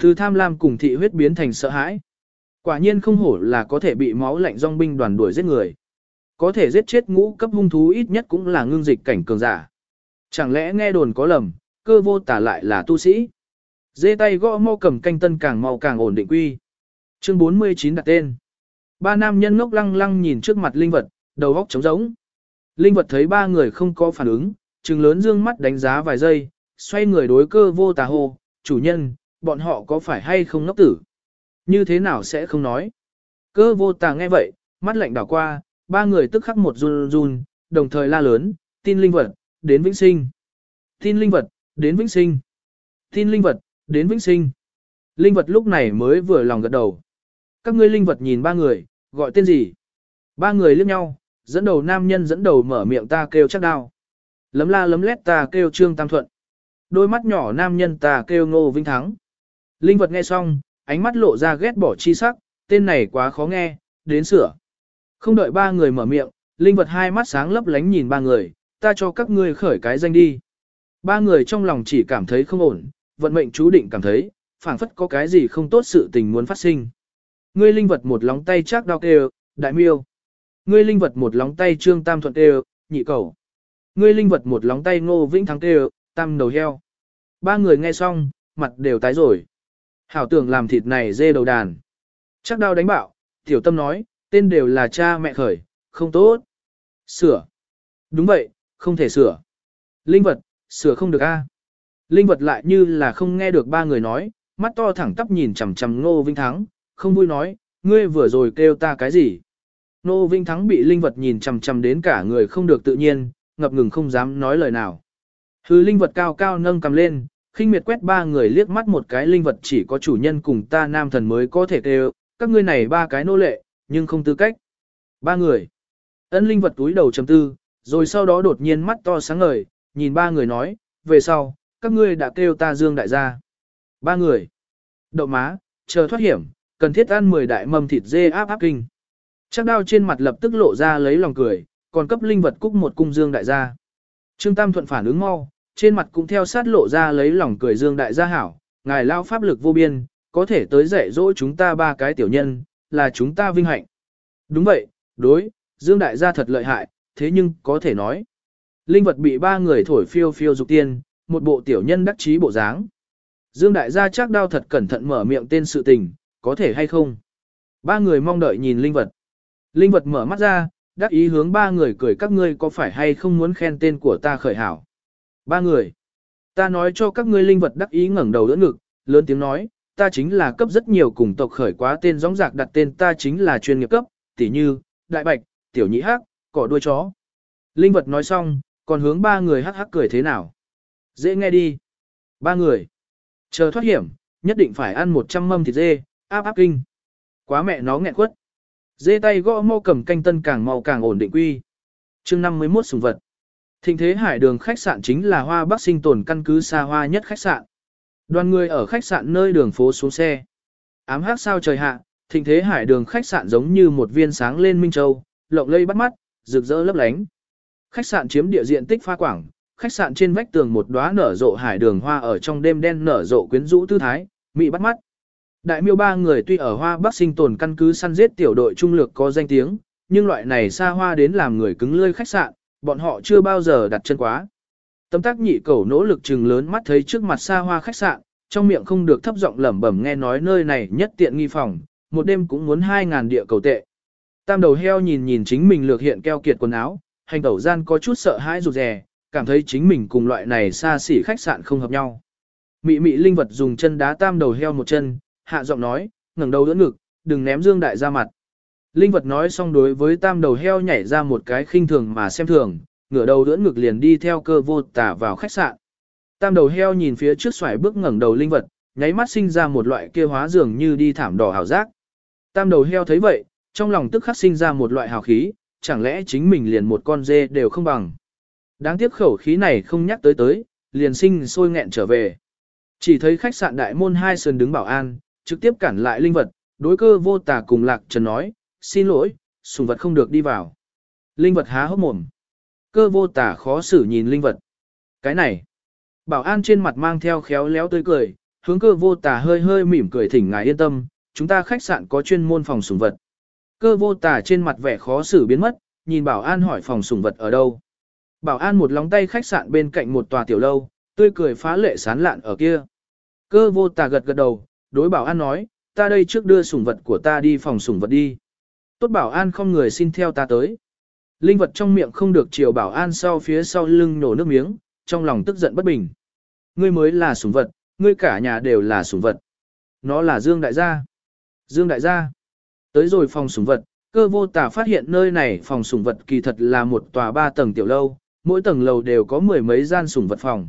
Từ tham lam cùng thị huyết biến thành sợ hãi. Quả nhiên không hổ là có thể bị máu lạnh dòng binh đoàn đuổi giết người. Có thể giết chết ngũ cấp hung thú ít nhất cũng là ngưng dịch cảnh cường giả. Chẳng lẽ nghe đồn có lầm, cơ vô tả lại là tu sĩ. Dê tay gõ mau cầm canh tân càng mau càng ổn định quy. Chương 49 đặt tên. Ba nam nhân ngốc lăng lăng nhìn trước mặt linh vật, đầu góc trống rỗng. Linh vật thấy ba người không có phản ứng, trừng lớn dương mắt đánh giá vài giây, xoay người đối cơ vô tà hô, chủ nhân, bọn họ có phải hay không ngốc tử? Như thế nào sẽ không nói? Cơ vô tà nghe vậy, mắt lạnh đảo qua, ba người tức khắc một run run, đồng thời la lớn, tin linh vật, đến vĩnh sinh. Tin linh vật, đến vĩnh sinh. Tin linh vật, đến vĩnh sinh. Linh vật lúc này mới vừa lòng gật đầu. Các ngươi linh vật nhìn ba người, gọi tên gì? Ba người liếc nhau, dẫn đầu nam nhân dẫn đầu mở miệng ta kêu chắc đao. Lấm la lấm lét ta kêu trương tam thuận. Đôi mắt nhỏ nam nhân ta kêu ngô vinh thắng. Linh vật nghe xong, ánh mắt lộ ra ghét bỏ chi sắc, tên này quá khó nghe, đến sửa. Không đợi ba người mở miệng, linh vật hai mắt sáng lấp lánh nhìn ba người, ta cho các ngươi khởi cái danh đi. Ba người trong lòng chỉ cảm thấy không ổn, vận mệnh chú định cảm thấy, phảng phất có cái gì không tốt sự tình muốn phát sinh. Ngươi linh vật một lóng tay chắc đau kêu, đại miêu. Ngươi linh vật một lóng tay trương tam thuận kêu, nhị cầu. Ngươi linh vật một lóng tay ngô vĩnh thắng kêu, tam đầu heo. Ba người nghe xong, mặt đều tái rồi. Hảo tưởng làm thịt này dê đầu đàn. Chắc đau đánh bạo, tiểu tâm nói, tên đều là cha mẹ khởi, không tốt. Sửa. Đúng vậy, không thể sửa. Linh vật, sửa không được a. Linh vật lại như là không nghe được ba người nói, mắt to thẳng tắp nhìn chằm chằm Ngô Vinh Thắng, không vui nói, ngươi vừa rồi kêu ta cái gì. Ngô Vinh Thắng bị linh vật nhìn chằm chằm đến cả người không được tự nhiên, ngập ngừng không dám nói lời nào. Hư linh vật cao cao nâng cầm lên, khinh miệt quét ba người liếc mắt một cái linh vật chỉ có chủ nhân cùng ta nam thần mới có thể kêu, các ngươi này ba cái nô lệ, nhưng không tư cách. Ba người. Ân linh vật túi đầu chầm tư, rồi sau đó đột nhiên mắt to sáng ngời, nhìn ba người nói, về sau, các ngươi đã kêu ta dương đại gia. Ba người. Đậu má, chờ thoát hiểm, cần thiết ăn 10 đại mâm thịt dê áp áp kinh. Chắc đao trên mặt lập tức lộ ra lấy lòng cười, còn cấp linh vật cúc một cung dương đại gia. Trương Tam thuận phản ứng mau, trên mặt cũng theo sát lộ ra lấy lòng cười dương đại gia hảo, ngài lao pháp lực vô biên, có thể tới dạy dỗ chúng ta ba cái tiểu nhân, là chúng ta vinh hạnh. Đúng vậy, đối, dương đại gia thật lợi hại, thế nhưng có thể nói. Linh vật bị ba người thổi phiêu phiêu dục tiên, một bộ tiểu nhân đắc chí bộ dáng. Dương đại gia chắc đau thật cẩn thận mở miệng tên sự tình, có thể hay không? Ba người mong đợi nhìn linh vật. Linh vật mở mắt ra, đắc ý hướng ba người cười các ngươi có phải hay không muốn khen tên của ta khởi hảo. Ba người. Ta nói cho các ngươi linh vật đắc ý ngẩng đầu đỡ ngực, lớn tiếng nói, ta chính là cấp rất nhiều cùng tộc khởi quá tên gióng giạc đặt tên ta chính là chuyên nghiệp cấp, tỉ như, đại bạch, tiểu nhị hắc, cỏ đuôi chó. Linh vật nói xong, còn hướng ba người hắc hắc cười thế nào. Dễ nghe đi. Ba người. Chờ thoát hiểm, nhất định phải ăn 100 mâm thịt dê, áp áp kinh. Quá mẹ nó nghẹn quất. Dê tay gõ mau cầm canh tân càng mau càng ổn định quy. chương 51 sùng vật. Thịnh thế hải đường khách sạn chính là hoa bắc sinh tồn căn cứ xa hoa nhất khách sạn. Đoàn người ở khách sạn nơi đường phố xuống xe. Ám hát sao trời hạ, thịnh thế hải đường khách sạn giống như một viên sáng lên minh châu, lộng lây bắt mắt, rực rỡ lấp lánh. Khách sạn chiếm địa diện tích pha quảng, khách sạn trên vách tường một đóa nở rộ hải đường hoa ở trong đêm đen nở rộ quyến rũ tư thái, mỹ bắt mắt. Đại miêu ba người tuy ở hoa bắc sinh tồn căn cứ săn giết tiểu đội trung lược có danh tiếng, nhưng loại này xa hoa đến làm người cứng lơi khách sạn, bọn họ chưa bao giờ đặt chân quá. Tâm tác nhị cầu nỗ lực trừng lớn mắt thấy trước mặt xa hoa khách sạn, trong miệng không được thấp giọng lẩm bẩm nghe nói nơi này nhất tiện nghi phòng, một đêm cũng muốn 2.000 địa cầu tệ. Tam đầu heo nhìn nhìn chính mình lược hiện keo kiệt quần áo, hành tẩu gian có chút sợ hãi rụt rè, cảm thấy chính mình cùng loại này xa xỉ khách sạn không hợp nhau. Mị mị linh vật dùng chân đá tam đầu heo một chân, hạ giọng nói, ngẩng đầu đỡ ngực, đừng ném dương đại ra mặt. Linh vật nói xong đối với tam đầu heo nhảy ra một cái khinh thường mà xem thường, ngửa đầu đỡ ngực liền đi theo cơ vô tả vào khách sạn. Tam đầu heo nhìn phía trước xoài bước ngẩng đầu linh vật, nháy mắt sinh ra một loại kia hóa dường như đi thảm đỏ hào giác. Tam đầu heo thấy vậy, trong lòng tức khắc sinh ra một loại hào khí, chẳng lẽ chính mình liền một con dê đều không bằng. Đáng tiếc khẩu khí này không nhắc tới tới, liền sinh sôi nghẹn trở về. Chỉ thấy khách sạn đại môn hai sườn đứng bảo an, trực tiếp cản lại linh vật, đối cơ vô tà cùng lạc trần nói, xin lỗi, sùng vật không được đi vào. Linh vật há hốc mồm. Cơ vô tả khó xử nhìn linh vật. Cái này, bảo an trên mặt mang theo khéo léo tươi cười, hướng cơ vô tả hơi hơi mỉm cười thỉnh ngài yên tâm, chúng ta khách sạn có chuyên môn phòng sủng vật. Cơ vô tả trên mặt vẻ khó xử biến mất, nhìn bảo an hỏi phòng sủng vật ở đâu. Bảo an một lóng tay khách sạn bên cạnh một tòa tiểu lâu, tươi cười phá lệ sán lạn ở kia. Cơ vô tà gật gật đầu, đối bảo an nói, ta đây trước đưa sủng vật của ta đi phòng sủng vật đi. Tốt bảo an không người xin theo ta tới. Linh vật trong miệng không được chiều bảo an sau phía sau lưng nổ nước miếng, trong lòng tức giận bất bình. Ngươi mới là sủng vật, ngươi cả nhà đều là sủng vật. Nó là Dương Đại Gia. Dương Đại Gia. Tới rồi phòng sủng vật, cơ vô tả phát hiện nơi này phòng sủng vật kỳ thật là một tòa ba tầng tiểu lâu, mỗi tầng lầu đều có mười mấy gian sủng vật phòng.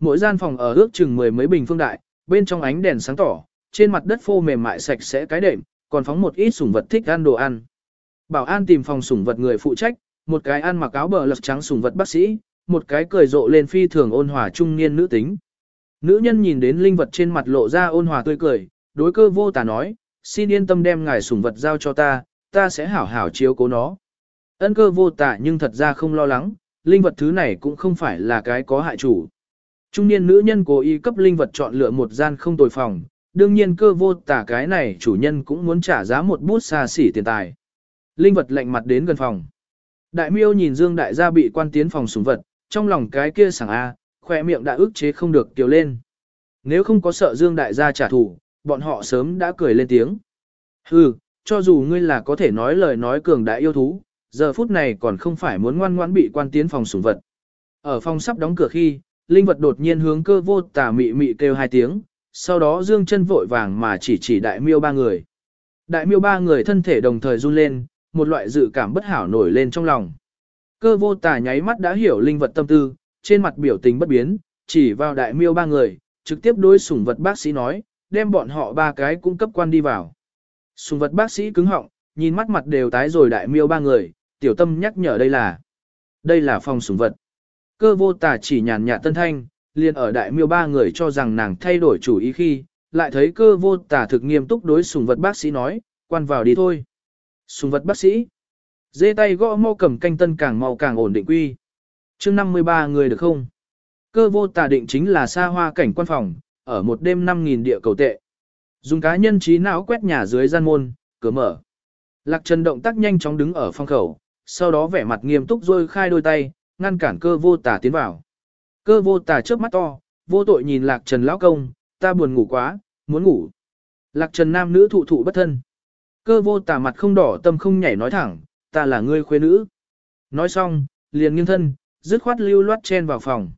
Mỗi gian phòng ở ước chừng mười mấy bình phương đại, bên trong ánh đèn sáng tỏ, trên mặt đất phô mềm mại sạch sẽ cái đệm, còn phóng một ít sủng vật thích ăn đồ ăn. Bảo an tìm phòng sủng vật người phụ trách, một cái ăn mặc áo bờ lật trắng sủng vật bác sĩ, một cái cười rộ lên phi thường ôn hòa trung niên nữ tính. Nữ nhân nhìn đến linh vật trên mặt lộ ra ôn hòa tươi cười, đối cơ vô tà nói, xin yên tâm đem ngài sủng vật giao cho ta, ta sẽ hảo hảo chiếu cố nó. Ân cơ vô tà nhưng thật ra không lo lắng, linh vật thứ này cũng không phải là cái có hại chủ. Trung niên nữ nhân cố ý cấp linh vật chọn lựa một gian không tồi phòng, đương nhiên cơ vô tả cái này chủ nhân cũng muốn trả giá một bút xa xỉ tiền tài. Linh vật lạnh mặt đến gần phòng. Đại miêu nhìn Dương đại gia bị quan tiến phòng súng vật, trong lòng cái kia sảng A, khỏe miệng đã ức chế không được kiều lên. Nếu không có sợ Dương đại gia trả thù, bọn họ sớm đã cười lên tiếng. Hừ, cho dù ngươi là có thể nói lời nói cường đại yêu thú, giờ phút này còn không phải muốn ngoan ngoãn bị quan tiến phòng sủng vật. Ở phòng sắp đóng cửa khi, linh vật đột nhiên hướng cơ vô tà mị mị kêu hai tiếng, sau đó dương chân vội vàng mà chỉ chỉ đại miêu ba người. Đại miêu ba người thân thể đồng thời run lên, một loại dự cảm bất hảo nổi lên trong lòng. Cơ vô tà nháy mắt đã hiểu linh vật tâm tư, trên mặt biểu tình bất biến, chỉ vào đại miêu ba người, trực tiếp đối sủng vật bác sĩ nói, đem bọn họ ba cái cung cấp quan đi vào. Sủng vật bác sĩ cứng họng, nhìn mắt mặt đều tái rồi đại miêu ba người, tiểu tâm nhắc nhở đây là, đây là phòng sủng vật. Cơ vô tà chỉ nhàn nhạt tân thanh, liền ở đại miêu ba người cho rằng nàng thay đổi chủ ý khi, lại thấy cơ vô tà thực nghiêm túc đối sùng vật bác sĩ nói, quan vào đi thôi. Sùng vật bác sĩ, dê tay gõ mau cầm canh tân càng mau càng ổn định quy. chương 53 người được không? Cơ vô tà định chính là xa hoa cảnh quan phòng, ở một đêm 5.000 địa cầu tệ. Dùng cá nhân trí não quét nhà dưới gian môn, cửa mở. Lạc Trần động tác nhanh chóng đứng ở phong khẩu, sau đó vẻ mặt nghiêm túc rồi khai đôi tay, ngăn cản cơ vô tà tiến vào. Cơ vô tà trước mắt to, vô tội nhìn lạc trần lão công, ta buồn ngủ quá, muốn ngủ. Lạc trần nam nữ thụ thụ bất thân. Cơ vô tà mặt không đỏ tâm không nhảy nói thẳng, ta là ngươi khuê nữ. Nói xong, liền nghiêng thân, dứt khoát lưu loát chen vào phòng.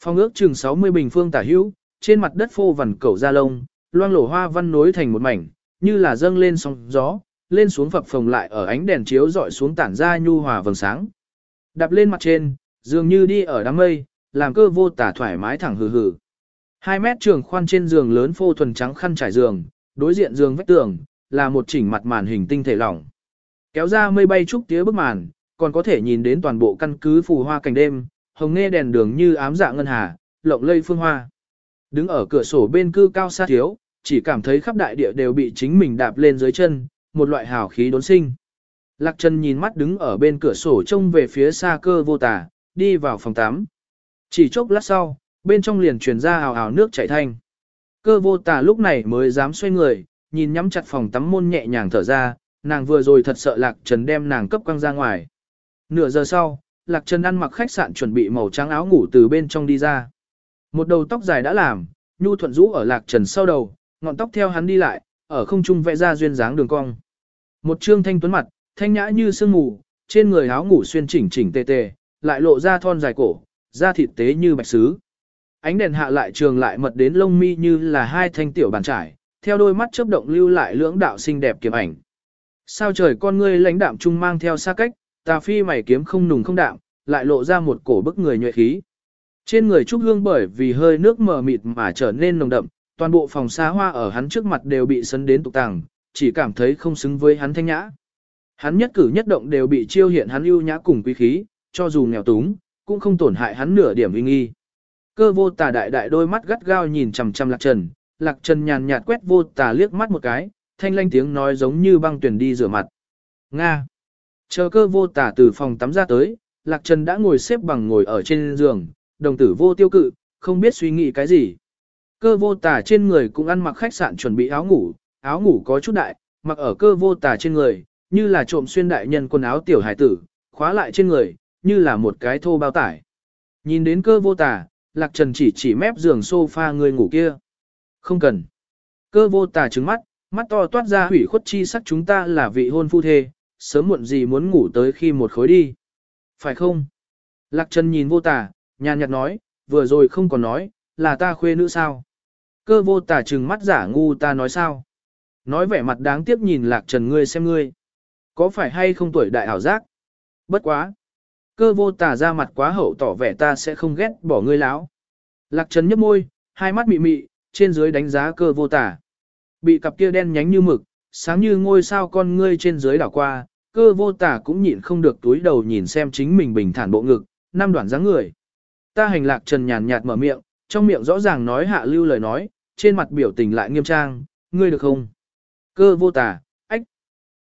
Phòng ước chừng 60 bình phương tả hữu, trên mặt đất phô vằn cẩu da lông, loang lổ hoa văn nối thành một mảnh, như là dâng lên sóng gió, lên xuống phập phồng lại ở ánh đèn chiếu dọi xuống tản ra nhu hòa vầng sáng. Đạp lên mặt trên, dường như đi ở đám mây, làm cơ vô tả thoải mái thẳng hừ hừ. Hai mét trường khoan trên giường lớn phô thuần trắng khăn trải giường, đối diện giường vách tường, là một chỉnh mặt màn hình tinh thể lỏng. Kéo ra mây bay trúc tía bức màn, còn có thể nhìn đến toàn bộ căn cứ phù hoa cảnh đêm, hồng nghe đèn đường như ám dạ ngân hà, lộng lây phương hoa. Đứng ở cửa sổ bên cư cao xa thiếu, chỉ cảm thấy khắp đại địa đều bị chính mình đạp lên dưới chân, một loại hào khí đốn sinh. Lạc Trần nhìn mắt đứng ở bên cửa sổ trông về phía xa cơ vô tả, đi vào phòng tắm. Chỉ chốc lát sau, bên trong liền truyền ra ào ào nước chảy thanh. Cơ vô tà lúc này mới dám xoay người, nhìn nhắm chặt phòng tắm môn nhẹ nhàng thở ra, nàng vừa rồi thật sợ Lạc Trần đem nàng cấp quăng ra ngoài. Nửa giờ sau, Lạc Trần ăn mặc khách sạn chuẩn bị màu trắng áo ngủ từ bên trong đi ra. Một đầu tóc dài đã làm, nhu thuận rũ ở Lạc Trần sau đầu, ngọn tóc theo hắn đi lại, ở không trung vẽ ra duyên dáng đường cong. Một trương thanh tuấn mặt, thanh nhã như sương mù, trên người áo ngủ xuyên chỉnh chỉnh tề tề, lại lộ ra thon dài cổ, da thịt tế như bạch sứ. Ánh đèn hạ lại trường lại mật đến lông mi như là hai thanh tiểu bàn trải, theo đôi mắt chớp động lưu lại lưỡng đạo xinh đẹp kiếm ảnh. Sao trời con ngươi lãnh đạm trung mang theo xa cách, tà phi mày kiếm không nùng không đạm, lại lộ ra một cổ bức người nhuệ khí. Trên người trúc hương bởi vì hơi nước mờ mịt mà trở nên nồng đậm, toàn bộ phòng xa hoa ở hắn trước mặt đều bị sấn đến tục tàng, chỉ cảm thấy không xứng với hắn thanh nhã. Hắn nhất cử nhất động đều bị chiêu hiện hắn ưu nhã cùng quý khí, cho dù nghèo túng, cũng không tổn hại hắn nửa điểm uy nghi. Cơ vô tà đại đại đôi mắt gắt gao nhìn chằm chằm lạc trần, lạc trần nhàn nhạt quét vô tà liếc mắt một cái, thanh lanh tiếng nói giống như băng tuyển đi rửa mặt. Nga. Chờ cơ vô tà từ phòng tắm ra tới, lạc trần đã ngồi xếp bằng ngồi ở trên giường, đồng tử vô tiêu cự, không biết suy nghĩ cái gì. Cơ vô tà trên người cũng ăn mặc khách sạn chuẩn bị áo ngủ, áo ngủ có chút đại, mặc ở cơ vô tà trên người, như là trộm xuyên đại nhân quần áo tiểu hải tử, khóa lại trên người, như là một cái thô bao tải. Nhìn đến cơ vô tà, lạc trần chỉ chỉ mép giường sofa người ngủ kia. Không cần. Cơ vô tà trứng mắt, mắt to toát ra hủy khuất chi sắc chúng ta là vị hôn phu thê, sớm muộn gì muốn ngủ tới khi một khối đi. Phải không? Lạc Trần nhìn vô tà, nhàn nhạt nói, vừa rồi không còn nói, là ta khuê nữ sao? Cơ vô tà trừng mắt giả ngu ta nói sao? Nói vẻ mặt đáng tiếc nhìn Lạc Trần ngươi xem ngươi. Có phải hay không tuổi đại ảo giác? Bất quá. Cơ vô tà ra mặt quá hậu tỏ vẻ ta sẽ không ghét bỏ ngươi lão. Lạc Trần nhấp môi, hai mắt mị mị, trên dưới đánh giá cơ vô tà. Bị cặp kia đen nhánh như mực, sáng như ngôi sao con ngươi trên dưới đảo qua, cơ vô tà cũng nhịn không được túi đầu nhìn xem chính mình bình thản bộ ngực, năm đoạn dáng người. Ta hành lạc trần nhàn nhạt mở miệng, trong miệng rõ ràng nói hạ lưu lời nói, trên mặt biểu tình lại nghiêm trang, ngươi được không? Cơ vô tà, ách,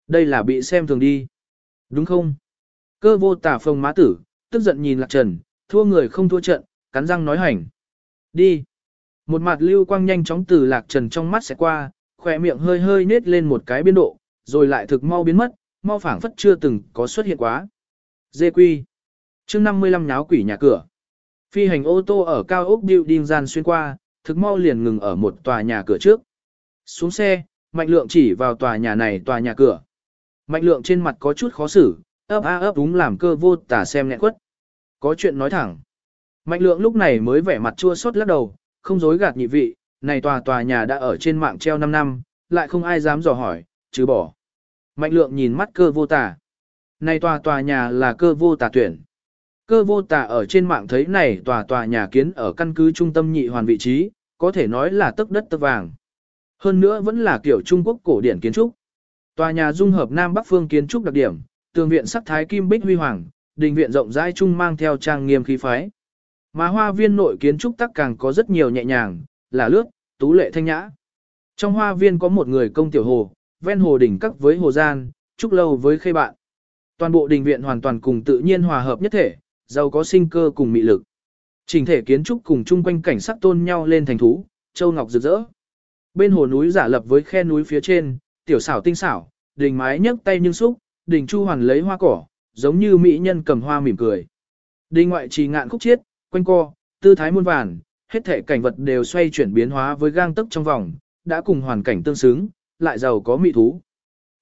đây là bị xem thường đi. Đúng không? Cơ vô tà phông má tử, tức giận nhìn lạc trần, thua người không thua trận, cắn răng nói hành. Đi. Một mặt lưu quang nhanh chóng từ lạc trần trong mắt sẽ qua, khỏe miệng hơi hơi nết lên một cái biên độ, rồi lại thực mau biến mất, mau phảng phất chưa từng có xuất hiện quá. Dê quy. chương 55 nháo quỷ nhà cửa. Phi hành ô tô ở cao ốc building gian xuyên qua, thực mau liền ngừng ở một tòa nhà cửa trước. Xuống xe, mạnh lượng chỉ vào tòa nhà này tòa nhà cửa. Mạnh lượng trên mặt có chút khó xử, ấp a ấp đúng làm cơ vô tả xem nhẹ quất. Có chuyện nói thẳng. Mạnh lượng lúc này mới vẻ mặt chua xót lắc đầu, không dối gạt nhị vị, này tòa tòa nhà đã ở trên mạng treo 5 năm, lại không ai dám dò hỏi, chứ bỏ. Mạnh lượng nhìn mắt cơ vô tả. Này tòa tòa nhà là cơ vô tả tuyển. Cơ vô tả ở trên mạng thấy này tòa tòa nhà kiến ở căn cứ trung tâm nhị hoàn vị trí, có thể nói là tức đất tấc vàng. Hơn nữa vẫn là kiểu Trung Quốc cổ điển kiến trúc. Tòa nhà dung hợp Nam Bắc phương kiến trúc đặc điểm, tường viện sắc thái kim bích huy hoàng, đình viện rộng rãi trung mang theo trang nghiêm khí phái. Mà hoa viên nội kiến trúc tắc càng có rất nhiều nhẹ nhàng, là lướt, tú lệ thanh nhã. Trong hoa viên có một người công tiểu hồ, ven hồ đỉnh các với hồ gian, trúc lâu với khê bạn. Toàn bộ đình viện hoàn toàn cùng tự nhiên hòa hợp nhất thể, giàu có sinh cơ cùng mị lực. Trình thể kiến trúc cùng chung quanh cảnh sắc tôn nhau lên thành thú, châu ngọc rực rỡ. Bên hồ núi giả lập với khe núi phía trên, tiểu xảo tinh xảo, đình mái nhấc tay nhưng xúc, đình chu hoàn lấy hoa cỏ, giống như mỹ nhân cầm hoa mỉm cười. Đình ngoại trì ngạn khúc chiết, quanh co, tư thái muôn vàn, hết thể cảnh vật đều xoay chuyển biến hóa với gang tấc trong vòng, đã cùng hoàn cảnh tương xứng, lại giàu có mỹ thú.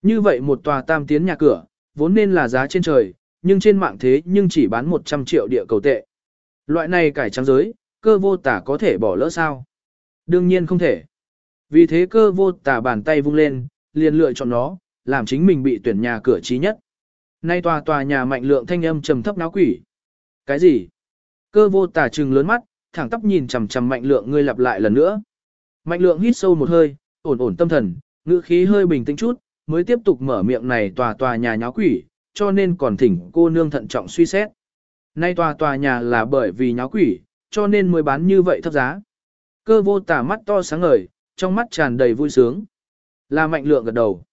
Như vậy một tòa tam tiến nhà cửa, vốn nên là giá trên trời, nhưng trên mạng thế nhưng chỉ bán 100 triệu địa cầu tệ. Loại này cải trắng giới, cơ vô tả có thể bỏ lỡ sao? Đương nhiên không thể. Vì thế cơ vô tả bàn tay vung lên, liền lựa chọn nó, làm chính mình bị tuyển nhà cửa trí nhất. Nay tòa tòa nhà mạnh lượng thanh âm trầm thấp náo quỷ. Cái gì? Cơ vô tả trừng lớn mắt, thẳng tóc nhìn chằm chằm mạnh lượng ngươi lặp lại lần nữa. Mạnh lượng hít sâu một hơi, ổn ổn tâm thần, ngữ khí hơi bình tĩnh chút, mới tiếp tục mở miệng này tòa tòa nhà nháo quỷ, cho nên còn thỉnh cô nương thận trọng suy xét. Nay tòa tòa nhà là bởi vì nháo quỷ, cho nên mới bán như vậy thấp giá. Cơ vô tả mắt to sáng ngời, trong mắt tràn đầy vui sướng. Là mạnh lượng gật đầu.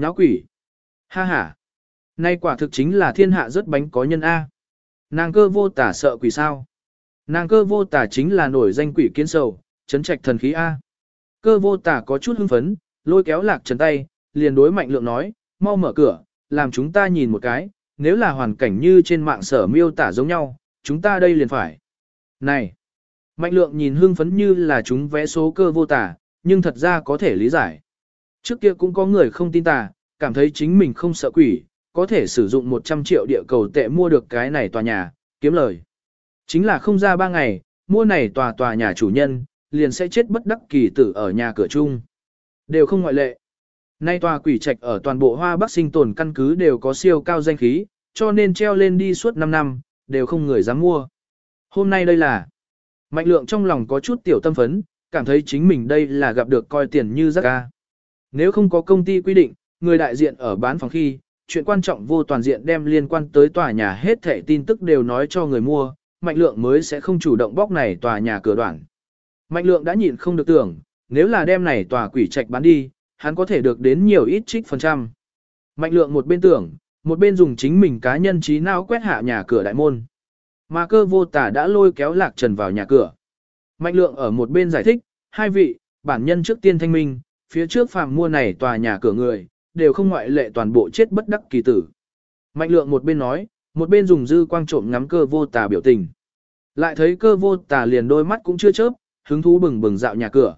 Nháo quỷ. Ha ha. Nay quả thực chính là thiên hạ rất bánh có nhân A. Nàng cơ vô tả sợ quỷ sao. Nàng cơ vô tả chính là nổi danh quỷ kiến sầu, chấn trạch thần khí A. Cơ vô tả có chút hưng phấn, lôi kéo lạc trần tay, liền đối mạnh lượng nói, mau mở cửa, làm chúng ta nhìn một cái, nếu là hoàn cảnh như trên mạng sở miêu tả giống nhau, chúng ta đây liền phải. Này! Mạnh lượng nhìn hưng phấn như là chúng vẽ số cơ vô tả, nhưng thật ra có thể lý giải. Trước kia cũng có người không tin tà, cảm thấy chính mình không sợ quỷ, có thể sử dụng 100 triệu địa cầu tệ mua được cái này tòa nhà, kiếm lời. Chính là không ra ba ngày, mua này tòa tòa nhà chủ nhân, liền sẽ chết bất đắc kỳ tử ở nhà cửa chung. Đều không ngoại lệ. Nay tòa quỷ trạch ở toàn bộ hoa bắc sinh tồn căn cứ đều có siêu cao danh khí, cho nên treo lên đi suốt 5 năm, đều không người dám mua. Hôm nay đây là Mạnh lượng trong lòng có chút tiểu tâm phấn, cảm thấy chính mình đây là gặp được coi tiền như rác ca. Nếu không có công ty quy định, người đại diện ở bán phòng khi, chuyện quan trọng vô toàn diện đem liên quan tới tòa nhà hết thẻ tin tức đều nói cho người mua, mạnh lượng mới sẽ không chủ động bóc này tòa nhà cửa đoạn. Mạnh lượng đã nhịn không được tưởng, nếu là đem này tòa quỷ trạch bán đi, hắn có thể được đến nhiều ít trích phần trăm. Mạnh lượng một bên tưởng, một bên dùng chính mình cá nhân trí não quét hạ nhà cửa đại môn. Mà cơ vô tả đã lôi kéo lạc trần vào nhà cửa. Mạnh lượng ở một bên giải thích, hai vị, bản nhân trước tiên thanh minh, phía trước phàm mua này tòa nhà cửa người, đều không ngoại lệ toàn bộ chết bất đắc kỳ tử. Mạnh lượng một bên nói, một bên dùng dư quang trộm ngắm cơ vô tà biểu tình. Lại thấy cơ vô tà liền đôi mắt cũng chưa chớp, hứng thú bừng bừng dạo nhà cửa.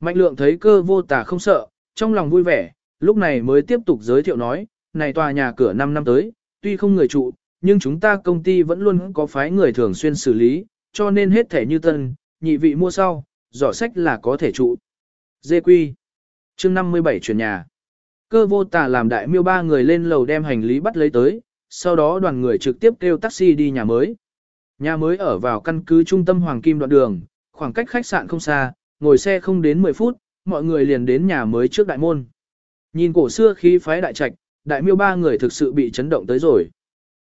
Mạnh lượng thấy cơ vô tà không sợ, trong lòng vui vẻ, lúc này mới tiếp tục giới thiệu nói, này tòa nhà cửa 5 năm tới, tuy không người trụ, nhưng chúng ta công ty vẫn luôn có phái người thường xuyên xử lý, cho nên hết thể như tân, nhị vị mua sau, giỏ sách là có thể trụ. Dê quy chương 57 chuyển nhà. Cơ vô tà làm đại miêu ba người lên lầu đem hành lý bắt lấy tới, sau đó đoàn người trực tiếp kêu taxi đi nhà mới. Nhà mới ở vào căn cứ trung tâm Hoàng Kim đoạn đường, khoảng cách khách sạn không xa, ngồi xe không đến 10 phút, mọi người liền đến nhà mới trước đại môn. Nhìn cổ xưa khí phái đại trạch, đại miêu ba người thực sự bị chấn động tới rồi.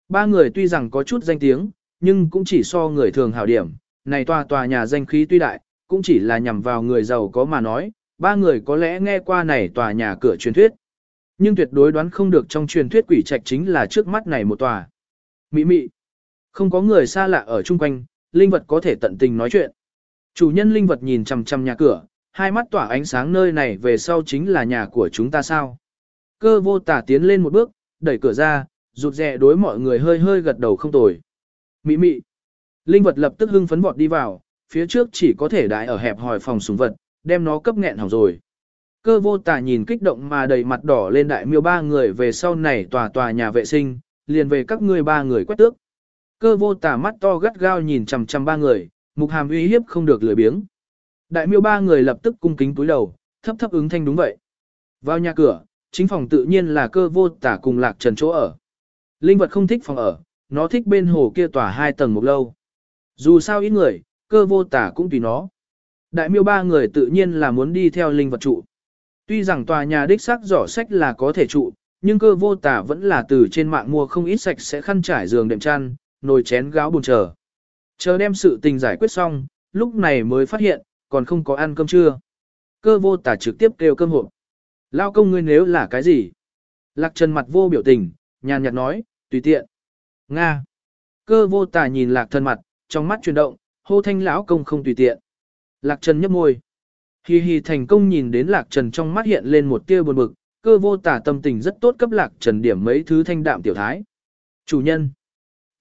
Ba người tuy rằng có chút danh tiếng, nhưng cũng chỉ so người thường hảo điểm, này tòa tòa nhà danh khí tuy đại, cũng chỉ là nhằm vào người giàu có mà nói, ba người có lẽ nghe qua này tòa nhà cửa truyền thuyết. Nhưng tuyệt đối đoán không được trong truyền thuyết quỷ trạch chính là trước mắt này một tòa. Mị mị. Không có người xa lạ ở chung quanh, linh vật có thể tận tình nói chuyện. Chủ nhân linh vật nhìn chằm chằm nhà cửa, hai mắt tỏa ánh sáng nơi này về sau chính là nhà của chúng ta sao. Cơ vô tả tiến lên một bước, đẩy cửa ra, rụt rè đối mọi người hơi hơi gật đầu không tồi. Mị mị. Linh vật lập tức hưng phấn vọt đi vào, phía trước chỉ có thể đại ở hẹp hòi phòng súng vật, đem nó cấp nghẹn hỏng rồi. Cơ vô tả nhìn kích động mà đầy mặt đỏ lên đại miêu ba người về sau này tòa tòa nhà vệ sinh, liền về các ngươi ba người quét tước. Cơ vô tả mắt to gắt gao nhìn chằm chằm ba người, mục hàm uy hiếp không được lười biếng. Đại miêu ba người lập tức cung kính túi đầu, thấp thấp ứng thanh đúng vậy. Vào nhà cửa, chính phòng tự nhiên là cơ vô tả cùng lạc trần chỗ ở. Linh vật không thích phòng ở, nó thích bên hồ kia tòa hai tầng một lâu. Dù sao ít người, cơ vô tả cũng tùy nó. Đại miêu ba người tự nhiên là muốn đi theo linh vật trụ. Tuy rằng tòa nhà đích xác giỏ sách là có thể trụ, nhưng cơ vô tả vẫn là từ trên mạng mua không ít sạch sẽ khăn trải giường đệm chăn, nồi chén gáo buồn chờ. Chờ đem sự tình giải quyết xong, lúc này mới phát hiện, còn không có ăn cơm trưa. Cơ vô tả trực tiếp kêu cơm hộp. Lao công ngươi nếu là cái gì? Lạc trần mặt vô biểu tình, nhàn nhạt nói, tùy tiện. Nga. Cơ vô tả nhìn lạc thân mặt, trong mắt chuyển động, hô thanh lão công không tùy tiện. Lạc trần nhấp môi. Hi hi thành công nhìn đến lạc trần trong mắt hiện lên một tia buồn bực, cơ vô tả tâm tình rất tốt cấp lạc trần điểm mấy thứ thanh đạm tiểu thái. Chủ nhân.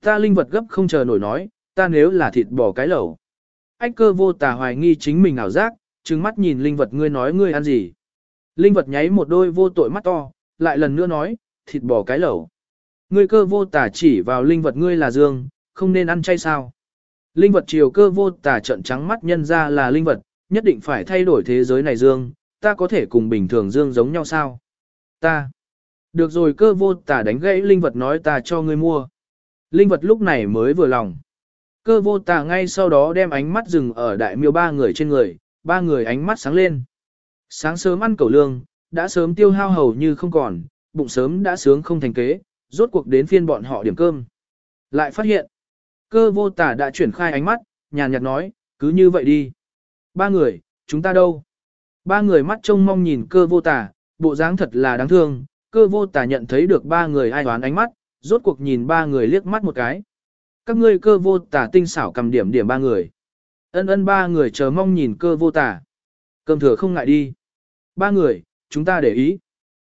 Ta linh vật gấp không chờ nổi nói, ta nếu là thịt bò cái lẩu. Ách cơ vô tà hoài nghi chính mình ảo giác, trừng mắt nhìn linh vật ngươi nói ngươi ăn gì. Linh vật nháy một đôi vô tội mắt to, lại lần nữa nói, thịt bò cái lẩu. Ngươi cơ vô tà chỉ vào linh vật ngươi là dương, không nên ăn chay sao. Linh vật chiều cơ vô tà trận trắng mắt nhân ra là linh vật, nhất định phải thay đổi thế giới này dương, ta có thể cùng bình thường dương giống nhau sao? Ta. Được rồi cơ vô tà đánh gãy linh vật nói ta cho ngươi mua. Linh vật lúc này mới vừa lòng. Cơ vô tà ngay sau đó đem ánh mắt dừng ở đại miêu ba người trên người, ba người ánh mắt sáng lên. Sáng sớm ăn cẩu lương, đã sớm tiêu hao hầu như không còn, bụng sớm đã sướng không thành kế, rốt cuộc đến phiên bọn họ điểm cơm. Lại phát hiện, cơ vô tả đã chuyển khai ánh mắt, nhàn nhạt nói, cứ như vậy đi. Ba người, chúng ta đâu? Ba người mắt trông mong nhìn cơ vô tả, bộ dáng thật là đáng thương, cơ vô tả nhận thấy được ba người ai đoán ánh mắt, rốt cuộc nhìn ba người liếc mắt một cái. Các ngươi cơ vô tả tinh xảo cầm điểm điểm ba người. Ân ân ba người chờ mong nhìn cơ vô tả. Cơm thừa không ngại đi. Ba người, chúng ta để ý.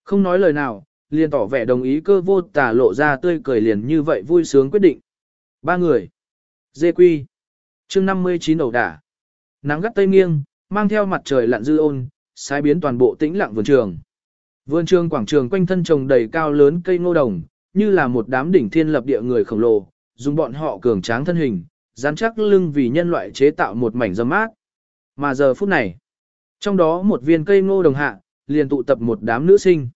Không nói lời nào, liền tỏ vẻ đồng ý cơ vô tả lộ ra tươi cười liền như vậy vui sướng quyết định. Ba người. Dê quy. chương 59 đầu đả. Nắng gắt tây nghiêng, mang theo mặt trời lặn dư ôn, sai biến toàn bộ tĩnh lặng vườn trường. Vườn trường quảng trường quanh thân trồng đầy cao lớn cây ngô đồng, như là một đám đỉnh thiên lập địa người khổng lồ, dùng bọn họ cường tráng thân hình, dán chắc lưng vì nhân loại chế tạo một mảnh dâm mát. Mà giờ phút này, trong đó một viên cây ngô đồng hạ, liền tụ tập một đám nữ sinh.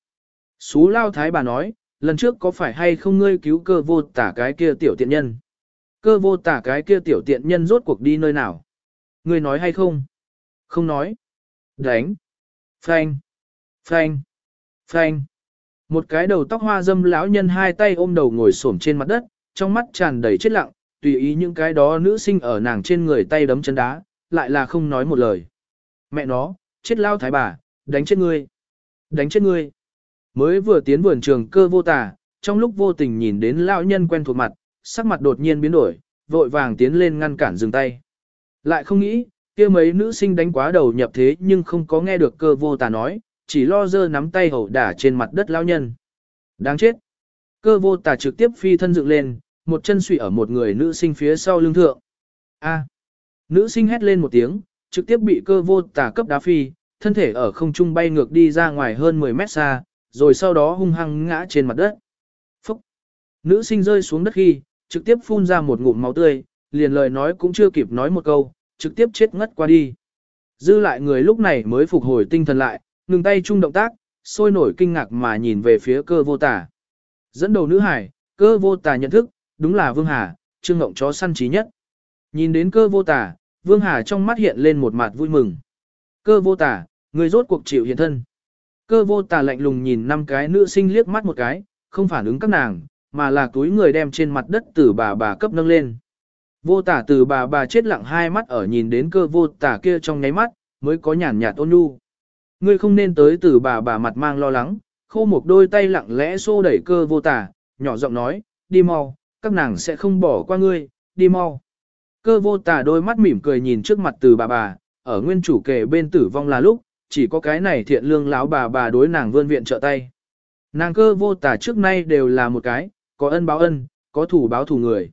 Xú lao thái bà nói, lần trước có phải hay không ngươi cứu cơ vô tả cái kia tiểu tiện nhân? Cơ vô tả cái kia tiểu tiện nhân rốt cuộc đi nơi nào? Ngươi nói hay không? Không nói. Đánh. Phanh. Phanh. Phanh. Một cái đầu tóc hoa dâm lão nhân hai tay ôm đầu ngồi xổm trên mặt đất, trong mắt tràn đầy chết lặng, tùy ý những cái đó nữ sinh ở nàng trên người tay đấm chân đá, lại là không nói một lời. Mẹ nó, chết lao thái bà, đánh chết ngươi, đánh chết ngươi. Mới vừa tiến vườn trường cơ vô tả, trong lúc vô tình nhìn đến lão nhân quen thuộc mặt, sắc mặt đột nhiên biến đổi, vội vàng tiến lên ngăn cản dừng tay. Lại không nghĩ, kia mấy nữ sinh đánh quá đầu nhập thế nhưng không có nghe được cơ vô tà nói, chỉ lo dơ nắm tay hầu đả trên mặt đất lao nhân. Đáng chết. Cơ vô tà trực tiếp phi thân dựng lên, một chân suy ở một người nữ sinh phía sau lưng thượng. A. Nữ sinh hét lên một tiếng, trực tiếp bị cơ vô tà cấp đá phi, thân thể ở không trung bay ngược đi ra ngoài hơn 10 mét xa, rồi sau đó hung hăng ngã trên mặt đất. Phúc! Nữ sinh rơi xuống đất khi, trực tiếp phun ra một ngụm máu tươi, liền lời nói cũng chưa kịp nói một câu, trực tiếp chết ngất qua đi. Dư lại người lúc này mới phục hồi tinh thần lại, ngừng tay chung động tác, sôi nổi kinh ngạc mà nhìn về phía cơ vô tả. Dẫn đầu nữ hải, cơ vô tả nhận thức, đúng là Vương Hà, trương ngộng chó săn trí nhất. Nhìn đến cơ vô tả, Vương Hà trong mắt hiện lên một mặt vui mừng. Cơ vô tả, người rốt cuộc chịu hiện thân. Cơ vô tả lạnh lùng nhìn năm cái nữ sinh liếc mắt một cái, không phản ứng các nàng, mà là túi người đem trên mặt đất từ bà bà cấp nâng lên. Vô tả từ bà bà chết lặng hai mắt ở nhìn đến cơ vô tả kia trong nháy mắt, mới có nhàn nhạt ôn nhu. Ngươi không nên tới từ bà bà mặt mang lo lắng, khô một đôi tay lặng lẽ xô đẩy cơ vô tả, nhỏ giọng nói, đi mau, các nàng sẽ không bỏ qua ngươi, đi mau. Cơ vô tả đôi mắt mỉm cười nhìn trước mặt từ bà bà, ở nguyên chủ kề bên tử vong là lúc, chỉ có cái này thiện lương láo bà bà đối nàng vươn viện trợ tay. Nàng cơ vô tả trước nay đều là một cái, có ân báo ân, có thủ báo thủ người.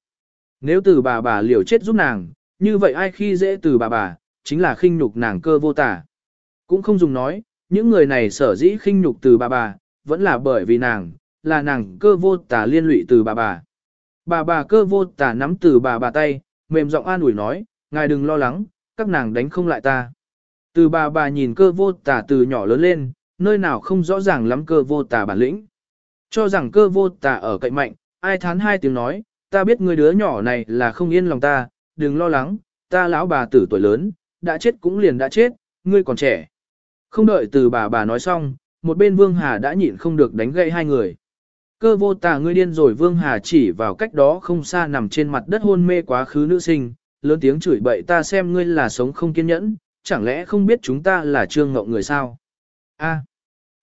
Nếu từ bà bà liều chết giúp nàng, như vậy ai khi dễ từ bà bà, chính là khinh nhục nàng cơ vô tả. Cũng không dùng nói, những người này sở dĩ khinh nhục từ bà bà, vẫn là bởi vì nàng, là nàng cơ vô tả liên lụy từ bà bà. Bà bà cơ vô tả nắm từ bà bà tay, mềm giọng an ủi nói, ngài đừng lo lắng, các nàng đánh không lại ta. Từ bà bà nhìn cơ vô tả từ nhỏ lớn lên, nơi nào không rõ ràng lắm cơ vô tả bản lĩnh. Cho rằng cơ vô tả ở cạnh mạnh, ai thán hai tiếng nói, ta biết người đứa nhỏ này là không yên lòng ta, đừng lo lắng, ta lão bà tử tuổi lớn, đã chết cũng liền đã chết, ngươi còn trẻ. Không đợi từ bà bà nói xong, một bên Vương Hà đã nhịn không được đánh gậy hai người. Cơ vô tà ngươi điên rồi Vương Hà chỉ vào cách đó không xa nằm trên mặt đất hôn mê quá khứ nữ sinh, lớn tiếng chửi bậy ta xem ngươi là sống không kiên nhẫn, chẳng lẽ không biết chúng ta là trương ngộng người sao? A.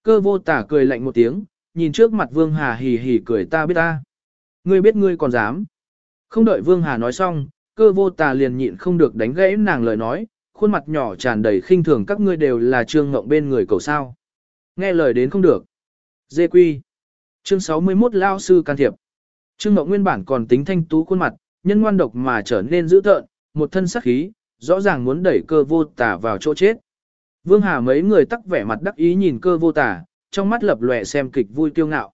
Cơ vô tả cười lạnh một tiếng, nhìn trước mặt Vương Hà hì hì cười ta biết ta. Ngươi biết ngươi còn dám. Không đợi Vương Hà nói xong, cơ vô tà liền nhịn không được đánh gãy nàng lời nói, khuôn mặt nhỏ tràn đầy khinh thường các ngươi đều là trương ngộng bên người cầu sao. Nghe lời đến không được. Dê quy. Chương 61 Lao sư can thiệp. Trương ngộng nguyên bản còn tính thanh tú khuôn mặt, nhân ngoan độc mà trở nên dữ tợn, một thân sắc khí, rõ ràng muốn đẩy cơ vô tà vào chỗ chết. Vương Hà mấy người tắc vẻ mặt đắc ý nhìn cơ vô tà, trong mắt lập lòe xem kịch vui kiêu ngạo.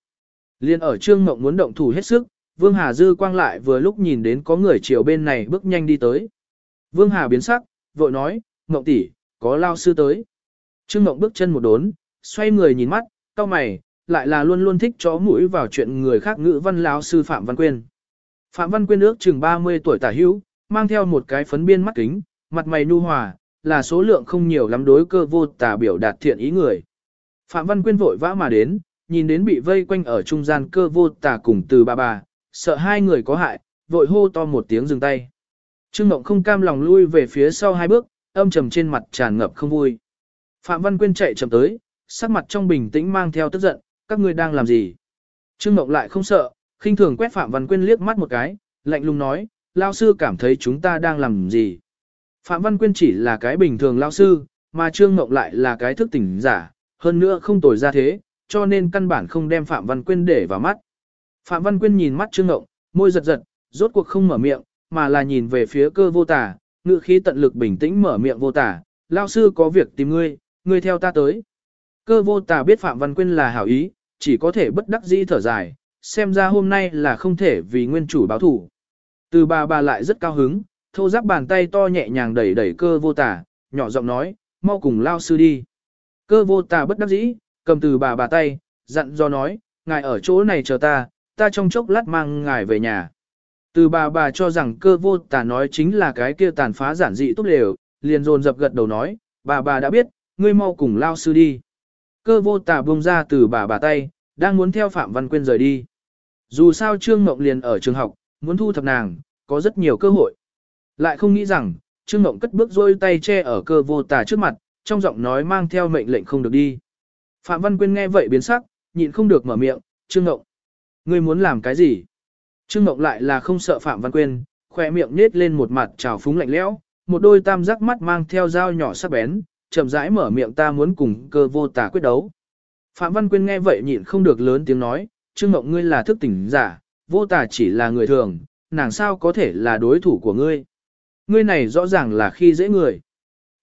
Liên ở Trương Ngộng muốn động thủ hết sức, Vương Hà dư quang lại vừa lúc nhìn đến có người chiều bên này bước nhanh đi tới. Vương Hà biến sắc, vội nói, Ngộng tỷ, có lao sư tới. Trương Ngộng bước chân một đốn, xoay người nhìn mắt, cau mày, lại là luôn luôn thích chó mũi vào chuyện người khác ngữ văn lao sư Phạm Văn Quyên. Phạm Văn Quyên ước chừng 30 tuổi tả hữu, mang theo một cái phấn biên mắt kính, mặt mày nu hòa, là số lượng không nhiều lắm đối cơ vô tà biểu đạt thiện ý người. Phạm Văn Quyên vội vã mà đến, nhìn đến bị vây quanh ở trung gian cơ vô tà cùng từ bà bà, sợ hai người có hại, vội hô to một tiếng dừng tay. Trương Ngộng không cam lòng lui về phía sau hai bước, âm trầm trên mặt tràn ngập không vui. Phạm Văn Quyên chạy chậm tới, sắc mặt trong bình tĩnh mang theo tức giận, các ngươi đang làm gì? Trương Ngộng lại không sợ, khinh thường quét Phạm Văn Quyên liếc mắt một cái, lạnh lùng nói, lao sư cảm thấy chúng ta đang làm gì? Phạm Văn Quyên chỉ là cái bình thường lao sư, mà Trương Ngộng lại là cái thức tỉnh giả, hơn nữa không tồi ra thế, cho nên căn bản không đem Phạm Văn Quyên để vào mắt. Phạm Văn Quyên nhìn mắt Trương Ngộng, môi giật giật, rốt cuộc không mở miệng, mà là nhìn về phía cơ vô tả, ngự khí tận lực bình tĩnh mở miệng vô tả, lao sư có việc tìm ngươi, ngươi theo ta tới. Cơ vô tả biết Phạm Văn Quyên là hảo ý, chỉ có thể bất đắc dĩ thở dài, xem ra hôm nay là không thể vì nguyên chủ báo thủ. Từ bà bà lại rất cao hứng, thô giáp bàn tay to nhẹ nhàng đẩy đẩy cơ vô tả, nhỏ giọng nói, mau cùng lao sư đi. Cơ vô tà bất đắc dĩ, cầm từ bà bà tay, dặn do nói, ngài ở chỗ này chờ ta, ta trong chốc lát mang ngài về nhà. Từ bà bà cho rằng cơ vô tà nói chính là cái kia tàn phá giản dị tốt đều, liền dồn dập gật đầu nói, bà bà đã biết, ngươi mau cùng lao sư đi. Cơ vô tà buông ra từ bà bà tay, đang muốn theo Phạm Văn Quyên rời đi. Dù sao Trương Mộng liền ở trường học, muốn thu thập nàng, có rất nhiều cơ hội. Lại không nghĩ rằng, Trương Mộng cất bước rôi tay che ở cơ vô tà trước mặt, trong giọng nói mang theo mệnh lệnh không được đi. Phạm Văn Quyên nghe vậy biến sắc, nhịn không được mở miệng, Trương Ngộng. Ngươi muốn làm cái gì? Trương Ngộng lại là không sợ Phạm Văn Quyên, khỏe miệng nết lên một mặt trào phúng lạnh lẽo, một đôi tam giác mắt mang theo dao nhỏ sắc bén, chậm rãi mở miệng ta muốn cùng cơ vô tà quyết đấu. Phạm Văn Quyên nghe vậy nhịn không được lớn tiếng nói, Trương Ngộng ngươi là thức tỉnh giả, vô tà chỉ là người thường, nàng sao có thể là đối thủ của ngươi. Ngươi này rõ ràng là khi dễ người.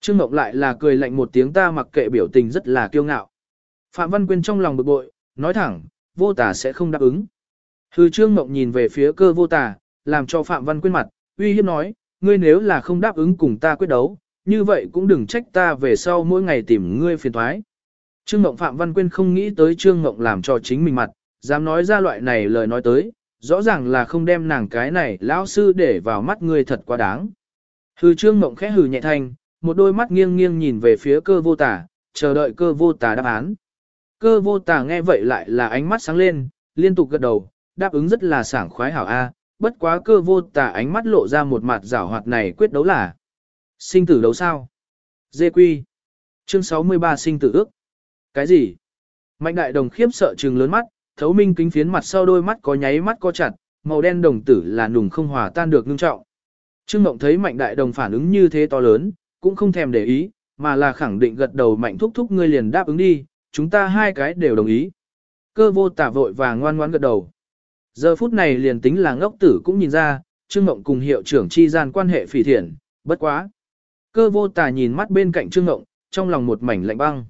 Trương Ngọc lại là cười lạnh một tiếng ta mặc kệ biểu tình rất là kiêu ngạo. Phạm Văn Quyên trong lòng bực bội, nói thẳng, vô tà sẽ không đáp ứng. Hư Trương Ngọc nhìn về phía cơ vô tà, làm cho Phạm Văn Quyên mặt, uy hiếp nói, ngươi nếu là không đáp ứng cùng ta quyết đấu, như vậy cũng đừng trách ta về sau mỗi ngày tìm ngươi phiền thoái. Trương Ngọc Phạm Văn Quyên không nghĩ tới Trương Ngọc làm cho chính mình mặt, dám nói ra loại này lời nói tới, rõ ràng là không đem nàng cái này lão sư để vào mắt ngươi thật quá đáng. Hư Trương Ngọc khẽ hừ nhẹ thanh, một đôi mắt nghiêng nghiêng nhìn về phía cơ vô tả, chờ đợi cơ vô tả đáp án. Cơ vô tả nghe vậy lại là ánh mắt sáng lên, liên tục gật đầu, đáp ứng rất là sảng khoái hảo A, bất quá cơ vô tả ánh mắt lộ ra một mặt rảo hoạt này quyết đấu là sinh tử đấu sao. Dê quy. Chương 63 sinh tử ước. Cái gì? Mạnh đại đồng khiếp sợ trừng lớn mắt, thấu minh kính phiến mặt sau đôi mắt có nháy mắt co chặt, màu đen đồng tử là nùng không hòa tan được ngưng trọng. Trương Ngộng thấy mạnh đại đồng phản ứng như thế to lớn, cũng không thèm để ý, mà là khẳng định gật đầu mạnh thúc thúc ngươi liền đáp ứng đi, chúng ta hai cái đều đồng ý. Cơ vô tả vội và ngoan ngoãn gật đầu. Giờ phút này liền tính là ngốc tử cũng nhìn ra, Trương Ngộng cùng hiệu trưởng chi gian quan hệ phỉ thiện, bất quá. Cơ vô tả nhìn mắt bên cạnh Trương Ngộng, trong lòng một mảnh lạnh băng.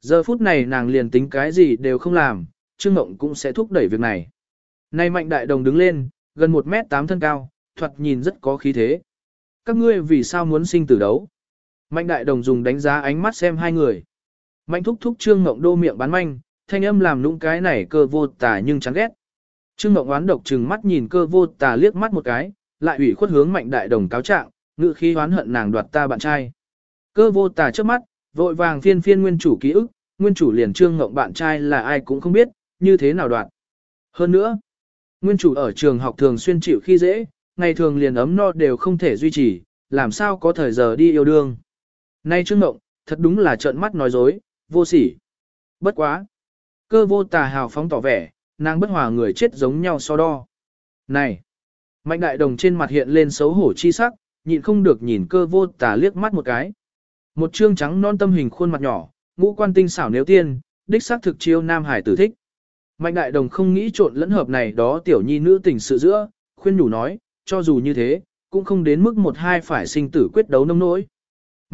Giờ phút này nàng liền tính cái gì đều không làm, Trương Ngộng cũng sẽ thúc đẩy việc này. Nay mạnh đại đồng đứng lên, gần 1 mét 8 thân cao, thoạt nhìn rất có khí thế. Các ngươi vì sao muốn sinh tử đấu? Mạnh đại đồng dùng đánh giá ánh mắt xem hai người. Mạnh thúc thúc Trương ngộng đô miệng bán manh, thanh âm làm nũng cái này cơ vô tà nhưng chán ghét. Trương ngộng oán độc trừng mắt nhìn cơ vô tà liếc mắt một cái, lại ủy khuất hướng mạnh đại đồng cáo trạng, ngự khí oán hận nàng đoạt ta bạn trai. Cơ vô tà trước mắt, vội vàng phiên phiên nguyên chủ ký ức, nguyên chủ liền Trương ngộng bạn trai là ai cũng không biết, như thế nào đoạt. Hơn nữa, nguyên chủ ở trường học thường xuyên chịu khi dễ, ngày thường liền ấm no đều không thể duy trì, làm sao có thời giờ đi yêu đương. Nay Trương Ngộng, thật đúng là trợn mắt nói dối, vô sỉ. Bất quá. Cơ vô tà hào phóng tỏ vẻ, nàng bất hòa người chết giống nhau so đo. Này! Mạnh đại đồng trên mặt hiện lên xấu hổ chi sắc, nhịn không được nhìn cơ vô tà liếc mắt một cái. Một trương trắng non tâm hình khuôn mặt nhỏ, ngũ quan tinh xảo nếu tiên, đích xác thực chiêu nam hải tử thích. Mạnh đại đồng không nghĩ trộn lẫn hợp này đó tiểu nhi nữ tình sự giữa, khuyên nhủ nói, cho dù như thế, cũng không đến mức một hai phải sinh tử quyết đấu nông nỗi.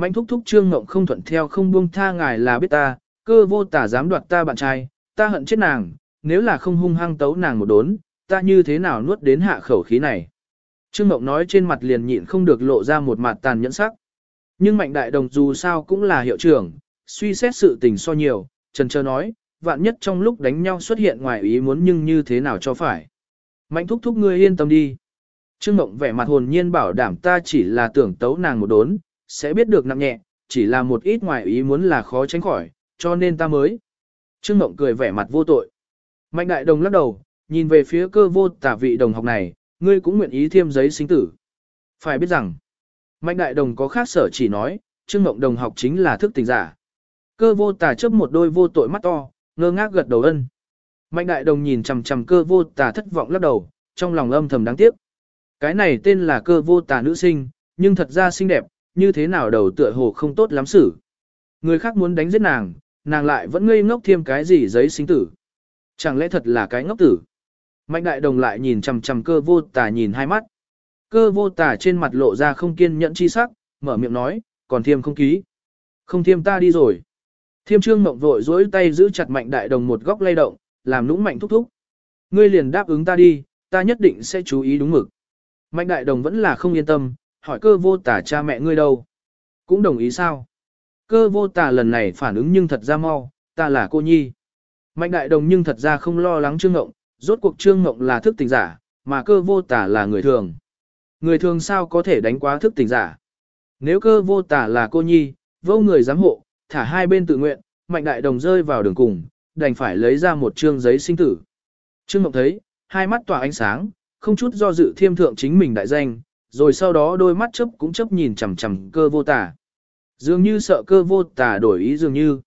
Mạnh thúc thúc trương ngộng không thuận theo không buông tha ngài là biết ta, cơ vô tả dám đoạt ta bạn trai, ta hận chết nàng, nếu là không hung hăng tấu nàng một đốn, ta như thế nào nuốt đến hạ khẩu khí này. Trương Ngộng nói trên mặt liền nhịn không được lộ ra một mặt tàn nhẫn sắc. Nhưng mạnh đại đồng dù sao cũng là hiệu trưởng, suy xét sự tình so nhiều, trần trơ nói, vạn nhất trong lúc đánh nhau xuất hiện ngoài ý muốn nhưng như thế nào cho phải. Mạnh thúc thúc ngươi yên tâm đi. Trương Mộng vẻ mặt hồn nhiên bảo đảm ta chỉ là tưởng tấu nàng một đốn, sẽ biết được nặng nhẹ, chỉ là một ít ngoài ý muốn là khó tránh khỏi, cho nên ta mới. Trương Mộng cười vẻ mặt vô tội. Mạnh đại đồng lắc đầu, nhìn về phía cơ vô tả vị đồng học này, ngươi cũng nguyện ý thêm giấy sinh tử. Phải biết rằng, Mạnh đại đồng có khác sở chỉ nói, Trương Mộng đồng học chính là thức tình giả. Cơ vô tả chấp một đôi vô tội mắt to, ngơ ngác gật đầu ân. Mạnh đại đồng nhìn chằm chằm cơ vô tả thất vọng lắc đầu, trong lòng âm thầm đáng tiếc. Cái này tên là cơ vô tả nữ sinh, nhưng thật ra xinh đẹp, như thế nào đầu tựa hồ không tốt lắm xử. Người khác muốn đánh giết nàng, nàng lại vẫn ngây ngốc thêm cái gì giấy sinh tử. Chẳng lẽ thật là cái ngốc tử? Mạnh đại đồng lại nhìn chằm chằm cơ vô tả nhìn hai mắt. Cơ vô tả trên mặt lộ ra không kiên nhẫn chi sắc, mở miệng nói, còn thiêm không ký. Không thiêm ta đi rồi. Thiêm trương mộng vội dối tay giữ chặt mạnh đại đồng một góc lay động, làm nũng mạnh thúc thúc. Ngươi liền đáp ứng ta đi, ta nhất định sẽ chú ý đúng mực. Mạnh đại đồng vẫn là không yên tâm, hỏi cơ vô tả cha mẹ ngươi đâu. Cũng đồng ý sao? Cơ vô tả lần này phản ứng nhưng thật ra mau, ta là cô nhi. Mạnh đại đồng nhưng thật ra không lo lắng trương ngộng, rốt cuộc trương ngộng là thức tình giả, mà cơ vô tả là người thường. Người thường sao có thể đánh quá thức tình giả? Nếu cơ vô tả là cô nhi, vô người giám hộ, thả hai bên tự nguyện, mạnh đại đồng rơi vào đường cùng, đành phải lấy ra một trương giấy sinh tử. Trương Ngộng thấy, hai mắt tỏa ánh sáng, không chút do dự thiêm thượng chính mình đại danh, rồi sau đó đôi mắt chớp cũng chớp nhìn chằm chằm cơ vô tả. Dường như sợ cơ vô tả đổi ý dường như.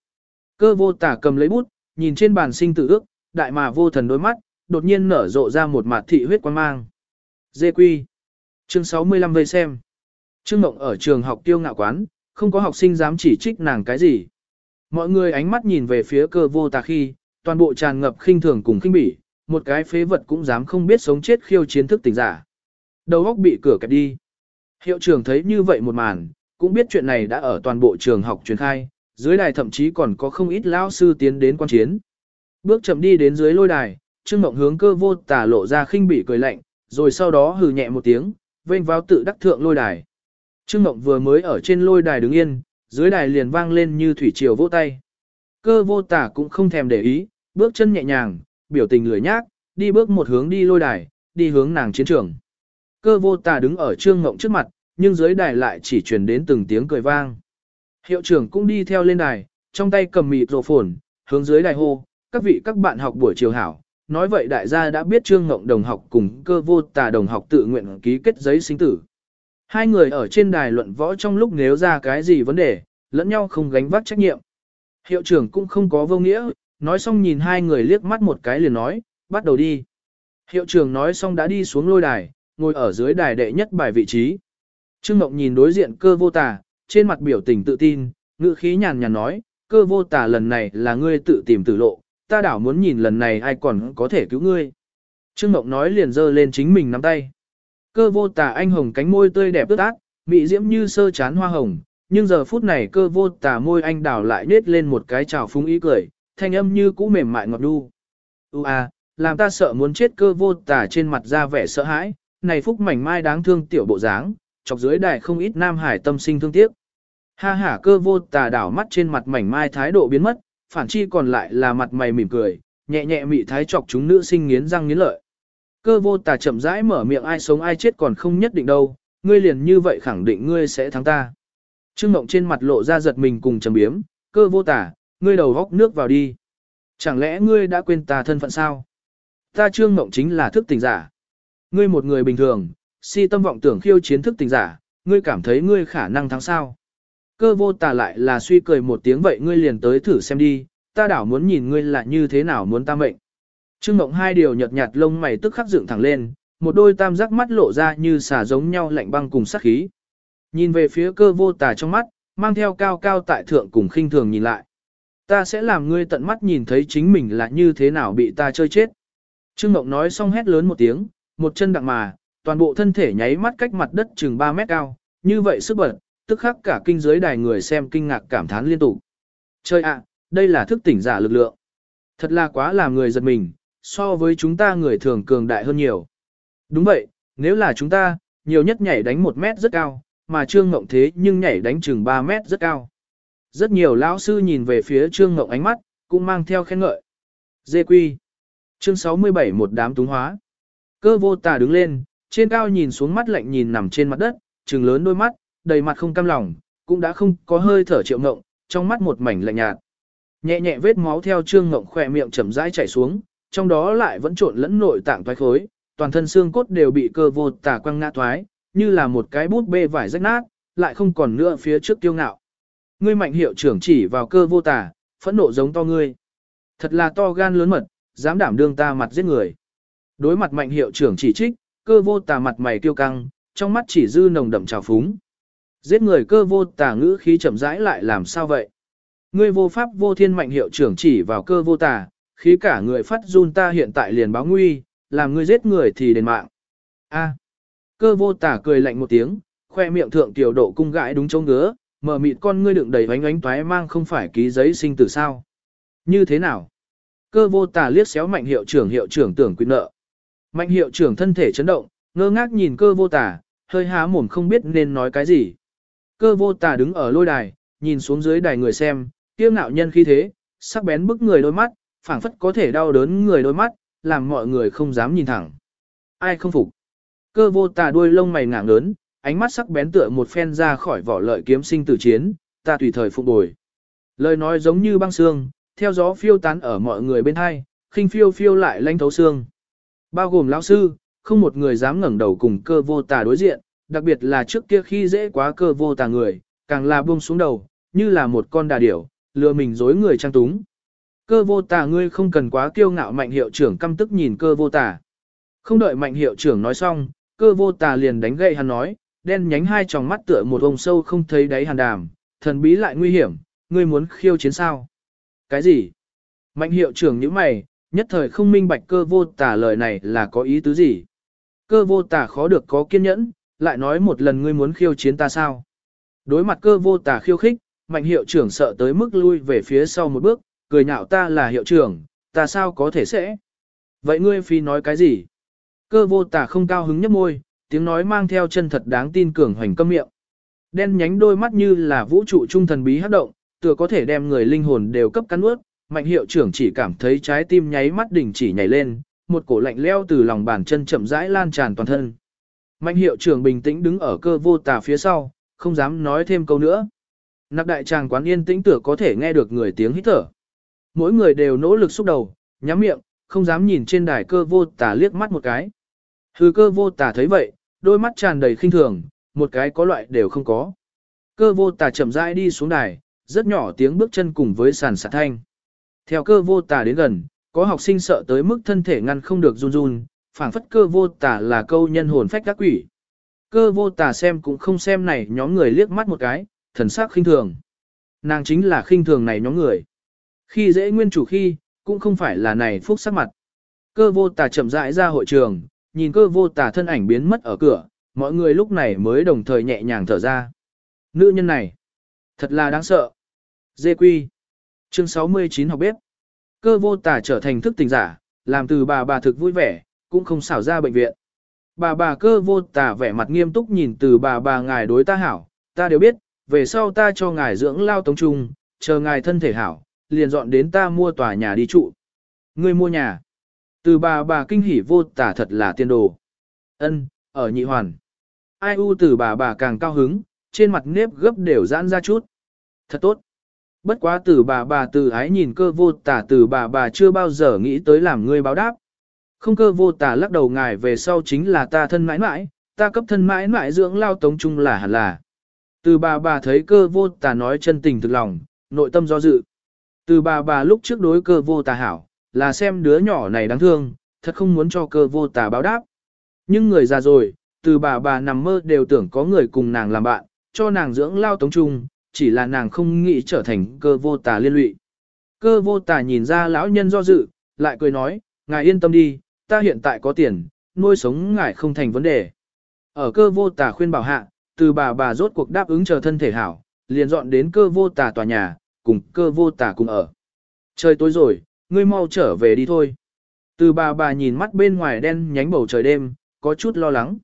Cơ vô tả cầm lấy bút, nhìn trên bàn sinh tử ước, đại mà vô thần đôi mắt, đột nhiên nở rộ ra một mặt thị huyết quan mang. Dê quy. Chương 65 vây xem. Trương Ngộng ở trường học tiêu ngạo quán, không có học sinh dám chỉ trích nàng cái gì. Mọi người ánh mắt nhìn về phía cơ vô tà khi, toàn bộ tràn ngập khinh thường cùng khinh bỉ, một cái phế vật cũng dám không biết sống chết khiêu chiến thức tỉnh giả. Đầu góc bị cửa kẹp đi. Hiệu trưởng thấy như vậy một màn, cũng biết chuyện này đã ở toàn bộ trường học truyền khai, dưới đài thậm chí còn có không ít lao sư tiến đến quan chiến. Bước chậm đi đến dưới lôi đài, Trương Mộng hướng cơ vô tả lộ ra khinh bỉ cười lạnh, rồi sau đó hừ nhẹ một tiếng, vênh vào tự đắc thượng lôi đài. Trương Mộng vừa mới ở trên lôi đài đứng yên, dưới đài liền vang lên như thủy triều vỗ tay. Cơ vô tả cũng không thèm để ý, bước chân nhẹ nhàng, biểu tình lười nhác, đi bước một hướng đi lôi đài, đi hướng nàng chiến trường. Cơ vô tà đứng ở Trương ngộng trước mặt, nhưng dưới đài lại chỉ truyền đến từng tiếng cười vang. Hiệu trưởng cũng đi theo lên đài, trong tay cầm mịt rổ phồn, hướng dưới đài hô, các vị các bạn học buổi chiều hảo. Nói vậy đại gia đã biết Trương Ngộng đồng học cùng cơ vô tà đồng học tự nguyện ký kết giấy sinh tử. Hai người ở trên đài luận võ trong lúc nếu ra cái gì vấn đề, lẫn nhau không gánh vác trách nhiệm. Hiệu trưởng cũng không có vô nghĩa, nói xong nhìn hai người liếc mắt một cái liền nói, bắt đầu đi. Hiệu trưởng nói xong đã đi xuống lôi đài, ngồi ở dưới đài đệ nhất bài vị trí. Trương Ngọc nhìn đối diện cơ vô tà, trên mặt biểu tình tự tin, ngữ khí nhàn nhàn nói, cơ vô tà lần này là ngươi tự tìm tử lộ, ta đảo muốn nhìn lần này ai còn có thể cứu ngươi. Trương Ngọc nói liền giơ lên chính mình nắm tay. Cơ vô tà anh hồng cánh môi tươi đẹp ướt át, mị diễm như sơ chán hoa hồng, nhưng giờ phút này cơ vô tà môi anh đảo lại nết lên một cái trào phúng ý cười, thanh âm như cũ mềm mại ngọt đu. Ua, à, làm ta sợ muốn chết cơ vô tà trên mặt ra vẻ sợ hãi, này phúc mảnh mai đáng thương tiểu bộ dáng, chọc dưới đài không ít nam hải tâm sinh thương tiếc. Ha ha cơ vô tà đảo mắt trên mặt mảnh mai thái độ biến mất, phản chi còn lại là mặt mày mỉm cười, nhẹ nhẹ mị thái chọc chúng nữ sinh nghiến răng nghiến lợi. Cơ vô tà chậm rãi mở miệng ai sống ai chết còn không nhất định đâu, ngươi liền như vậy khẳng định ngươi sẽ thắng ta. Trương Mộng trên mặt lộ ra giật mình cùng trầm biếm, cơ vô tả, ngươi đầu góc nước vào đi. Chẳng lẽ ngươi đã quên ta thân phận sao? Ta Trương Mộng chính là thức tình giả. Ngươi một người bình thường, si tâm vọng tưởng khiêu chiến thức tình giả, ngươi cảm thấy ngươi khả năng thắng sao? Cơ vô tà lại là suy cười một tiếng vậy ngươi liền tới thử xem đi, ta đảo muốn nhìn ngươi là như thế nào muốn ta mệnh. Trương Mộng hai điều nhợt nhạt lông mày tức khắc dựng thẳng lên, một đôi tam giác mắt lộ ra như xà giống nhau lạnh băng cùng sát khí. Nhìn về phía cơ vô tà trong mắt, mang theo cao cao tại thượng cùng khinh thường nhìn lại. Ta sẽ làm ngươi tận mắt nhìn thấy chính mình là như thế nào bị ta chơi chết. Trương Mộng nói xong hét lớn một tiếng, một chân đặng mà, toàn bộ thân thể nháy mắt cách mặt đất chừng 3 mét cao, như vậy sức bật, tức khắc cả kinh giới đài người xem kinh ngạc cảm thán liên tục. Chơi ạ, đây là thức tỉnh giả lực lượng. Thật là quá làm người giật mình, so với chúng ta người thường cường đại hơn nhiều. Đúng vậy, nếu là chúng ta, nhiều nhất nhảy đánh một mét rất cao, mà Trương Ngộng thế nhưng nhảy đánh chừng 3 mét rất cao. Rất nhiều lão sư nhìn về phía Trương Ngộng ánh mắt, cũng mang theo khen ngợi. Dê quy. Chương 67 một đám túng hóa. Cơ vô tà đứng lên, trên cao nhìn xuống mắt lạnh nhìn nằm trên mặt đất, trừng lớn đôi mắt, đầy mặt không cam lòng, cũng đã không có hơi thở triệu ngộng, trong mắt một mảnh lạnh nhạt. Nhẹ nhẹ vết máu theo Trương Ngộng khỏe miệng chậm rãi chảy xuống, trong đó lại vẫn trộn lẫn nội tạng toái khối, toàn thân xương cốt đều bị cơ vô tà quăng ngã toái, như là một cái bút bê vải rách nát, lại không còn nữa phía trước tiêu ngạo. Ngươi mạnh hiệu trưởng chỉ vào cơ vô tà, phẫn nộ giống to ngươi. Thật là to gan lớn mật, dám đảm đương ta mặt giết người. Đối mặt mạnh hiệu trưởng chỉ trích, cơ vô tà mặt mày tiêu căng, trong mắt chỉ dư nồng đậm trào phúng. Giết người cơ vô tà ngữ khí chậm rãi lại làm sao vậy? Ngươi vô pháp vô thiên mạnh hiệu trưởng chỉ vào cơ vô tà, khí cả người phát run ta hiện tại liền báo nguy, làm ngươi giết người thì đền mạng. A. Cơ vô tà cười lạnh một tiếng, khoe miệng thượng tiểu độ cung gãi đúng chỗ ngứa, mở mịt con ngươi đựng đầy ánh ánh toái mang không phải ký giấy sinh tử sao. Như thế nào? Cơ vô tà liếc xéo mạnh hiệu trưởng hiệu trưởng tưởng quy nợ. Mạnh hiệu trưởng thân thể chấn động, ngơ ngác nhìn cơ vô tả, hơi há mồm không biết nên nói cái gì. Cơ vô tả đứng ở lôi đài, nhìn xuống dưới đài người xem, tiêu ngạo nhân khí thế, sắc bén bức người đôi mắt, phảng phất có thể đau đớn người đôi mắt, làm mọi người không dám nhìn thẳng. Ai không phục? Cơ vô tà đuôi lông mày ngạng lớn, ánh mắt sắc bén tựa một phen ra khỏi vỏ lợi kiếm sinh tử chiến, ta tùy thời phục bồi. Lời nói giống như băng xương, theo gió phiêu tán ở mọi người bên hai, khinh phiêu phiêu lại lanh thấu xương. Bao gồm lão sư, không một người dám ngẩng đầu cùng cơ vô tà đối diện, đặc biệt là trước kia khi dễ quá cơ vô tà người, càng là buông xuống đầu, như là một con đà điểu, lừa mình dối người trang túng. Cơ vô tà ngươi không cần quá kiêu ngạo mạnh hiệu trưởng căm tức nhìn cơ vô tà. Không đợi mạnh hiệu trưởng nói xong, cơ vô tà liền đánh gậy hắn nói, đen nhánh hai tròng mắt tựa một ông sâu không thấy đáy hàn đàm, thần bí lại nguy hiểm, ngươi muốn khiêu chiến sao? Cái gì? Mạnh hiệu trưởng như mày, nhất thời không minh bạch cơ vô tả lời này là có ý tứ gì? Cơ vô tả khó được có kiên nhẫn, lại nói một lần ngươi muốn khiêu chiến ta sao? Đối mặt cơ vô tả khiêu khích, mạnh hiệu trưởng sợ tới mức lui về phía sau một bước, cười nhạo ta là hiệu trưởng, ta sao có thể sẽ? Vậy ngươi phi nói cái gì? Cơ vô tả không cao hứng nhấp môi, tiếng nói mang theo chân thật đáng tin cường hoành câm miệng. Đen nhánh đôi mắt như là vũ trụ trung thần bí hấp động, tựa có thể đem người linh hồn đều cấp cắn ướt, mạnh hiệu trưởng chỉ cảm thấy trái tim nháy mắt đỉnh chỉ nhảy lên, một cổ lạnh leo từ lòng bàn chân chậm rãi lan tràn toàn thân. Mạnh hiệu trưởng bình tĩnh đứng ở cơ vô tà phía sau, không dám nói thêm câu nữa. Nạp đại tràng quán yên tĩnh tựa có thể nghe được người tiếng hít thở. Mỗi người đều nỗ lực xúc đầu, nhắm miệng, không dám nhìn trên đài cơ vô tà liếc mắt một cái. Hư cơ vô tà thấy vậy, đôi mắt tràn đầy khinh thường, một cái có loại đều không có. Cơ vô tà chậm rãi đi xuống đài, rất nhỏ tiếng bước chân cùng với sàn sạt thanh. Theo cơ vô tà đến gần, có học sinh sợ tới mức thân thể ngăn không được run run, phảng phất cơ vô tà là câu nhân hồn phách các quỷ. Cơ vô tà xem cũng không xem này nhóm người liếc mắt một cái, thần sắc khinh thường. Nàng chính là khinh thường này nhóm người. Khi dễ nguyên chủ khi, cũng không phải là này phúc sắc mặt. Cơ vô tà chậm rãi ra hội trường, nhìn cơ vô tà thân ảnh biến mất ở cửa, mọi người lúc này mới đồng thời nhẹ nhàng thở ra. Nữ nhân này, thật là đáng sợ. Dê quy. Chương 69 học bếp. Cơ vô Tả trở thành thức tình giả, làm từ bà bà thực vui vẻ, cũng không xảo ra bệnh viện. Bà bà cơ vô Tả vẻ mặt nghiêm túc nhìn từ bà bà ngài đối ta hảo, ta đều biết, về sau ta cho ngài dưỡng lao tống trung, chờ ngài thân thể hảo, liền dọn đến ta mua tòa nhà đi trụ. Ngươi mua nhà. Từ bà bà kinh hỉ vô tả thật là tiên đồ. Ân, ở nhị hoàn. Ai u từ bà bà càng cao hứng, trên mặt nếp gấp đều giãn ra chút. Thật tốt. Bất quá từ bà bà từ ái nhìn cơ vô tả từ bà bà chưa bao giờ nghĩ tới làm ngươi báo đáp. Không cơ vô tả lắc đầu ngài về sau chính là ta thân mãi mãi, ta cấp thân mãi mãi dưỡng lao tống chung là hẳn là. Từ bà bà thấy cơ vô tả nói chân tình thực lòng, nội tâm do dự. Từ bà bà lúc trước đối cơ vô tà hảo, là xem đứa nhỏ này đáng thương, thật không muốn cho cơ vô tà báo đáp. Nhưng người già rồi, từ bà bà nằm mơ đều tưởng có người cùng nàng làm bạn, cho nàng dưỡng lao tống trung, chỉ là nàng không nghĩ trở thành cơ vô tà liên lụy. Cơ vô tà nhìn ra lão nhân do dự, lại cười nói, ngài yên tâm đi, ta hiện tại có tiền, nuôi sống ngài không thành vấn đề. Ở cơ vô tà khuyên bảo hạ, từ bà bà rốt cuộc đáp ứng chờ thân thể hảo, liền dọn đến cơ vô tà tòa nhà, cùng cơ vô tà cùng ở. Trời tối rồi, ngươi mau trở về đi thôi. Từ bà bà nhìn mắt bên ngoài đen nhánh bầu trời đêm, có chút lo lắng.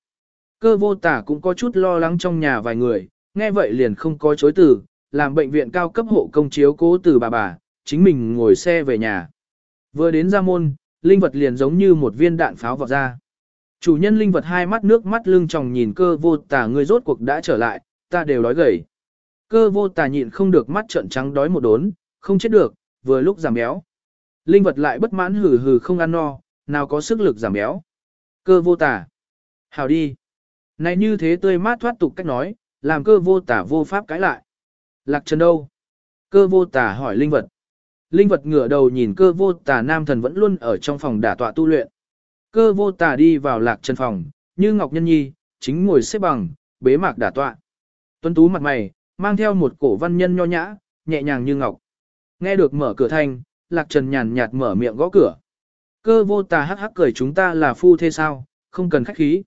Cơ vô tả cũng có chút lo lắng trong nhà vài người, nghe vậy liền không có chối từ, làm bệnh viện cao cấp hộ công chiếu cố từ bà bà, chính mình ngồi xe về nhà. Vừa đến ra môn, linh vật liền giống như một viên đạn pháo vọt ra. Chủ nhân linh vật hai mắt nước mắt lưng tròng nhìn cơ vô tà người rốt cuộc đã trở lại, ta đều đói gầy. Cơ vô tà nhịn không được mắt trợn trắng đói một đốn, không chết được, vừa lúc giảm béo. Linh vật lại bất mãn hừ hừ không ăn no, nào có sức lực giảm béo. Cơ vô tà, Hào đi. Này như thế tươi mát thoát tục cách nói, làm cơ vô tả vô pháp cãi lại. Lạc trần đâu? Cơ vô tả hỏi linh vật. Linh vật ngửa đầu nhìn cơ vô tả nam thần vẫn luôn ở trong phòng đả tọa tu luyện. Cơ vô tả đi vào lạc trần phòng, như Ngọc Nhân Nhi, chính ngồi xếp bằng, bế mạc đả tọa. Tuấn tú mặt mày, mang theo một cổ văn nhân nho nhã, nhẹ nhàng như ngọc. Nghe được mở cửa thanh, Lạc Trần nhàn nhạt mở miệng gõ cửa. Cơ vô tà hắc hắc cười chúng ta là phu thế sao, không cần khách khí.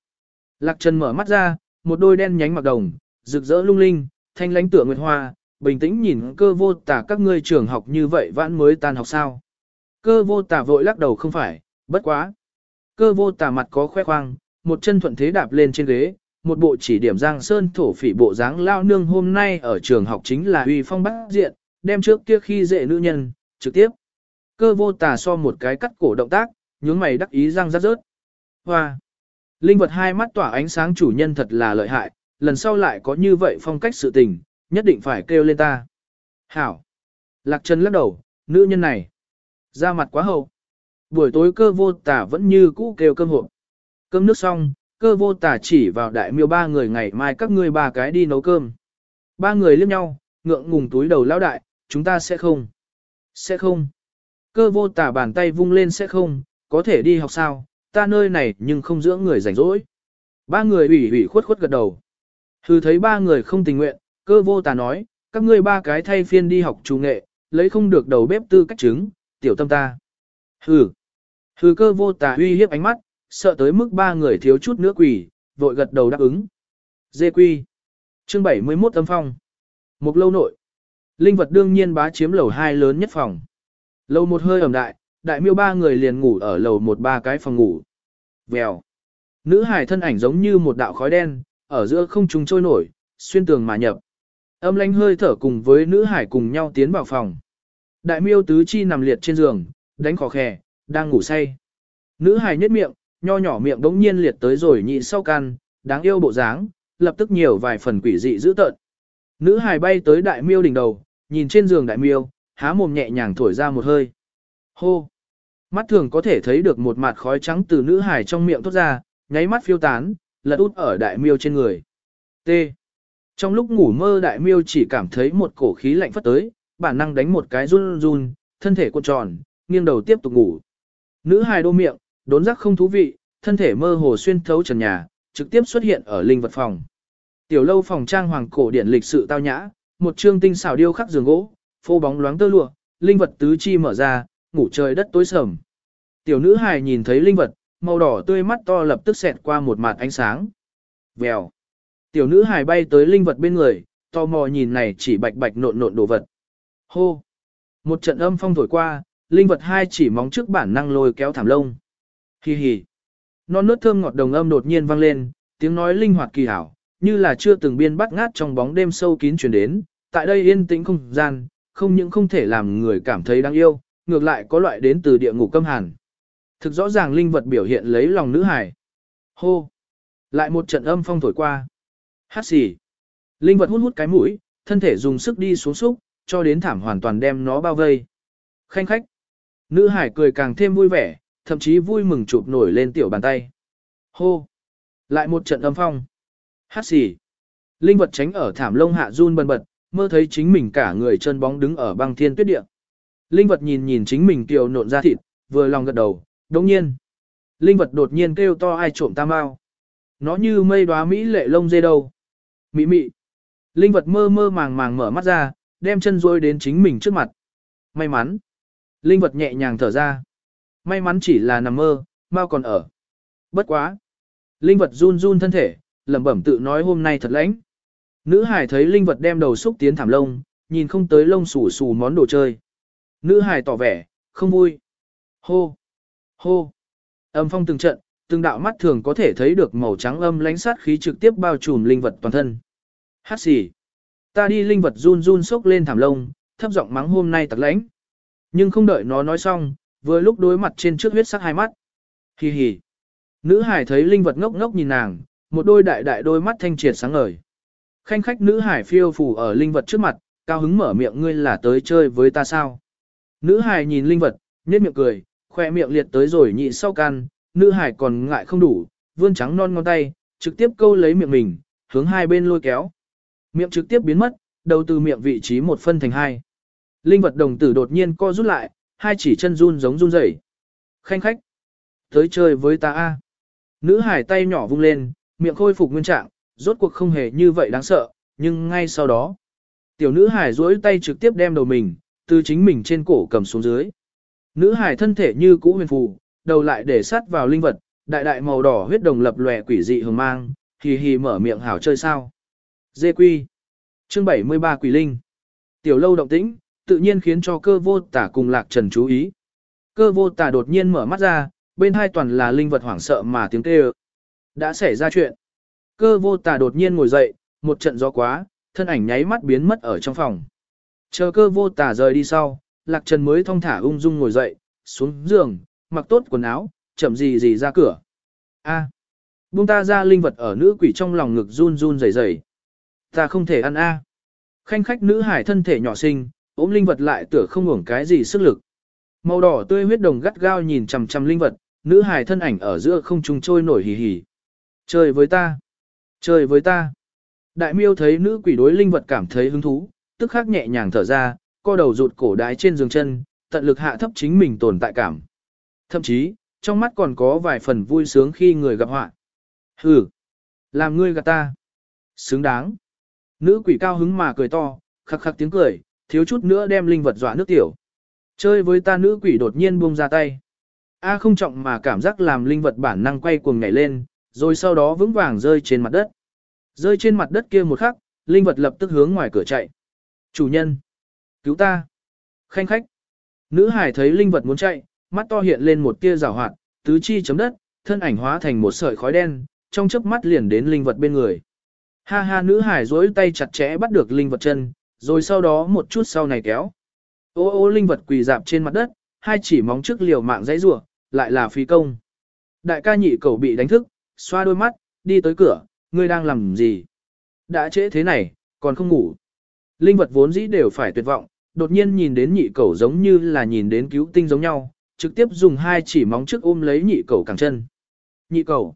Lạc Trần mở mắt ra, một đôi đen nhánh mặc đồng, rực rỡ lung linh, thanh lãnh tựa nguyệt hoa, bình tĩnh nhìn cơ vô tà các ngươi trường học như vậy vãn mới tan học sao. Cơ vô tà vội lắc đầu không phải, bất quá. Cơ vô tà mặt có khoe khoang, một chân thuận thế đạp lên trên ghế, một bộ chỉ điểm giang sơn thổ phỉ bộ dáng lao nương hôm nay ở trường học chính là uy phong bác diện, đem trước kia khi dễ nữ nhân, trực tiếp. Cơ vô tà so một cái cắt cổ động tác, nhướng mày đắc ý răng rát rớt. Hoa! Linh vật hai mắt tỏa ánh sáng chủ nhân thật là lợi hại, lần sau lại có như vậy phong cách sự tình, nhất định phải kêu lên ta. Hảo! Lạc Trần lắc đầu, nữ nhân này. da mặt quá hậu. Buổi tối cơ vô tả vẫn như cũ kêu cơm hộp. Cơm nước xong, cơ vô tả chỉ vào đại miêu ba người ngày mai các ngươi ba cái đi nấu cơm. Ba người liếc nhau, ngượng ngùng túi đầu lão đại, chúng ta sẽ không. Sẽ không. Cơ vô tả bàn tay vung lên sẽ không, có thể đi học sao, ta nơi này nhưng không dưỡng người rảnh rỗi. Ba người ủy ủy khuất khuất gật đầu. Hừ thấy ba người không tình nguyện, cơ vô tà nói, các ngươi ba cái thay phiên đi học chủ nghệ, lấy không được đầu bếp tư cách chứng, tiểu tâm ta. Hừ. Hừ cơ vô tà uy hiếp ánh mắt, sợ tới mức ba người thiếu chút nữa quỷ, vội gật đầu đáp ứng. Dê quy. Chương 71 âm phong. Một lâu nội. Linh vật đương nhiên bá chiếm lầu hai lớn nhất phòng. Lầu một hơi ẩm đại, đại miêu ba người liền ngủ ở lầu một ba cái phòng ngủ. Vèo. Nữ hải thân ảnh giống như một đạo khói đen, ở giữa không trung trôi nổi, xuyên tường mà nhập. Âm lánh hơi thở cùng với nữ hải cùng nhau tiến vào phòng. Đại miêu tứ chi nằm liệt trên giường, đánh khó khè, đang ngủ say. Nữ hải nhếch miệng, nho nhỏ miệng đống nhiên liệt tới rồi nhị sau can, đáng yêu bộ dáng, lập tức nhiều vài phần quỷ dị dữ tợn. Nữ hải bay tới đại miêu đỉnh đầu, nhìn trên giường đại miêu, há mồm nhẹ nhàng thổi ra một hơi. Hô! Mắt thường có thể thấy được một mặt khói trắng từ nữ hải trong miệng thoát ra, nháy mắt phiêu tán, lật út ở đại miêu trên người. T. Trong lúc ngủ mơ đại miêu chỉ cảm thấy một cổ khí lạnh phất tới, bản năng đánh một cái run run, thân thể cuộn tròn, nghiêng đầu tiếp tục ngủ. Nữ hài đô miệng, đốn giác không thú vị, thân thể mơ hồ xuyên thấu trần nhà, trực tiếp xuất hiện ở linh vật phòng. Tiểu lâu phòng trang hoàng cổ điển lịch sự tao nhã, một trương tinh xảo điêu khắc giường gỗ, phô bóng loáng tơ lụa, linh vật tứ chi mở ra, ngủ trời đất tối sầm. Tiểu nữ hài nhìn thấy linh vật, màu đỏ tươi mắt to lập tức xẹt qua một mặt ánh sáng. Vèo. Tiểu nữ hài bay tới linh vật bên người, to mò nhìn này chỉ bạch bạch nộn nộn đồ vật. Hô. Một trận âm phong thổi qua, linh vật hai chỉ móng trước bản năng lôi kéo thảm lông. Hi hi. Non nớt thơm ngọt đồng âm đột nhiên vang lên, tiếng nói linh hoạt kỳ hảo, như là chưa từng biên bắt ngát trong bóng đêm sâu kín truyền đến. Tại đây yên tĩnh không gian, không những không thể làm người cảm thấy đáng yêu, ngược lại có loại đến từ địa ngục câm hàn. Thực rõ ràng linh vật biểu hiện lấy lòng nữ hải. Hô! Lại một trận âm phong thổi qua. Hát xì. Linh vật hút hút cái mũi, thân thể dùng sức đi xuống xúc, cho đến thảm hoàn toàn đem nó bao vây. Khanh khách. Nữ hải cười càng thêm vui vẻ, thậm chí vui mừng chụp nổi lên tiểu bàn tay. Hô. Lại một trận âm phong. Hát xì. Linh vật tránh ở thảm lông hạ run bần bật, mơ thấy chính mình cả người chân bóng đứng ở băng thiên tuyết địa. Linh vật nhìn nhìn chính mình kiều nộn ra thịt, vừa lòng gật đầu, đồng nhiên. Linh vật đột nhiên kêu to ai trộm tam bao. Nó như mây đóa mỹ lệ lông dê đâu. Mị mị. Linh vật mơ mơ màng màng mở mắt ra, đem chân rôi đến chính mình trước mặt. May mắn. Linh vật nhẹ nhàng thở ra. May mắn chỉ là nằm mơ, mau còn ở. Bất quá. Linh vật run run thân thể, lẩm bẩm tự nói hôm nay thật lãnh. Nữ hải thấy linh vật đem đầu xúc tiến thảm lông, nhìn không tới lông xù xù món đồ chơi. Nữ hải tỏ vẻ, không vui. Hô. Hô. Âm phong từng trận, từng đạo mắt thường có thể thấy được màu trắng âm lánh sát khí trực tiếp bao trùm linh vật toàn thân. Hát xì. Ta đi linh vật run run sốc lên thảm lông, thấp giọng mắng hôm nay tặc lãnh. Nhưng không đợi nó nói xong, vừa lúc đối mặt trên trước huyết sắc hai mắt. Hi hi. Nữ hải thấy linh vật ngốc ngốc nhìn nàng, một đôi đại đại đôi mắt thanh triệt sáng ngời. Khanh khách nữ hải phiêu phù ở linh vật trước mặt, cao hứng mở miệng ngươi là tới chơi với ta sao. Nữ hải nhìn linh vật, nhếch miệng cười, khoe miệng liệt tới rồi nhị sau can, nữ hải còn ngại không đủ, vươn trắng non ngón tay, trực tiếp câu lấy miệng mình, hướng hai bên lôi kéo. Miệng trực tiếp biến mất, đầu từ miệng vị trí một phân thành hai. Linh vật đồng tử đột nhiên co rút lại, hai chỉ chân run giống run rẩy. Khanh khách, tới chơi với ta a. Nữ hải tay nhỏ vung lên, miệng khôi phục nguyên trạng, rốt cuộc không hề như vậy đáng sợ, nhưng ngay sau đó, tiểu nữ hải duỗi tay trực tiếp đem đầu mình, từ chính mình trên cổ cầm xuống dưới. Nữ hải thân thể như cũ huyền phù, đầu lại để sát vào linh vật, đại đại màu đỏ huyết đồng lập lòe quỷ dị hừng mang, hì hì mở miệng hảo chơi sao. Dê quy. Chương 73 Quỷ Linh. Tiểu lâu động tĩnh, tự nhiên khiến cho cơ vô tả cùng lạc trần chú ý. Cơ vô tả đột nhiên mở mắt ra, bên hai toàn là linh vật hoảng sợ mà tiếng kêu. Đã xảy ra chuyện. Cơ vô tả đột nhiên ngồi dậy, một trận gió quá, thân ảnh nháy mắt biến mất ở trong phòng. Chờ cơ vô tả rời đi sau, lạc trần mới thong thả ung dung ngồi dậy, xuống giường, mặc tốt quần áo, chậm gì gì ra cửa. A. Buông ta ra linh vật ở nữ quỷ trong lòng ngực run run rẩy rẩy. Ta không thể ăn a. Khanh khách nữ hải thân thể nhỏ xinh, ôm linh vật lại tựa không hưởng cái gì sức lực. Màu đỏ tươi huyết đồng gắt gao nhìn chằm chằm linh vật, nữ hải thân ảnh ở giữa không trung trôi nổi hì hì. Chơi với ta. Chơi với ta. Đại miêu thấy nữ quỷ đối linh vật cảm thấy hứng thú, tức khắc nhẹ nhàng thở ra, co đầu rụt cổ đái trên giường chân, tận lực hạ thấp chính mình tồn tại cảm. Thậm chí, trong mắt còn có vài phần vui sướng khi người gặp họa. Hừ, làm ngươi gạt ta. Xứng đáng. Nữ quỷ cao hứng mà cười to, khắc khắc tiếng cười, thiếu chút nữa đem linh vật dọa nước tiểu. Chơi với ta nữ quỷ đột nhiên buông ra tay. A không trọng mà cảm giác làm linh vật bản năng quay cuồng nhảy lên, rồi sau đó vững vàng rơi trên mặt đất. Rơi trên mặt đất kia một khắc, linh vật lập tức hướng ngoài cửa chạy. Chủ nhân! Cứu ta! Khanh khách! Nữ hải thấy linh vật muốn chạy, mắt to hiện lên một tia rào hoạt, tứ chi chấm đất, thân ảnh hóa thành một sợi khói đen, trong chớp mắt liền đến linh vật bên người. Ha ha nữ hải duỗi tay chặt chẽ bắt được linh vật chân, rồi sau đó một chút sau này kéo. Ô ô linh vật quỳ dạp trên mặt đất, hai chỉ móng trước liều mạng dãy rủa, lại là phí công. Đại ca nhị cầu bị đánh thức, xoa đôi mắt, đi tới cửa, ngươi đang làm gì? Đã trễ thế này, còn không ngủ. Linh vật vốn dĩ đều phải tuyệt vọng, đột nhiên nhìn đến nhị cẩu giống như là nhìn đến cứu tinh giống nhau, trực tiếp dùng hai chỉ móng trước ôm lấy nhị cẩu cẳng chân. Nhị cẩu,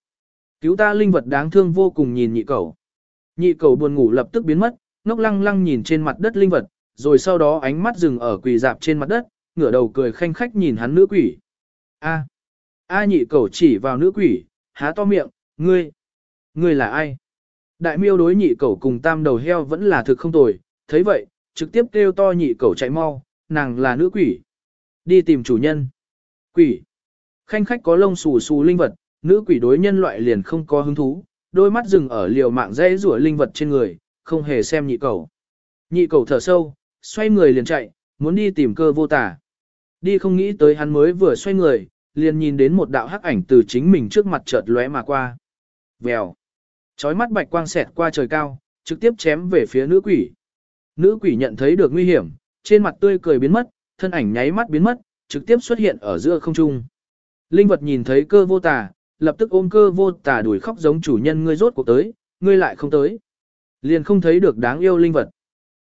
cứu ta linh vật đáng thương vô cùng nhìn nhị cẩu. Nhị cẩu buồn ngủ lập tức biến mất, ngốc lăng lăng nhìn trên mặt đất linh vật, rồi sau đó ánh mắt dừng ở quỳ dạp trên mặt đất, ngửa đầu cười khanh khách nhìn hắn nữ quỷ. A. A nhị cẩu chỉ vào nữ quỷ, há to miệng, ngươi, ngươi là ai? Đại miêu đối nhị cẩu cùng tam đầu heo vẫn là thực không tồi, thấy vậy, trực tiếp kêu to nhị cầu chạy mau, nàng là nữ quỷ. Đi tìm chủ nhân. Quỷ. Khanh khách có lông xù xù linh vật, nữ quỷ đối nhân loại liền không có hứng thú, đôi mắt dừng ở liều mạng dây rủa linh vật trên người, không hề xem nhị cầu. Nhị cầu thở sâu, xoay người liền chạy, muốn đi tìm cơ vô tả. Đi không nghĩ tới hắn mới vừa xoay người, liền nhìn đến một đạo hắc ảnh từ chính mình trước mặt chợt lóe mà qua. Vèo. Chói mắt bạch quang xẹt qua trời cao, trực tiếp chém về phía nữ quỷ. Nữ quỷ nhận thấy được nguy hiểm, trên mặt tươi cười biến mất, thân ảnh nháy mắt biến mất, trực tiếp xuất hiện ở giữa không trung. Linh vật nhìn thấy cơ vô tà, lập tức ôm cơ vô tà đuổi khóc giống chủ nhân ngươi rốt cuộc tới, ngươi lại không tới. Liền không thấy được đáng yêu linh vật.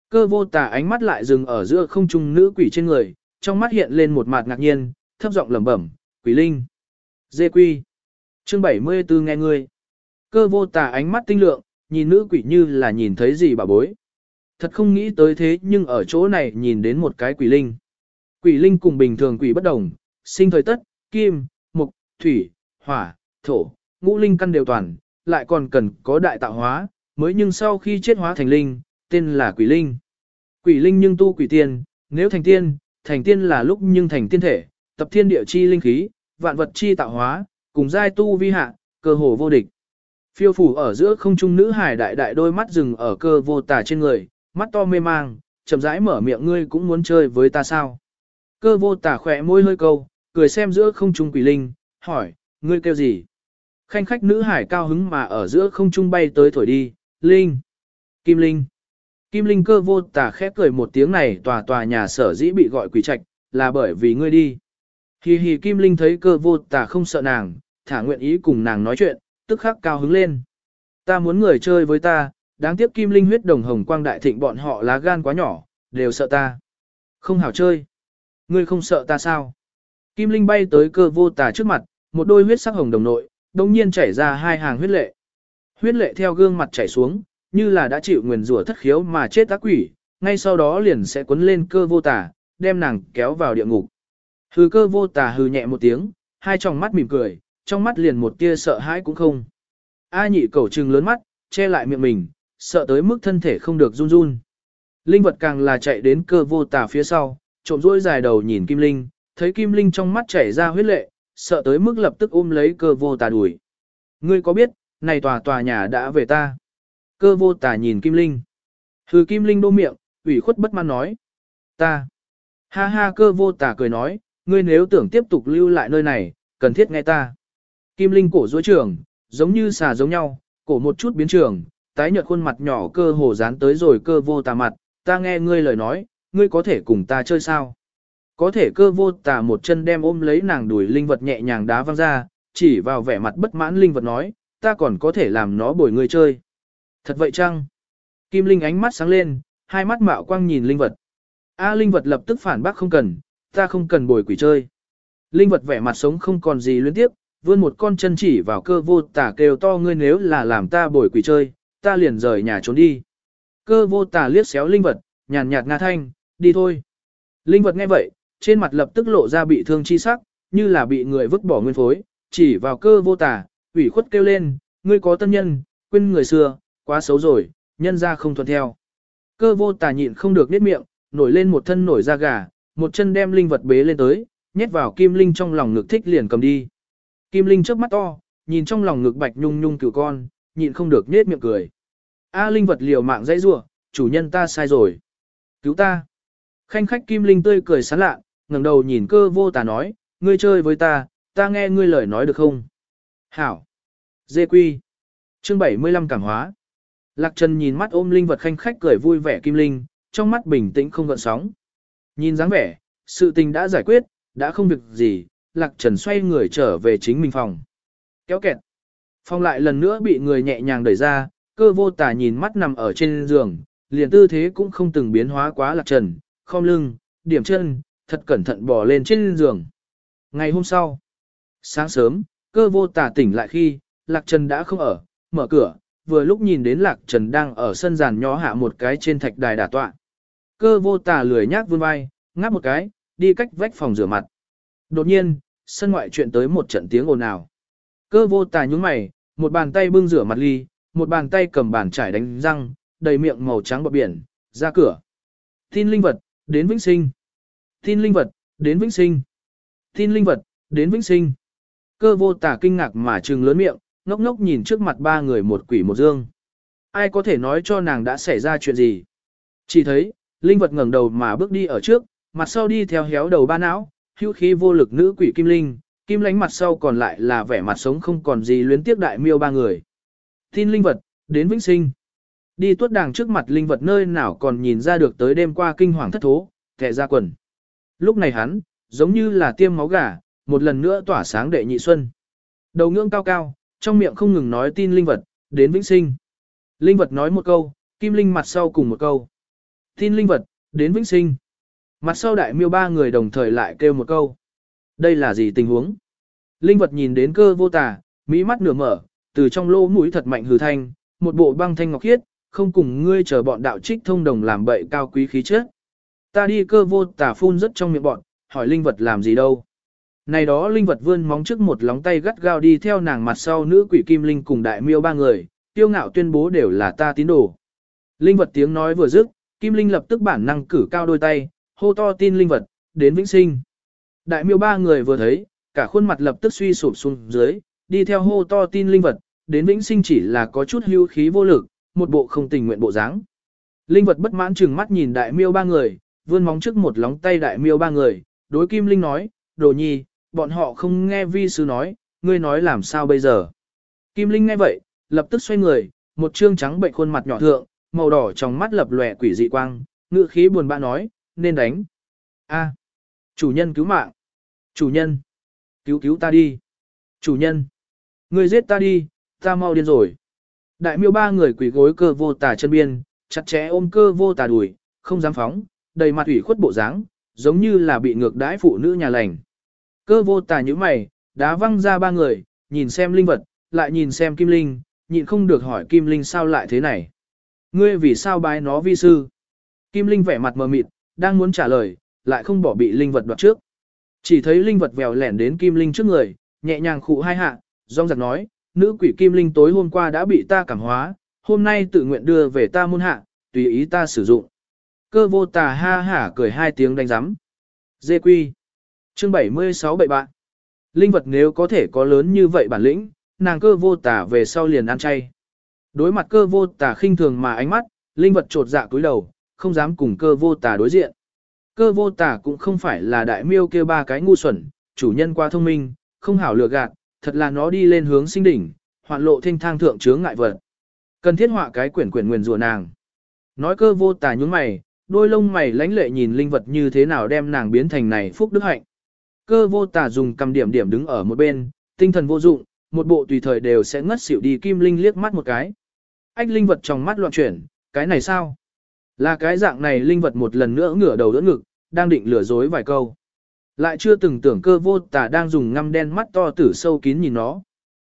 Cơ vô tà ánh mắt lại dừng ở giữa không trung nữ quỷ trên người, trong mắt hiện lên một mặt ngạc nhiên, thấp giọng lẩm bẩm, quỷ linh. Dê quy. Chương 74 nghe ngươi. Cơ vô tà ánh mắt tinh lượng, nhìn nữ quỷ như là nhìn thấy gì bà bối. Thật không nghĩ tới thế nhưng ở chỗ này nhìn đến một cái quỷ linh. Quỷ linh cùng bình thường quỷ bất đồng, sinh thời tất, kim, mục, thủy, hỏa, thổ, ngũ linh căn đều toàn, lại còn cần có đại tạo hóa, mới nhưng sau khi chết hóa thành linh, tên là quỷ linh. Quỷ linh nhưng tu quỷ tiên, nếu thành tiên, thành tiên là lúc nhưng thành tiên thể, tập thiên địa chi linh khí, vạn vật chi tạo hóa, cùng giai tu vi hạ, cơ hồ vô địch. Phiêu phủ ở giữa không trung nữ hải đại đại đôi mắt rừng ở cơ vô tà trên người, mắt to mê mang, chậm rãi mở miệng ngươi cũng muốn chơi với ta sao. Cơ vô tà khỏe môi hơi câu, cười xem giữa không trung quỷ linh, hỏi, ngươi kêu gì? Khanh khách nữ hải cao hứng mà ở giữa không trung bay tới thổi đi, linh, kim linh. Kim linh cơ vô tà khép cười một tiếng này tòa tòa nhà sở dĩ bị gọi quỷ trạch, là bởi vì ngươi đi. Hì hì kim linh thấy cơ vô tà không sợ nàng, thả nguyện ý cùng nàng nói chuyện, tức khắc cao hứng lên. Ta muốn người chơi với ta, đáng tiếc kim linh huyết đồng hồng quang đại thịnh bọn họ lá gan quá nhỏ, đều sợ ta. Không hảo chơi. Ngươi không sợ ta sao? Kim linh bay tới cơ vô tà trước mặt, một đôi huyết sắc hồng đồng nội, đồng nhiên chảy ra hai hàng huyết lệ. Huyết lệ theo gương mặt chảy xuống, như là đã chịu nguyền rủa thất khiếu mà chết ác quỷ, ngay sau đó liền sẽ cuốn lên cơ vô tà, đem nàng kéo vào địa ngục. hừ cơ vô tà hừ nhẹ một tiếng, hai tròng mắt mỉm cười, trong mắt liền một tia sợ hãi cũng không. A nhị cầu trừng lớn mắt, che lại miệng mình, sợ tới mức thân thể không được run run. Linh vật càng là chạy đến cơ vô tà phía sau, trộm rỗi dài đầu nhìn Kim Linh, thấy Kim Linh trong mắt chảy ra huyết lệ, sợ tới mức lập tức ôm lấy cơ vô tà đuổi. Ngươi có biết, này tòa tòa nhà đã về ta. Cơ vô tà nhìn Kim Linh. Hừ Kim Linh đô miệng, ủy khuất bất mãn nói. Ta. Ha ha cơ vô tà cười nói, ngươi nếu tưởng tiếp tục lưu lại nơi này, cần thiết nghe ta. Kim Linh cổ rối trường, giống như xà giống nhau, cổ một chút biến trường, tái nhợt khuôn mặt nhỏ cơ hồ dán tới rồi cơ vô tà mặt, ta nghe ngươi lời nói, ngươi có thể cùng ta chơi sao? Có thể cơ vô tà một chân đem ôm lấy nàng đuổi linh vật nhẹ nhàng đá văng ra, chỉ vào vẻ mặt bất mãn linh vật nói, ta còn có thể làm nó bồi ngươi chơi. Thật vậy chăng? Kim Linh ánh mắt sáng lên, hai mắt mạo quang nhìn linh vật. A linh vật lập tức phản bác không cần, ta không cần bồi quỷ chơi. Linh vật vẻ mặt sống không còn gì luyến tiếp, vươn một con chân chỉ vào cơ vô tà kêu to ngươi nếu là làm ta bồi quỷ chơi, ta liền rời nhà trốn đi. Cơ vô tà liếc xéo linh vật, nhàn nhạt nga thanh, đi thôi. Linh vật nghe vậy, trên mặt lập tức lộ ra bị thương chi sắc, như là bị người vứt bỏ nguyên phối, chỉ vào cơ vô tà, ủy khuất kêu lên, ngươi có tân nhân, quên người xưa, quá xấu rồi, nhân ra không thuận theo. Cơ vô tà nhịn không được nết miệng, nổi lên một thân nổi da gà, một chân đem linh vật bế lên tới, nhét vào kim linh trong lòng ngực thích liền cầm đi. Kim linh trước mắt to, nhìn trong lòng ngực bạch nhung nhung cửu con, nhịn không được nết miệng cười. A linh vật liều mạng dãy rủa, chủ nhân ta sai rồi. Cứu ta. Khanh khách kim linh tươi cười sán lạ, ngẩng đầu nhìn cơ vô tà nói, ngươi chơi với ta, ta nghe ngươi lời nói được không? Hảo. Dê quy. Chương 75 cảm hóa. Lạc Trần nhìn mắt ôm linh vật khanh khách cười vui vẻ kim linh, trong mắt bình tĩnh không gợn sóng. Nhìn dáng vẻ, sự tình đã giải quyết, đã không việc gì, Lạc Trần xoay người trở về chính mình phòng. Kéo kẹt. Phong lại lần nữa bị người nhẹ nhàng đẩy ra, cơ vô tà nhìn mắt nằm ở trên giường, liền tư thế cũng không từng biến hóa quá Lạc Trần, không lưng, điểm chân, thật cẩn thận bò lên trên giường. Ngày hôm sau, sáng sớm, cơ vô tà tỉnh lại khi, Lạc Trần đã không ở, mở cửa, vừa lúc nhìn đến Lạc Trần đang ở sân giàn nhó hạ một cái trên thạch đài đả tọa. Cơ vô tà lười nhác vươn vai, ngáp một cái, đi cách vách phòng rửa mặt. Đột nhiên, sân ngoại chuyện tới một trận tiếng ồn ào. Cơ vô tà nhúng mày, một bàn tay bưng rửa mặt ly, một bàn tay cầm bàn trải đánh răng, đầy miệng màu trắng bọt biển, ra cửa. Tin linh vật, đến vĩnh sinh. Tin linh vật, đến vĩnh sinh. Tin linh vật, đến vĩnh sinh. Cơ vô tà kinh ngạc mà trừng lớn miệng, ngốc ngốc nhìn trước mặt ba người một quỷ một dương. Ai có thể nói cho nàng đã xảy ra chuyện gì? Chỉ thấy, linh vật ngẩng đầu mà bước đi ở trước, mặt sau đi theo héo đầu ba não, hữu khí vô lực nữ quỷ kim linh, kim lánh mặt sau còn lại là vẻ mặt sống không còn gì luyến tiếc đại miêu ba người. Tin linh vật, đến vĩnh sinh. Đi tuốt đàng trước mặt linh vật nơi nào còn nhìn ra được tới đêm qua kinh hoàng thất thố, thẻ ra quần. Lúc này hắn, giống như là tiêm máu gà, một lần nữa tỏa sáng đệ nhị xuân. Đầu ngưỡng cao cao, trong miệng không ngừng nói tin linh vật, đến vĩnh sinh. Linh vật nói một câu, kim linh mặt sau cùng một câu. Tin linh vật, đến vĩnh sinh. Mặt sau đại miêu ba người đồng thời lại kêu một câu. Đây là gì tình huống? Linh vật nhìn đến cơ vô tà, mỹ mắt nửa mở, từ trong lỗ mũi thật mạnh hừ thanh, một bộ băng thanh ngọc khiết, không cùng ngươi chờ bọn đạo trích thông đồng làm bậy cao quý khí chất. Ta đi cơ vô tà phun rất trong miệng bọn, hỏi linh vật làm gì đâu. Này đó linh vật vươn móng trước một lóng tay gắt gao đi theo nàng mặt sau nữ quỷ kim linh cùng đại miêu ba người, tiêu ngạo tuyên bố đều là ta tín đồ. Linh vật tiếng nói vừa dứt, kim linh lập tức bản năng cử cao đôi tay, hô to tin linh vật, đến vĩnh sinh. Đại miêu ba người vừa thấy, cả khuôn mặt lập tức suy sụp xuống dưới, đi theo hô to tin linh vật, đến vĩnh sinh chỉ là có chút hưu khí vô lực, một bộ không tình nguyện bộ dáng. Linh vật bất mãn chừng mắt nhìn đại miêu ba người, vươn móng trước một lóng tay đại miêu ba người, đối kim linh nói, đồ nhi, bọn họ không nghe vi sư nói, ngươi nói làm sao bây giờ. Kim linh nghe vậy, lập tức xoay người, một trương trắng bệnh khuôn mặt nhỏ thượng, màu đỏ trong mắt lập lòe quỷ dị quang, ngự khí buồn bã nói, nên đánh. A, chủ nhân cứu mạng. Chủ nhân, cứu cứu ta đi. Chủ nhân, ngươi giết ta đi, ta mau điên rồi. Đại miêu ba người quỷ gối cơ vô tà chân biên, chặt chẽ ôm cơ vô tà đùi, không dám phóng, đầy mặt ủy khuất bộ dáng, giống như là bị ngược đãi phụ nữ nhà lành. Cơ vô tà như mày, đá văng ra ba người, nhìn xem linh vật, lại nhìn xem kim linh, nhịn không được hỏi kim linh sao lại thế này. Ngươi vì sao bái nó vi sư? Kim linh vẻ mặt mờ mịt, đang muốn trả lời, lại không bỏ bị linh vật đoạt trước. Chỉ thấy linh vật vèo lẻn đến kim linh trước người, nhẹ nhàng khụ hai hạ, rong giặc nói, nữ quỷ kim linh tối hôm qua đã bị ta cảm hóa, hôm nay tự nguyện đưa về ta môn hạ, tùy ý ta sử dụng. Cơ vô tà ha hả cười hai tiếng đánh giám. Dê quy. Chương 76 bậy bạn. Linh vật nếu có thể có lớn như vậy bản lĩnh, nàng cơ vô tà về sau liền ăn chay. Đối mặt cơ vô tà khinh thường mà ánh mắt, linh vật trột dạ cúi đầu, không dám cùng cơ vô tà đối diện. Cơ vô tả cũng không phải là đại miêu kia ba cái ngu xuẩn, chủ nhân qua thông minh, không hảo lừa gạt, thật là nó đi lên hướng sinh đỉnh, hoạn lộ thanh thang thượng chướng ngại vật. Cần thiết họa cái quyển quyển nguyền rủa nàng. Nói cơ vô tả nhún mày, đôi lông mày lánh lệ nhìn linh vật như thế nào đem nàng biến thành này phúc đức hạnh. Cơ vô tả dùng cầm điểm điểm đứng ở một bên, tinh thần vô dụng, một bộ tùy thời đều sẽ ngất xỉu đi kim linh liếc mắt một cái. Ách linh vật trong mắt loạn chuyển, cái này sao? Là cái dạng này linh vật một lần nữa ngửa đầu đỡ ngực, đang định lừa dối vài câu. Lại chưa từng tưởng cơ vô tà đang dùng ngăm đen mắt to tử sâu kín nhìn nó.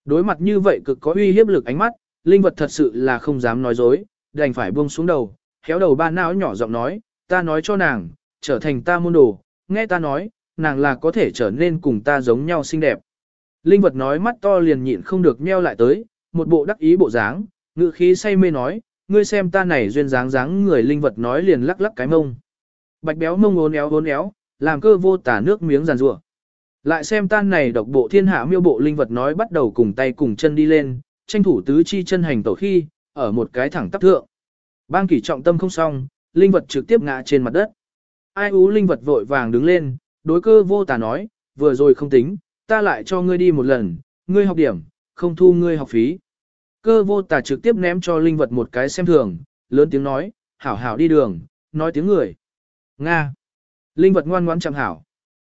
Đối mặt như vậy cực có uy hiếp lực ánh mắt, linh vật thật sự là không dám nói dối, đành phải buông xuống đầu, khéo đầu ba não nhỏ giọng nói, ta nói cho nàng, trở thành ta môn đồ, nghe ta nói, nàng là có thể trở nên cùng ta giống nhau xinh đẹp. Linh vật nói mắt to liền nhịn không được meo lại tới, một bộ đắc ý bộ dáng, ngự khí say mê nói, ngươi xem ta này duyên dáng dáng người linh vật nói liền lắc lắc cái mông. Bạch béo mông ốn éo ốn éo, làm cơ vô tả nước miếng giàn rủa. Lại xem tan này độc bộ thiên hạ miêu bộ linh vật nói bắt đầu cùng tay cùng chân đi lên, tranh thủ tứ chi chân hành tổ khi, ở một cái thẳng tắp thượng. Bang kỷ trọng tâm không xong, linh vật trực tiếp ngã trên mặt đất. Ai ú linh vật vội vàng đứng lên, đối cơ vô tả nói, vừa rồi không tính, ta lại cho ngươi đi một lần, ngươi học điểm, không thu ngươi học phí. Cơ vô tả trực tiếp ném cho linh vật một cái xem thường, lớn tiếng nói, hảo hảo đi đường, nói tiếng người. Nga. Linh vật ngoan ngoãn chẳng hảo.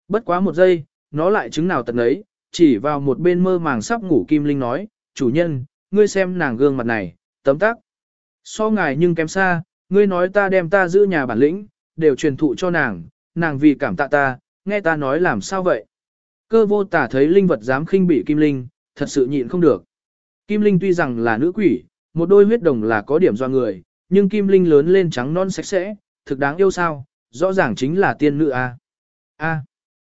Bất quá một giây, nó lại chứng nào tận ấy, chỉ vào một bên mơ màng sắp ngủ Kim Linh nói, chủ nhân, ngươi xem nàng gương mặt này, tấm tắc. So ngài nhưng kém xa, ngươi nói ta đem ta giữ nhà bản lĩnh, đều truyền thụ cho nàng, nàng vì cảm tạ ta, nghe ta nói làm sao vậy. Cơ vô tả thấy linh vật dám khinh bị Kim Linh, thật sự nhịn không được. Kim Linh tuy rằng là nữ quỷ, một đôi huyết đồng là có điểm do người, nhưng Kim Linh lớn lên trắng non sạch sẽ, thực đáng yêu sao, rõ ràng chính là tiên nữ a. A.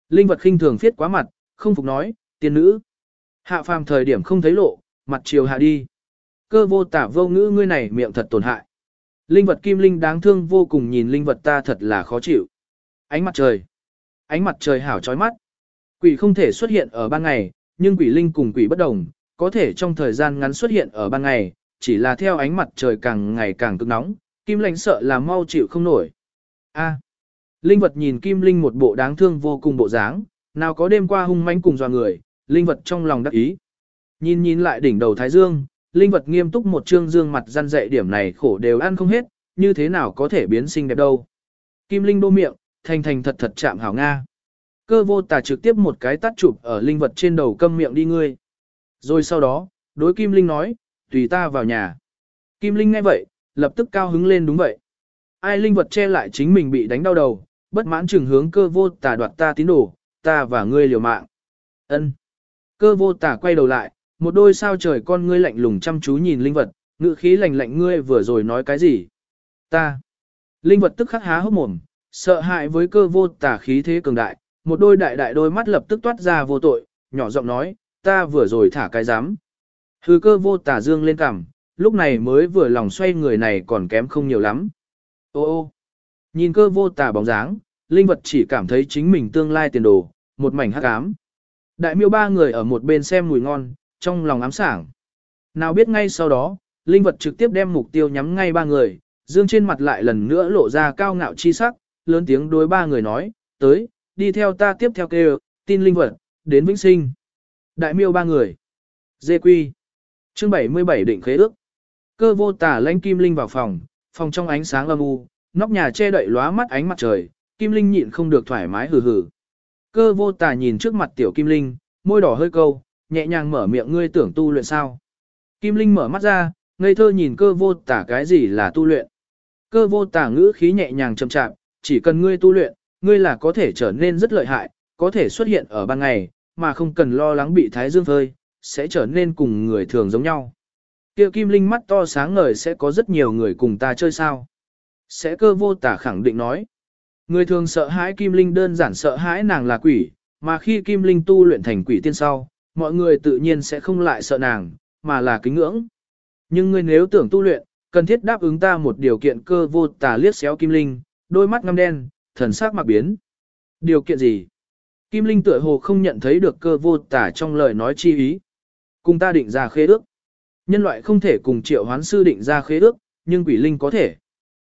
Linh vật khinh thường phiết quá mặt, không phục nói, tiên nữ. Hạ phàm thời điểm không thấy lộ, mặt chiều hạ đi. Cơ vô tả vô ngữ ngươi này miệng thật tổn hại. Linh vật kim linh đáng thương vô cùng nhìn linh vật ta thật là khó chịu. Ánh mặt trời. Ánh mặt trời hảo chói mắt. Quỷ không thể xuất hiện ở ban ngày, nhưng quỷ linh cùng quỷ bất đồng, có thể trong thời gian ngắn xuất hiện ở ban ngày, chỉ là theo ánh mặt trời càng ngày càng cực nóng, kim linh sợ là mau chịu không nổi. A. Linh vật nhìn Kim Linh một bộ đáng thương vô cùng bộ dáng, nào có đêm qua hung manh cùng dò người, linh vật trong lòng đắc ý. Nhìn nhìn lại đỉnh đầu Thái Dương, linh vật nghiêm túc một trương dương mặt răn dạy điểm này khổ đều ăn không hết, như thế nào có thể biến sinh đẹp đâu. Kim Linh đô miệng, thành thành thật thật chạm hảo Nga. Cơ vô tà trực tiếp một cái tắt chụp ở linh vật trên đầu câm miệng đi ngươi. Rồi sau đó, đối Kim Linh nói, tùy ta vào nhà. Kim Linh nghe vậy, lập tức cao hứng lên đúng vậy. Ai linh vật che lại chính mình bị đánh đau đầu, bất mãn trường hướng cơ vô tà đoạt ta tín đồ, ta và ngươi liều mạng. Ân. Cơ vô tà quay đầu lại, một đôi sao trời con ngươi lạnh lùng chăm chú nhìn linh vật, ngự khí lạnh lạnh ngươi vừa rồi nói cái gì? Ta. Linh vật tức khắc há hốc mồm, sợ hãi với cơ vô tà khí thế cường đại, một đôi đại đại đôi mắt lập tức toát ra vô tội, nhỏ giọng nói, ta vừa rồi thả cái dám. Hư cơ vô tà dương lên cằm, lúc này mới vừa lòng xoay người này còn kém không nhiều lắm. Ô ô. Nhìn cơ vô tà bóng dáng, linh vật chỉ cảm thấy chính mình tương lai tiền đồ, một mảnh hắc ám. Đại miêu ba người ở một bên xem mùi ngon, trong lòng ám sảng. Nào biết ngay sau đó, linh vật trực tiếp đem mục tiêu nhắm ngay ba người, dương trên mặt lại lần nữa lộ ra cao ngạo chi sắc, lớn tiếng đối ba người nói, tới, đi theo ta tiếp theo kêu, tin linh vật, đến vĩnh sinh. Đại miêu ba người. Dê quy. Chương 77 định khế ước. Cơ vô tả lãnh kim linh vào phòng, phòng trong ánh sáng âm u, nóc nhà che đậy lóa mắt ánh mặt trời, Kim Linh nhịn không được thoải mái hừ hừ. Cơ vô tà nhìn trước mặt tiểu Kim Linh, môi đỏ hơi câu, nhẹ nhàng mở miệng ngươi tưởng tu luyện sao. Kim Linh mở mắt ra, ngây thơ nhìn cơ vô tả cái gì là tu luyện. Cơ vô tả ngữ khí nhẹ nhàng chậm chạp, chỉ cần ngươi tu luyện, ngươi là có thể trở nên rất lợi hại, có thể xuất hiện ở ban ngày, mà không cần lo lắng bị thái dương phơi, sẽ trở nên cùng người thường giống nhau. Kia Kim Linh mắt to sáng ngời sẽ có rất nhiều người cùng ta chơi sao. Sẽ cơ vô tả khẳng định nói. Người thường sợ hãi Kim Linh đơn giản sợ hãi nàng là quỷ, mà khi Kim Linh tu luyện thành quỷ tiên sau, mọi người tự nhiên sẽ không lại sợ nàng, mà là kính ngưỡng. Nhưng ngươi nếu tưởng tu luyện, cần thiết đáp ứng ta một điều kiện cơ vô tả liếc xéo Kim Linh, đôi mắt ngăm đen, thần sắc mặc biến. Điều kiện gì? Kim Linh tựa hồ không nhận thấy được cơ vô tả trong lời nói chi ý. Cùng ta định ra khế ước. Nhân loại không thể cùng triệu hoán sư định ra khế ước, nhưng quỷ linh có thể.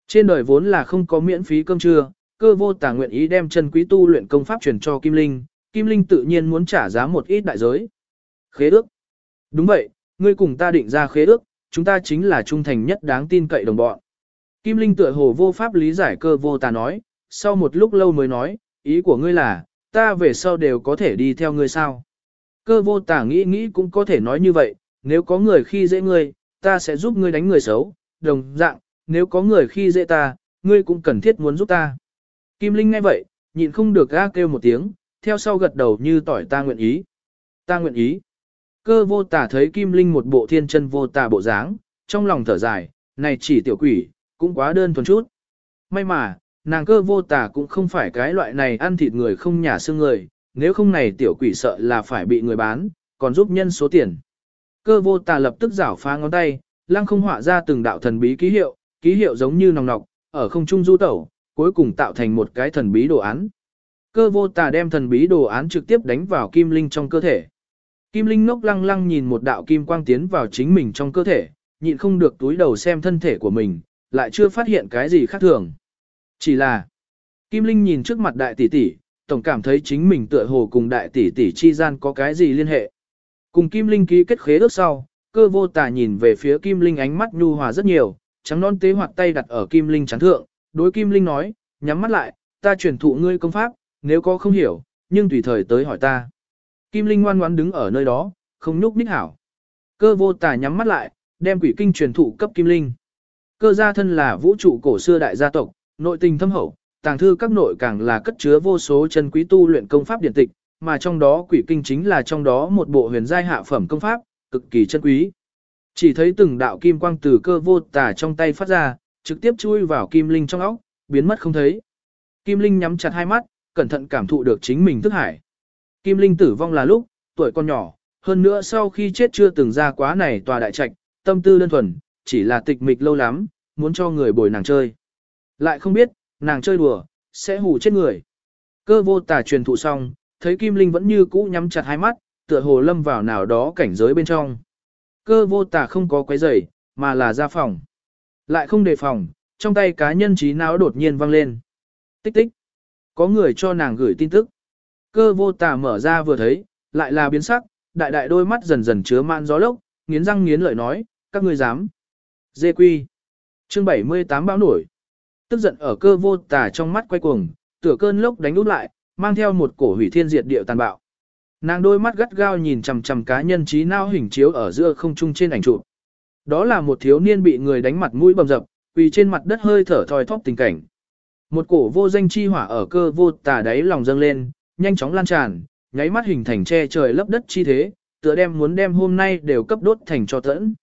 Trên đời vốn là không có miễn phí cơm trưa, cơ vô tà nguyện ý đem chân quý tu luyện công pháp truyền cho Kim Linh, Kim Linh tự nhiên muốn trả giá một ít đại giới. Khế ước. Đúng vậy, ngươi cùng ta định ra khế ước, chúng ta chính là trung thành nhất đáng tin cậy đồng bọn. Kim Linh tựa hồ vô pháp lý giải cơ vô tà nói, sau một lúc lâu mới nói, ý của ngươi là, ta về sau đều có thể đi theo ngươi sao. Cơ vô tả nghĩ nghĩ cũng có thể nói như vậy, nếu có người khi dễ ngươi, ta sẽ giúp ngươi đánh người xấu, đồng dạng, nếu có người khi dễ ta, ngươi cũng cần thiết muốn giúp ta. Kim Linh nghe vậy, nhịn không được ga kêu một tiếng, theo sau gật đầu như tỏi ta nguyện ý. Ta nguyện ý. Cơ vô tả thấy Kim Linh một bộ thiên chân vô tả bộ dáng, trong lòng thở dài, này chỉ tiểu quỷ, cũng quá đơn thuần chút. May mà, nàng cơ vô tà cũng không phải cái loại này ăn thịt người không nhả xương người, nếu không này tiểu quỷ sợ là phải bị người bán, còn giúp nhân số tiền. Cơ vô tà lập tức giảo phá ngón tay, lăng không họa ra từng đạo thần bí ký hiệu, ký hiệu giống như nòng nọc, ở không trung du tẩu, cuối cùng tạo thành một cái thần bí đồ án. Cơ vô tà đem thần bí đồ án trực tiếp đánh vào kim linh trong cơ thể. Kim linh ngốc lăng lăng nhìn một đạo kim quang tiến vào chính mình trong cơ thể, nhịn không được túi đầu xem thân thể của mình, lại chưa phát hiện cái gì khác thường. Chỉ là, Kim Linh nhìn trước mặt đại tỷ tỷ, tổng cảm thấy chính mình tựa hồ cùng đại tỷ tỷ chi gian có cái gì liên hệ. Cùng Kim Linh ký kết khế ước sau, cơ vô tà nhìn về phía Kim Linh ánh mắt nhu hòa rất nhiều, trắng non tế hoạt tay đặt ở Kim Linh chán thượng, đối Kim Linh nói, nhắm mắt lại, ta truyền thụ ngươi công pháp, nếu có không hiểu, nhưng tùy thời tới hỏi ta. Kim Linh ngoan ngoãn đứng ở nơi đó, không nhúc nhích hảo. Cơ vô tà nhắm mắt lại, đem quỷ kinh truyền thụ cấp Kim Linh. Cơ gia thân là vũ trụ cổ xưa đại gia tộc, nội tình thâm hậu, tàng thư các nội càng là cất chứa vô số chân quý tu luyện công pháp điện tịch, mà trong đó quỷ kinh chính là trong đó một bộ huyền giai hạ phẩm công pháp, cực kỳ chân quý. Chỉ thấy từng đạo kim quang từ cơ vô tà trong tay phát ra, trực tiếp chui vào kim linh trong óc, biến mất không thấy. Kim linh nhắm chặt hai mắt, cẩn thận cảm thụ được chính mình thức hải. Kim linh tử vong là lúc, tuổi còn nhỏ, hơn nữa sau khi chết chưa từng ra quá này tòa đại trạch, tâm tư đơn thuần, chỉ là tịch mịch lâu lắm, muốn cho người bồi nàng chơi. Lại không biết, nàng chơi đùa, sẽ hù chết người. Cơ vô tà truyền thụ xong, thấy Kim Linh vẫn như cũ nhắm chặt hai mắt, tựa hồ lâm vào nào đó cảnh giới bên trong. Cơ vô tà không có quấy rầy, mà là ra phòng. Lại không đề phòng, trong tay cá nhân trí não đột nhiên vang lên. Tích tích. Có người cho nàng gửi tin tức. Cơ vô tà mở ra vừa thấy, lại là biến sắc, đại đại đôi mắt dần dần chứa man gió lốc, nghiến răng nghiến lợi nói, các ngươi dám. Dê quy. Chương 78 bão nổi. Tức giận ở cơ vô tà trong mắt quay cuồng, tựa cơn lốc đánh úp lại, mang theo một cổ hủy thiên diệt địa tàn bạo. Nàng đôi mắt gắt gao nhìn chằm chằm cá nhân trí nao hình chiếu ở giữa không trung trên ảnh chụp. Đó là một thiếu niên bị người đánh mặt mũi bầm dập, quỳ trên mặt đất hơi thở thoi thóp tình cảnh. Một cổ vô danh chi hỏa ở cơ vô tà đáy lòng dâng lên, nhanh chóng lan tràn, nháy mắt hình thành che trời lấp đất chi thế, tựa đem muốn đem hôm nay đều cấp đốt thành cho tẫn.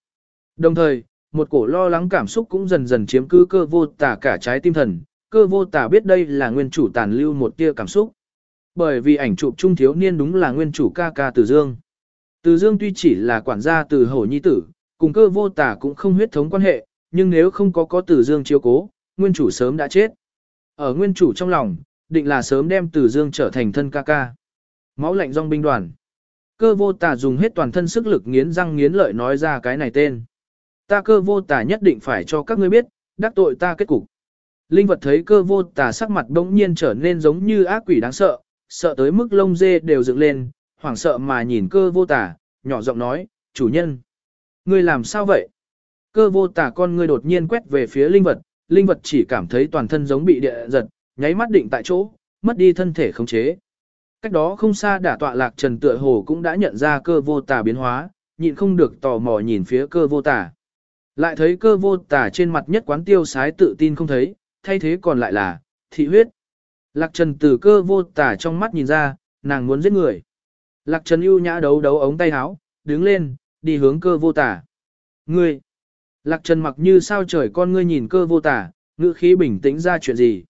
Đồng thời, một cổ lo lắng cảm xúc cũng dần dần chiếm cứ cơ vô tà cả trái tim thần, cơ vô tà biết đây là nguyên chủ tàn lưu một tia cảm xúc. Bởi vì ảnh chụp trung thiếu niên đúng là nguyên chủ ca ca Từ Dương. Từ Dương tuy chỉ là quản gia từ hổ nhi tử, cùng cơ vô tà cũng không huyết thống quan hệ, nhưng nếu không có có Từ Dương chiếu cố, nguyên chủ sớm đã chết. Ở nguyên chủ trong lòng, định là sớm đem Từ Dương trở thành thân ca ca. Máu lạnh dòng binh đoàn. Cơ vô tà dùng hết toàn thân sức lực nghiến răng nghiến lợi nói ra cái này tên. Ta cơ vô tà nhất định phải cho các ngươi biết, đắc tội ta kết cục. Linh vật thấy cơ vô tà sắc mặt bỗng nhiên trở nên giống như ác quỷ đáng sợ, sợ tới mức lông dê đều dựng lên, hoảng sợ mà nhìn cơ vô tà, nhỏ giọng nói, chủ nhân. Ngươi làm sao vậy? Cơ vô tà con ngươi đột nhiên quét về phía linh vật, linh vật chỉ cảm thấy toàn thân giống bị địa giật, nháy mắt định tại chỗ, mất đi thân thể khống chế. Cách đó không xa đả tọa lạc trần tựa hồ cũng đã nhận ra cơ vô tà biến hóa, nhịn không được tò mò nhìn phía cơ vô tà. Lại thấy cơ vô tả trên mặt nhất quán tiêu sái tự tin không thấy, thay thế còn lại là, thị huyết. Lạc Trần từ cơ vô tả trong mắt nhìn ra, nàng muốn giết người. Lạc Trần ưu nhã đấu đấu ống tay áo, đứng lên, đi hướng cơ vô tả Ngươi! Lạc Trần mặc như sao trời con ngươi nhìn cơ vô tả ngữ khí bình tĩnh ra chuyện gì.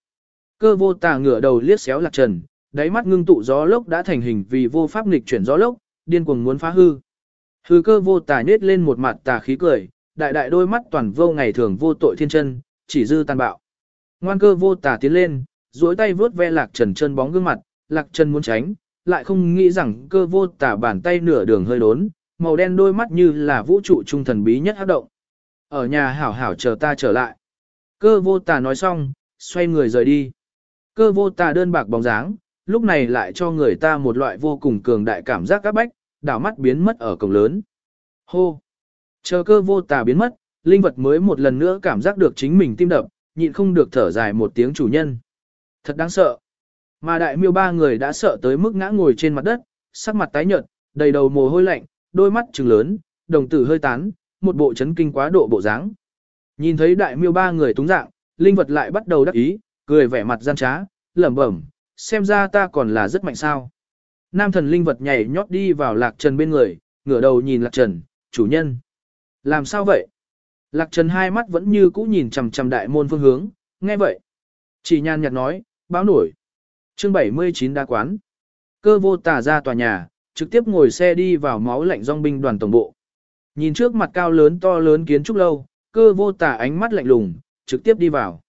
Cơ vô tả ngửa đầu liếc xéo Lạc Trần, đáy mắt ngưng tụ gió lốc đã thành hình vì vô pháp nghịch chuyển gió lốc, điên cuồng muốn phá hư. Hư cơ vô tả nết lên một mặt tà khí cười, đại đại đôi mắt toàn vô ngày thường vô tội thiên chân, chỉ dư tàn bạo. Ngoan cơ vô tà tiến lên, duỗi tay vướt ve lạc trần chân bóng gương mặt, lạc trần muốn tránh, lại không nghĩ rằng cơ vô tà bàn tay nửa đường hơi đốn, màu đen đôi mắt như là vũ trụ trung thần bí nhất hấp động. Ở nhà hảo hảo chờ ta trở lại. Cơ vô tà nói xong, xoay người rời đi. Cơ vô tà đơn bạc bóng dáng, lúc này lại cho người ta một loại vô cùng cường đại cảm giác các bách, đảo mắt biến mất ở cổng lớn. Hô! Chờ cơ vô tà biến mất, linh vật mới một lần nữa cảm giác được chính mình tim đập, nhịn không được thở dài một tiếng chủ nhân. Thật đáng sợ. Mà đại miêu ba người đã sợ tới mức ngã ngồi trên mặt đất, sắc mặt tái nhợt, đầy đầu mồ hôi lạnh, đôi mắt trừng lớn, đồng tử hơi tán, một bộ chấn kinh quá độ bộ dáng. Nhìn thấy đại miêu ba người túng dạng, linh vật lại bắt đầu đắc ý, cười vẻ mặt gian trá, lẩm bẩm, xem ra ta còn là rất mạnh sao. Nam thần linh vật nhảy nhót đi vào lạc trần bên người, ngửa đầu nhìn lạc trần, chủ nhân. Làm sao vậy? Lạc Trần hai mắt vẫn như cũ nhìn chằm chằm đại môn phương hướng, nghe vậy. Chỉ nhàn nhạt nói, báo nổi. Chương 79 đa quán. Cơ vô tả ra tòa nhà, trực tiếp ngồi xe đi vào máu lạnh dòng binh đoàn tổng bộ. Nhìn trước mặt cao lớn to lớn kiến trúc lâu, cơ vô tà ánh mắt lạnh lùng, trực tiếp đi vào.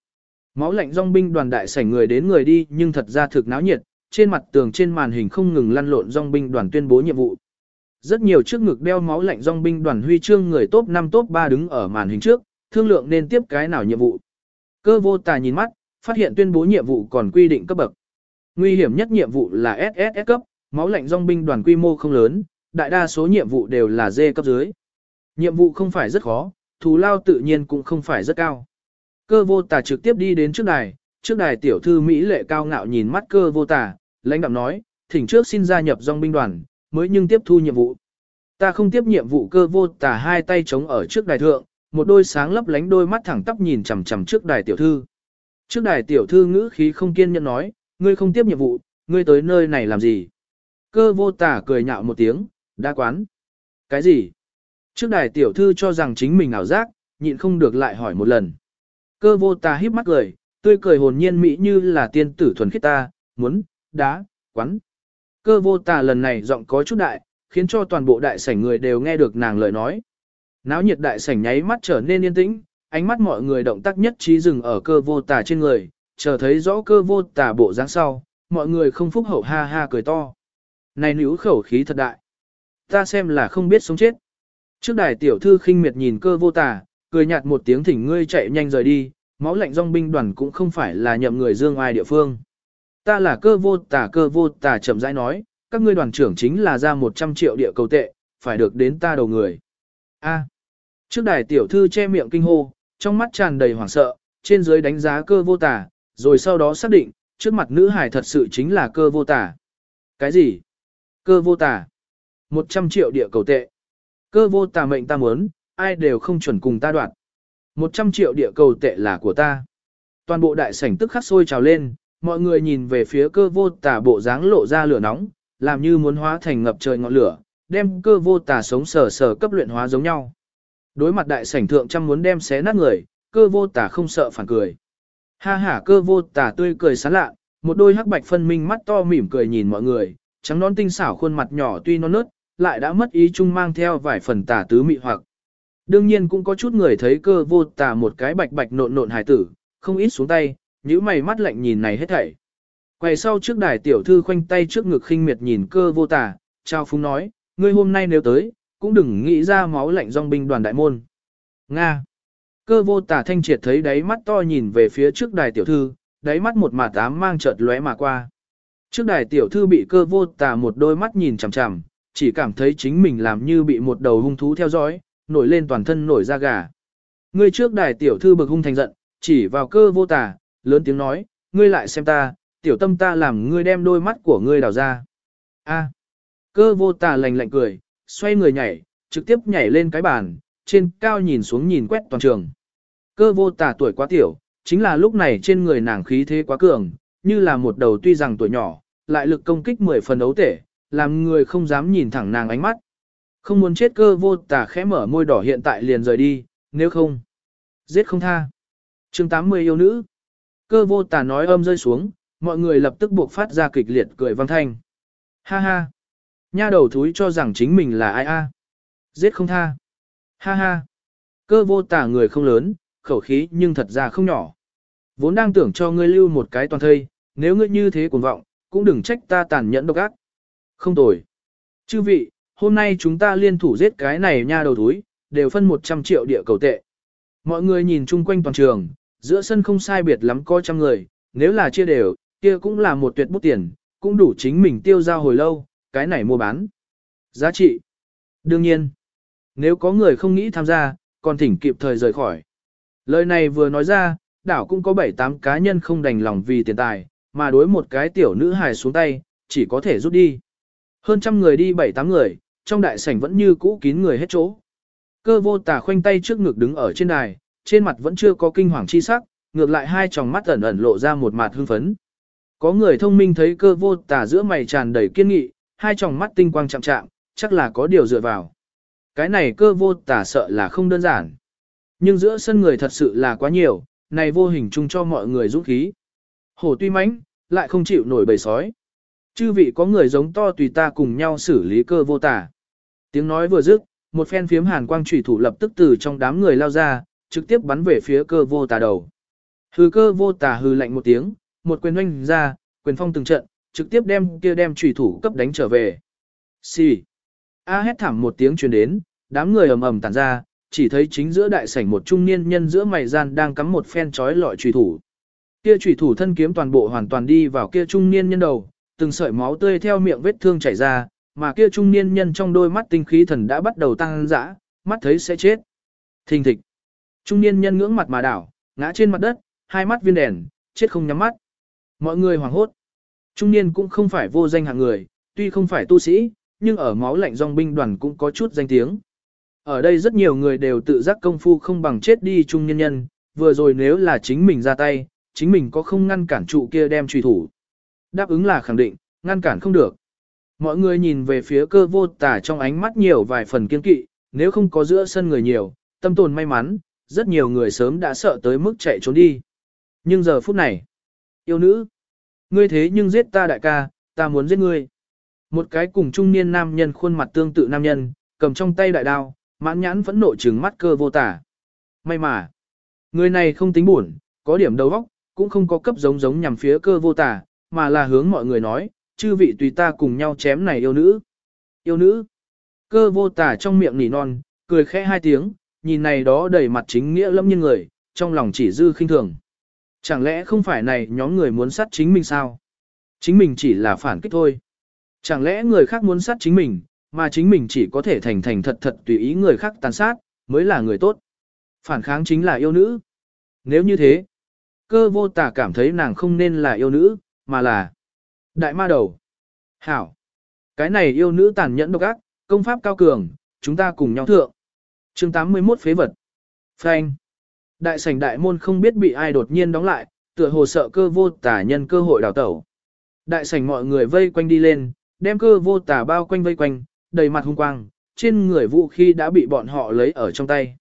Máu lạnh dòng binh đoàn đại sảnh người đến người đi nhưng thật ra thực náo nhiệt, trên mặt tường trên màn hình không ngừng lăn lộn dòng binh đoàn tuyên bố nhiệm vụ. Rất nhiều trước ngực đeo máu lạnh dòng binh đoàn huy chương người top 5 top 3 đứng ở màn hình trước, thương lượng nên tiếp cái nào nhiệm vụ. Cơ vô tà nhìn mắt, phát hiện tuyên bố nhiệm vụ còn quy định cấp bậc. Nguy hiểm nhất nhiệm vụ là SSS cấp, máu lạnh dòng binh đoàn quy mô không lớn, đại đa số nhiệm vụ đều là D cấp dưới. Nhiệm vụ không phải rất khó, thù lao tự nhiên cũng không phải rất cao. Cơ vô tà trực tiếp đi đến trước đài, trước đài tiểu thư Mỹ lệ cao ngạo nhìn mắt cơ vô tà, lãnh đạm nói, thỉnh trước xin gia nhập dòng binh đoàn, mới nhưng tiếp thu nhiệm vụ. Ta không tiếp nhiệm vụ cơ vô tà hai tay chống ở trước đài thượng, một đôi sáng lấp lánh đôi mắt thẳng tắp nhìn chằm chằm trước đài tiểu thư. Trước đài tiểu thư ngữ khí không kiên nhẫn nói, ngươi không tiếp nhiệm vụ, ngươi tới nơi này làm gì? Cơ vô tà cười nhạo một tiếng, đã quán. Cái gì? Trước đài tiểu thư cho rằng chính mình ảo giác, nhịn không được lại hỏi một lần. Cơ vô tà híp mắt cười, tươi cười hồn nhiên mỹ như là tiên tử thuần khiết ta, muốn, đá, quắn. Cơ vô tà lần này giọng có chút đại, khiến cho toàn bộ đại sảnh người đều nghe được nàng lời nói. Náo nhiệt đại sảnh nháy mắt trở nên yên tĩnh, ánh mắt mọi người động tác nhất trí dừng ở cơ vô tà trên người, chờ thấy rõ cơ vô tà bộ dáng sau, mọi người không phúc hậu ha ha cười to. Này nữ khẩu khí thật đại. Ta xem là không biết sống chết. Trước đài tiểu thư khinh miệt nhìn cơ vô tà, cười nhạt một tiếng thỉnh ngươi chạy nhanh rời đi, máu lạnh dòng binh đoàn cũng không phải là nhậm người dương ai địa phương. Ta là cơ vô tà cơ vô tà chậm rãi nói, các ngươi đoàn trưởng chính là ra 100 triệu địa cầu tệ, phải được đến ta đầu người. A. Trước đài tiểu thư che miệng kinh hô, trong mắt tràn đầy hoảng sợ, trên dưới đánh giá cơ vô tà, rồi sau đó xác định, trước mặt nữ hải thật sự chính là cơ vô tà. Cái gì? Cơ vô tà. 100 triệu địa cầu tệ. Cơ vô tà mệnh ta muốn, ai đều không chuẩn cùng ta đoạt. 100 triệu địa cầu tệ là của ta. Toàn bộ đại sảnh tức khắc sôi trào lên, mọi người nhìn về phía cơ vô tà bộ dáng lộ ra lửa nóng, làm như muốn hóa thành ngập trời ngọn lửa, đem cơ vô tà sống sờ sờ cấp luyện hóa giống nhau. Đối mặt đại sảnh thượng trăm muốn đem xé nát người, cơ vô tà không sợ phản cười. Ha ha cơ vô tà tươi cười sán lạ, một đôi hắc bạch phân minh mắt to mỉm cười nhìn mọi người, trắng non tinh xảo khuôn mặt nhỏ tuy non nớt, lại đã mất ý chung mang theo vài phần tà tứ mị hoặc. Đương nhiên cũng có chút người thấy cơ vô tà một cái bạch bạch nộn nộn hài tử, không ít xuống tay, nhíu mày mắt lạnh nhìn này hết thảy. Quay sau trước đài tiểu thư khoanh tay trước ngực khinh miệt nhìn cơ vô tà, trao phúng nói, ngươi hôm nay nếu tới, cũng đừng nghĩ ra máu lạnh dòng binh đoàn đại môn. Nga. Cơ vô tà thanh triệt thấy đáy mắt to nhìn về phía trước đài tiểu thư, đáy mắt một mà tám mang chợt lóe mà qua. Trước đài tiểu thư bị cơ vô tà một đôi mắt nhìn chằm chằm, chỉ cảm thấy chính mình làm như bị một đầu hung thú theo dõi, nổi lên toàn thân nổi da gà. người trước đài tiểu thư bực hung thành giận, chỉ vào cơ vô tà, lớn tiếng nói, ngươi lại xem ta, tiểu tâm ta làm ngươi đem đôi mắt của ngươi đào ra. A. Cơ vô tà lành lạnh cười, xoay người nhảy, trực tiếp nhảy lên cái bàn, trên cao nhìn xuống nhìn quét toàn trường. Cơ vô tà tuổi quá tiểu, chính là lúc này trên người nàng khí thế quá cường, như là một đầu tuy rằng tuổi nhỏ, lại lực công kích mười phần ấu tể, làm người không dám nhìn thẳng nàng ánh mắt. Không muốn chết cơ vô tà khẽ mở môi đỏ hiện tại liền rời đi, nếu không, giết không tha. chương 80 yêu nữ. Cơ vô tà nói âm rơi xuống, mọi người lập tức buộc phát ra kịch liệt cười vang thanh. Ha ha. Nha đầu thúi cho rằng chính mình là ai a? À? Giết không tha. Ha ha. Cơ vô tà người không lớn, khẩu khí nhưng thật ra không nhỏ. Vốn đang tưởng cho ngươi lưu một cái toàn thây, nếu ngươi như thế cuồng vọng, cũng đừng trách ta tàn nhẫn độc ác. Không tồi. Chư vị, hôm nay chúng ta liên thủ giết cái này nha đầu thúi, đều phân 100 triệu địa cầu tệ. Mọi người nhìn chung quanh toàn trường, giữa sân không sai biệt lắm coi trăm người, nếu là chia đều, kia cũng là một tuyệt bút tiền, cũng đủ chính mình tiêu giao hồi lâu, cái này mua bán. Giá trị. Đương nhiên, nếu có người không nghĩ tham gia, còn thỉnh kịp thời rời khỏi. Lời này vừa nói ra, đảo cũng có 7-8 cá nhân không đành lòng vì tiền tài, mà đối một cái tiểu nữ hài xuống tay, chỉ có thể rút đi. Hơn trăm người đi 7-8 người, trong đại sảnh vẫn như cũ kín người hết chỗ. Cơ vô tà khoanh tay trước ngực đứng ở trên đài, trên mặt vẫn chưa có kinh hoàng chi sắc, ngược lại hai tròng mắt ẩn ẩn lộ ra một mặt hưng phấn. Có người thông minh thấy cơ vô tà giữa mày tràn đầy kiên nghị, hai tròng mắt tinh quang chạm chạm, chắc là có điều dựa vào. Cái này cơ vô tà sợ là không đơn giản. Nhưng giữa sân người thật sự là quá nhiều, này vô hình chung cho mọi người rút khí. Hổ tuy mãnh, lại không chịu nổi bầy sói. Chư vị có người giống to tùy ta cùng nhau xử lý cơ vô tà. Tiếng nói vừa dứt, một phen phiếm hàn quang trùy thủ lập tức từ trong đám người lao ra, trực tiếp bắn về phía cơ vô tà đầu. Hư cơ vô tà hư lạnh một tiếng, một quyền oanh ra, quyền phong từng trận, trực tiếp đem kia đem chủy thủ cấp đánh trở về. Xì. A hét thảm một tiếng truyền đến, đám người ầm ầm tản ra, chỉ thấy chính giữa đại sảnh một trung niên nhân giữa mày gian đang cắm một phen chói lọi chủy thủ. Kia chủy thủ thân kiếm toàn bộ hoàn toàn đi vào kia trung niên nhân đầu, từng sợi máu tươi theo miệng vết thương chảy ra, mà kia trung niên nhân trong đôi mắt tinh khí thần đã bắt đầu tăng dã, mắt thấy sẽ chết. Thình thịch. Trung niên nhân ngưỡng mặt mà đảo, ngã trên mặt đất, hai mắt viên đèn, chết không nhắm mắt. Mọi người hoảng hốt. Trung niên cũng không phải vô danh hạng người, tuy không phải tu sĩ, nhưng ở máu lạnh dòng binh đoàn cũng có chút danh tiếng. Ở đây rất nhiều người đều tự giác công phu không bằng chết đi trung nhân nhân, vừa rồi nếu là chính mình ra tay, chính mình có không ngăn cản trụ kia đem truy thủ. Đáp ứng là khẳng định, ngăn cản không được. Mọi người nhìn về phía cơ vô tả trong ánh mắt nhiều vài phần kiên kỵ, nếu không có giữa sân người nhiều, tâm tồn may mắn, rất nhiều người sớm đã sợ tới mức chạy trốn đi. Nhưng giờ phút này, yêu nữ, ngươi thế nhưng giết ta đại ca, ta muốn giết ngươi. Một cái cùng trung niên nam nhân khuôn mặt tương tự nam nhân, cầm trong tay đại đao, mãn nhãn vẫn nộ trừng mắt cơ vô tả. May mà, người này không tính buồn, có điểm đầu óc, cũng không có cấp giống giống nhằm phía cơ vô tả, mà là hướng mọi người nói, chư vị tùy ta cùng nhau chém này yêu nữ. Yêu nữ. Cơ vô tả trong miệng nỉ non, cười khẽ hai tiếng, nhìn này đó đầy mặt chính nghĩa lâm nhân người, trong lòng chỉ dư khinh thường. Chẳng lẽ không phải này nhóm người muốn sát chính mình sao? Chính mình chỉ là phản kích thôi. Chẳng lẽ người khác muốn sát chính mình, mà chính mình chỉ có thể thành thành thật thật tùy ý người khác tàn sát, mới là người tốt. Phản kháng chính là yêu nữ. Nếu như thế, cơ vô tả cảm thấy nàng không nên là yêu nữ, mà là đại ma đầu. Hảo. Cái này yêu nữ tàn nhẫn độc ác, công pháp cao cường, chúng ta cùng nhau thượng chương 81 phế vật. Phanh. Đại sảnh đại môn không biết bị ai đột nhiên đóng lại, tựa hồ sợ cơ vô tả nhân cơ hội đào tẩu. Đại sảnh mọi người vây quanh đi lên, đem cơ vô tả bao quanh vây quanh, đầy mặt hung quang, trên người vũ khí đã bị bọn họ lấy ở trong tay.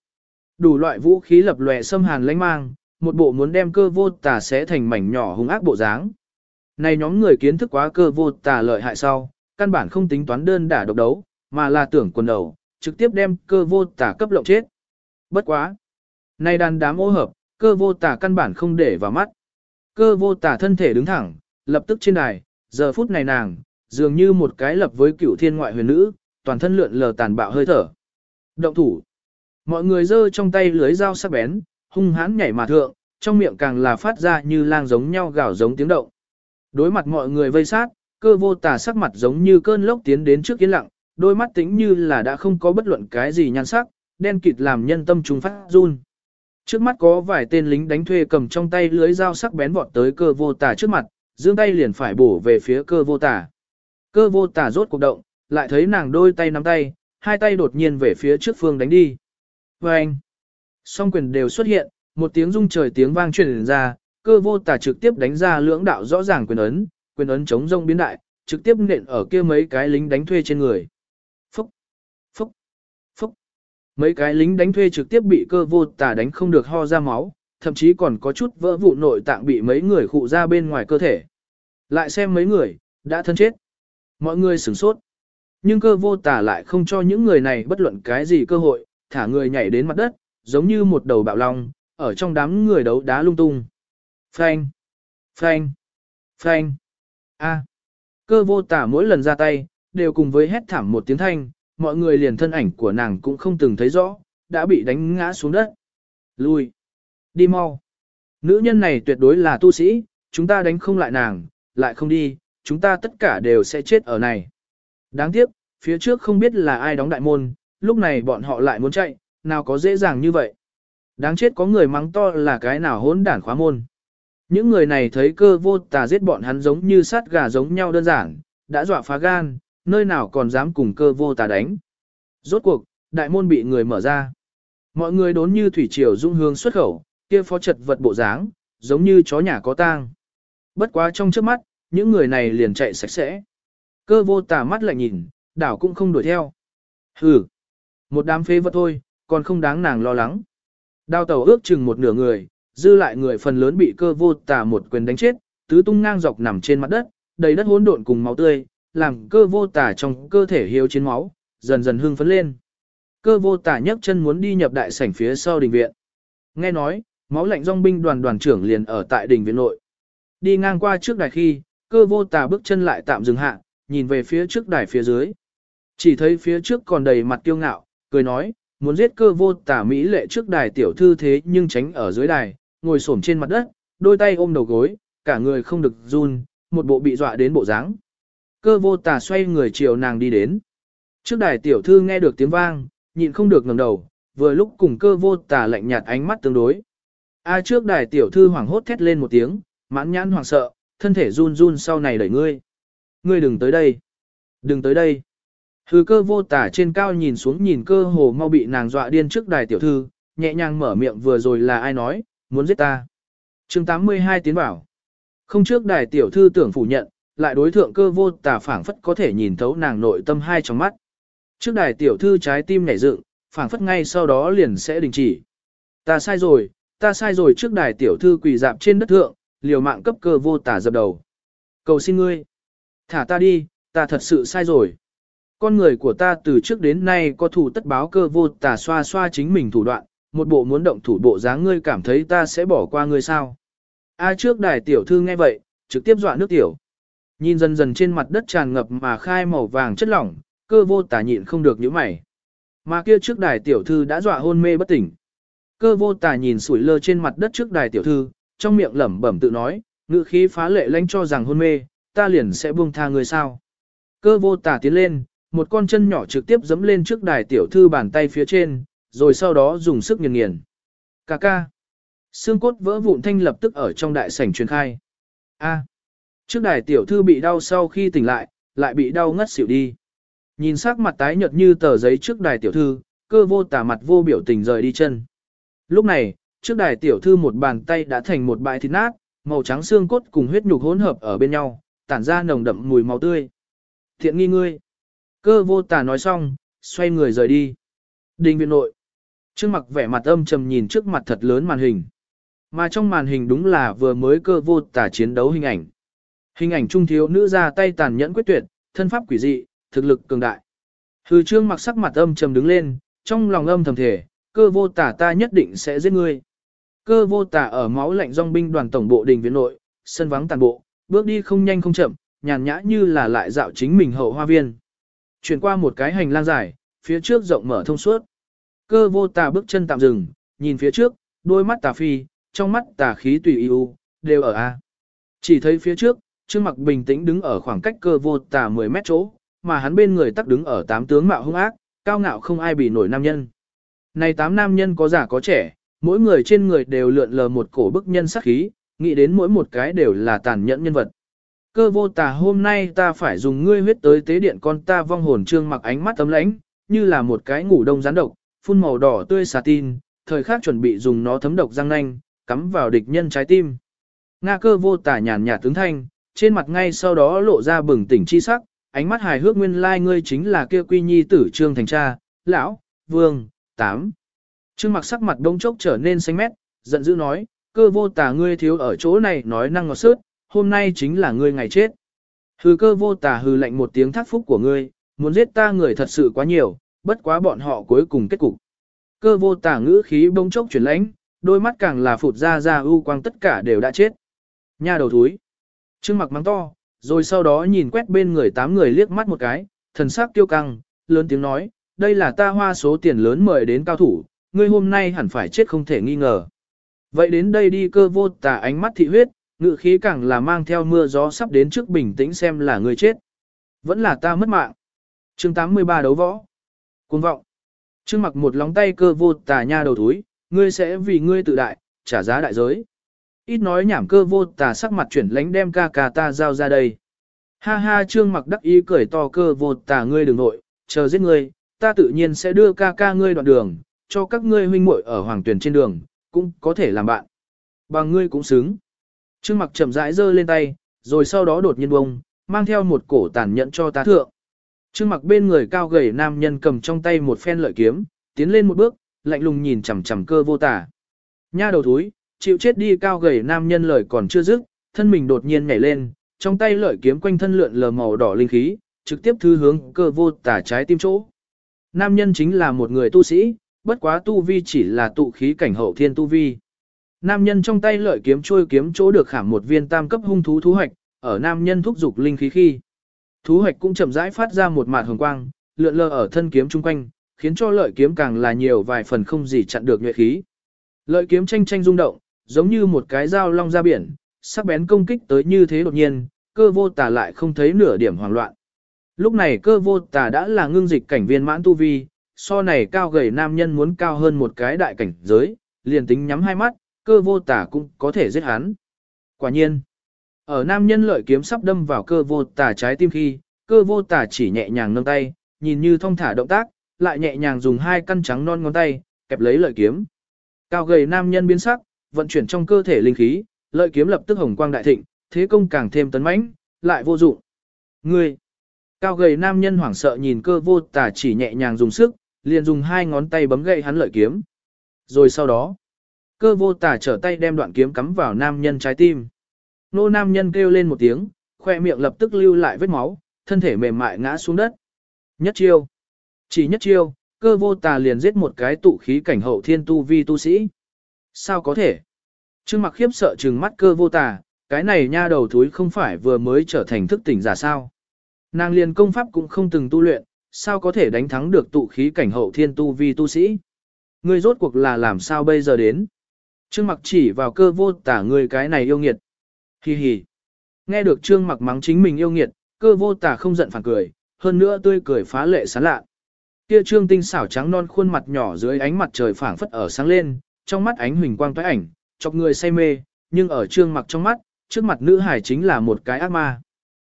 Đủ loại vũ khí lập lòe xâm hàn lánh mang, một bộ muốn đem cơ vô tả sẽ thành mảnh nhỏ hung ác bộ dáng. Này nhóm người kiến thức quá cơ vô tả lợi hại sau, căn bản không tính toán đơn đả độc đấu, mà là tưởng quần đầu, trực tiếp đem cơ vô tả cấp lộng chết. Bất quá. Này đàn đám ô hợp, cơ vô tả căn bản không để vào mắt. Cơ vô tả thân thể đứng thẳng, lập tức trên đài, giờ phút này nàng, dường như một cái lập với cựu thiên ngoại huyền nữ, toàn thân lượn lờ tàn bạo hơi thở. Động thủ. Mọi người giơ trong tay lưới dao sắc bén, hung hãn nhảy mà thượng, trong miệng càng là phát ra như lang giống nhau gào giống tiếng động. Đối mặt mọi người vây sát, cơ vô tà sắc mặt giống như cơn lốc tiến đến trước yên lặng, đôi mắt tính như là đã không có bất luận cái gì nhan sắc, đen kịt làm nhân tâm trùng phát run. Trước mắt có vài tên lính đánh thuê cầm trong tay lưới dao sắc bén vọt tới cơ vô tả trước mặt, giương tay liền phải bổ về phía cơ vô tả. Cơ vô tả rốt cuộc động, lại thấy nàng đôi tay nắm tay, hai tay đột nhiên về phía trước phương đánh đi. Và anh, song quyền đều xuất hiện, một tiếng rung trời tiếng vang truyền ra, cơ vô tả trực tiếp đánh ra lưỡng đạo rõ ràng quyền ấn, quyền ấn chống rông biến đại, trực tiếp nện ở kia mấy cái lính đánh thuê trên người. Phúc, phúc, phúc. Mấy cái lính đánh thuê trực tiếp bị cơ vô tà đánh không được ho ra máu, thậm chí còn có chút vỡ vụ nội tạng bị mấy người khụ ra bên ngoài cơ thể. Lại xem mấy người, đã thân chết. Mọi người sửng sốt. Nhưng cơ vô tả lại không cho những người này bất luận cái gì cơ hội, thả người nhảy đến mặt đất, giống như một đầu bạo long, ở trong đám người đấu đá lung tung. Phanh! Phanh! Phanh! A! Cơ vô tả mỗi lần ra tay, đều cùng với hét thảm một tiếng thanh, mọi người liền thân ảnh của nàng cũng không từng thấy rõ, đã bị đánh ngã xuống đất. Lui! Đi mau! Nữ nhân này tuyệt đối là tu sĩ, chúng ta đánh không lại nàng, lại không đi, chúng ta tất cả đều sẽ chết ở này. Đáng tiếc, phía trước không biết là ai đóng đại môn, lúc này bọn họ lại muốn chạy, nào có dễ dàng như vậy. Đáng chết có người mắng to là cái nào hỗn đản khóa môn. Những người này thấy cơ vô tà giết bọn hắn giống như sát gà giống nhau đơn giản, đã dọa phá gan, nơi nào còn dám cùng cơ vô tà đánh. Rốt cuộc, đại môn bị người mở ra. Mọi người đốn như thủy triều dung hương xuất khẩu, kia phó trật vật bộ dáng, giống như chó nhà có tang. Bất quá trong trước mắt, những người này liền chạy sạch sẽ. Cơ vô tà mắt lại nhìn, đảo cũng không đuổi theo. Hừ, một đám phế vật thôi, còn không đáng nàng lo lắng. Đao tàu ước chừng một nửa người, dư lại người phần lớn bị cơ vô tà một quyền đánh chết, tứ tung ngang dọc nằm trên mặt đất, đầy đất hỗn độn cùng máu tươi, làm cơ vô tả trong cơ thể hiếu chiến máu, dần dần hưng phấn lên. Cơ vô tả nhấc chân muốn đi nhập đại sảnh phía sau đình viện. Nghe nói, máu lạnh dòng binh đoàn đoàn trưởng liền ở tại đình viện nội. Đi ngang qua trước đài khi, cơ vô tả bước chân lại tạm dừng hạ, nhìn về phía trước đài phía dưới. Chỉ thấy phía trước còn đầy mặt kiêu ngạo, cười nói, muốn giết cơ vô tả Mỹ lệ trước đài tiểu thư thế nhưng tránh ở dưới đài, ngồi xổm trên mặt đất, đôi tay ôm đầu gối, cả người không được run, một bộ bị dọa đến bộ dáng. Cơ vô tà xoay người chiều nàng đi đến. Trước đài tiểu thư nghe được tiếng vang, nhịn không được ngẩng đầu, vừa lúc cùng cơ vô tà lạnh nhạt ánh mắt tương đối. A à, trước đài tiểu thư hoảng hốt thét lên một tiếng, mãn nhãn hoảng sợ, thân thể run run sau này đẩy ngươi. Ngươi đừng tới đây. Đừng tới đây. Hư cơ vô tả trên cao nhìn xuống nhìn cơ hồ mau bị nàng dọa điên trước đài tiểu thư, nhẹ nhàng mở miệng vừa rồi là ai nói, muốn giết ta. chương 82 tiến bảo. Không trước đài tiểu thư tưởng phủ nhận, lại đối thượng cơ vô tà phảng phất có thể nhìn thấu nàng nội tâm hai trong mắt. Trước đài tiểu thư trái tim nảy dựng, phảng phất ngay sau đó liền sẽ đình chỉ. Ta sai rồi, ta sai rồi trước đài tiểu thư quỳ dạp trên đất thượng, liều mạng cấp cơ vô tả dập đầu. Cầu xin ngươi. Thả ta đi, ta thật sự sai rồi. Con người của ta từ trước đến nay có thủ tất báo cơ vô tả xoa xoa chính mình thủ đoạn, một bộ muốn động thủ bộ dáng ngươi cảm thấy ta sẽ bỏ qua ngươi sao. A trước đài tiểu thư nghe vậy, trực tiếp dọa nước tiểu. Nhìn dần dần trên mặt đất tràn ngập mà khai màu vàng chất lỏng, cơ vô tả nhịn không được những mày. Mà kia trước đài tiểu thư đã dọa hôn mê bất tỉnh. Cơ vô tả nhìn sủi lơ trên mặt đất trước đài tiểu thư, trong miệng lẩm bẩm tự nói, ngữ khí phá lệ lãnh cho rằng hôn mê, ta liền sẽ buông tha người sao. Cơ vô tả tiến lên, một con chân nhỏ trực tiếp dẫm lên trước đài tiểu thư bàn tay phía trên, rồi sau đó dùng sức nghiền nghiền. Cà ca. Xương cốt vỡ vụn thanh lập tức ở trong đại sảnh truyền khai. A. Trước đài tiểu thư bị đau sau khi tỉnh lại, lại bị đau ngất xỉu đi. Nhìn sắc mặt tái nhợt như tờ giấy trước đài tiểu thư, cơ vô tả mặt vô biểu tình rời đi chân. Lúc này, trước đài tiểu thư một bàn tay đã thành một bãi thịt nát, màu trắng xương cốt cùng huyết nhục hỗn hợp ở bên nhau, tản ra nồng đậm mùi máu tươi. Thiện nghi ngươi. Cơ vô tả nói xong, xoay người rời đi. Đình viện nội. Trương mặc vẻ mặt âm trầm nhìn trước mặt thật lớn màn hình. Mà trong màn hình đúng là vừa mới cơ vô tả chiến đấu hình ảnh. Hình ảnh trung thiếu nữ ra tay tàn nhẫn quyết tuyệt, thân pháp quỷ dị, thực lực cường đại. Hư trương mặc sắc mặt âm trầm đứng lên, trong lòng âm thầm thể, cơ vô tả ta nhất định sẽ giết ngươi. Cơ vô tả ở máu lạnh dòng binh đoàn tổng bộ đình viện nội, sân vắng tàn bộ, bước đi không nhanh không chậm, nhàn nhã như là lại dạo chính mình hậu hoa viên. Chuyển qua một cái hành lang dài, phía trước rộng mở thông suốt. Cơ vô tà bước chân tạm dừng, nhìn phía trước, đôi mắt tà phi, trong mắt tà khí tùy yêu, đều ở A. Chỉ thấy phía trước, Trương Mặc bình tĩnh đứng ở khoảng cách cơ vô tà 10 mét chỗ, mà hắn bên người tắc đứng ở tám tướng mạo hung ác, cao ngạo không ai bị nổi nam nhân. Này tám nam nhân có già có trẻ, mỗi người trên người đều lượn lờ một cổ bức nhân sắc khí, nghĩ đến mỗi một cái đều là tàn nhẫn nhân vật. Cơ vô tà hôm nay ta phải dùng ngươi huyết tới tế điện con ta vong hồn trương mặc ánh mắt tấm lãnh, như là một cái ngủ đông rắn độc, phun màu đỏ tươi xà tin, thời khắc chuẩn bị dùng nó thấm độc răng nanh, cắm vào địch nhân trái tim. Nga cơ vô tà nhàn nhạt tướng thanh, trên mặt ngay sau đó lộ ra bừng tỉnh chi sắc, ánh mắt hài hước nguyên lai like ngươi chính là kia quy nhi tử trương thành cha, lão, vương, tám. Trương mặc sắc mặt đông chốc trở nên xanh mét, giận dữ nói, cơ vô tà ngươi thiếu ở chỗ này nói năng ngọt sớt, hôm nay chính là ngươi ngày chết. Hư cơ vô tà hư lạnh một tiếng thác phúc của ngươi, muốn giết ta người thật sự quá nhiều, bất quá bọn họ cuối cùng kết cục. Cơ vô tà ngữ khí bông chốc chuyển lãnh, đôi mắt càng là phụt ra ra u quang tất cả đều đã chết. Nha đầu thúi. Trương mặc mắng to, rồi sau đó nhìn quét bên người tám người liếc mắt một cái, thần sắc tiêu căng, lớn tiếng nói, đây là ta hoa số tiền lớn mời đến cao thủ, ngươi hôm nay hẳn phải chết không thể nghi ngờ. Vậy đến đây đi cơ vô tà ánh mắt thị huyết, ngự khí càng là mang theo mưa gió sắp đến trước bình tĩnh xem là ngươi chết. Vẫn là ta mất mạng. chương 83 đấu võ. Cuồng vọng. Trương mặc một lóng tay cơ vô tà nha đầu thúi, ngươi sẽ vì ngươi tự đại, trả giá đại giới. Ít nói nhảm cơ vô tà sắc mặt chuyển lánh đem ca ca ta giao ra đây. Ha ha trương mặc đắc ý cười to cơ vô tà ngươi đừng nội, chờ giết ngươi, ta tự nhiên sẽ đưa ca ca ngươi đoạn đường, cho các ngươi huynh muội ở hoàng tuyển trên đường, cũng có thể làm bạn. Bằng ngươi cũng xứng. Trương mặc chậm rãi giơ lên tay, rồi sau đó đột nhiên bông, mang theo một cổ tàn nhẫn cho ta thượng. Trương mặc bên người cao gầy nam nhân cầm trong tay một phen lợi kiếm, tiến lên một bước, lạnh lùng nhìn chằm chằm cơ vô tả. Nha đầu thúi, chịu chết đi cao gầy nam nhân lời còn chưa dứt, thân mình đột nhiên nhảy lên, trong tay lợi kiếm quanh thân lượn lờ màu đỏ linh khí, trực tiếp thư hướng cơ vô tả trái tim chỗ. Nam nhân chính là một người tu sĩ, bất quá tu vi chỉ là tụ khí cảnh hậu thiên tu vi. Nam nhân trong tay lợi kiếm trôi kiếm chỗ được khảm một viên tam cấp hung thú thú hoạch, ở nam nhân thúc dục linh khí khi. Thú hoạch cũng chậm rãi phát ra một mạt hồng quang, lượn lờ ở thân kiếm chung quanh, khiến cho lợi kiếm càng là nhiều vài phần không gì chặn được nhuệ khí. Lợi kiếm tranh tranh rung động, giống như một cái dao long ra biển, sắc bén công kích tới như thế đột nhiên, cơ vô tà lại không thấy nửa điểm hoảng loạn. Lúc này cơ vô tà đã là ngưng dịch cảnh viên mãn tu vi, so này cao gầy nam nhân muốn cao hơn một cái đại cảnh giới, liền tính nhắm hai mắt, cơ vô tà cũng có thể giết hắn. Quả nhiên, ở nam nhân lợi kiếm sắp đâm vào cơ vô tà trái tim khi, cơ vô tà chỉ nhẹ nhàng nâng tay, nhìn như thong thả động tác, lại nhẹ nhàng dùng hai căn trắng non ngón tay, kẹp lấy lợi kiếm. Cao gầy nam nhân biến sắc, vận chuyển trong cơ thể linh khí, lợi kiếm lập tức hồng quang đại thịnh, thế công càng thêm tấn mãnh, lại vô dụng. Ngươi! Cao gầy nam nhân hoảng sợ nhìn cơ vô tà chỉ nhẹ nhàng dùng sức, liền dùng hai ngón tay bấm gậy hắn lợi kiếm. Rồi sau đó, cơ vô tà trở tay đem đoạn kiếm cắm vào nam nhân trái tim. Nô nam nhân kêu lên một tiếng, khoe miệng lập tức lưu lại vết máu, thân thể mềm mại ngã xuống đất. Nhất chiêu. Chỉ nhất chiêu, cơ vô tà liền giết một cái tụ khí cảnh hậu thiên tu vi tu sĩ. Sao có thể? Trương mặc khiếp sợ trừng mắt cơ vô tà, cái này nha đầu thúi không phải vừa mới trở thành thức tỉnh giả sao. Nàng liền công pháp cũng không từng tu luyện, sao có thể đánh thắng được tụ khí cảnh hậu thiên tu vi tu sĩ. Ngươi rốt cuộc là làm sao bây giờ đến? Trương mặc chỉ vào cơ vô tả người cái này yêu nghiệt. Hi hi. Nghe được trương mặc mắng chính mình yêu nghiệt, cơ vô tả không giận phản cười, hơn nữa tươi cười phá lệ sán lạ. Kia trương tinh xảo trắng non khuôn mặt nhỏ dưới ánh mặt trời phảng phất ở sáng lên, trong mắt ánh huỳnh quang toái ảnh, chọc người say mê, nhưng ở trương mặc trong mắt, trước mặt nữ hải chính là một cái ác ma.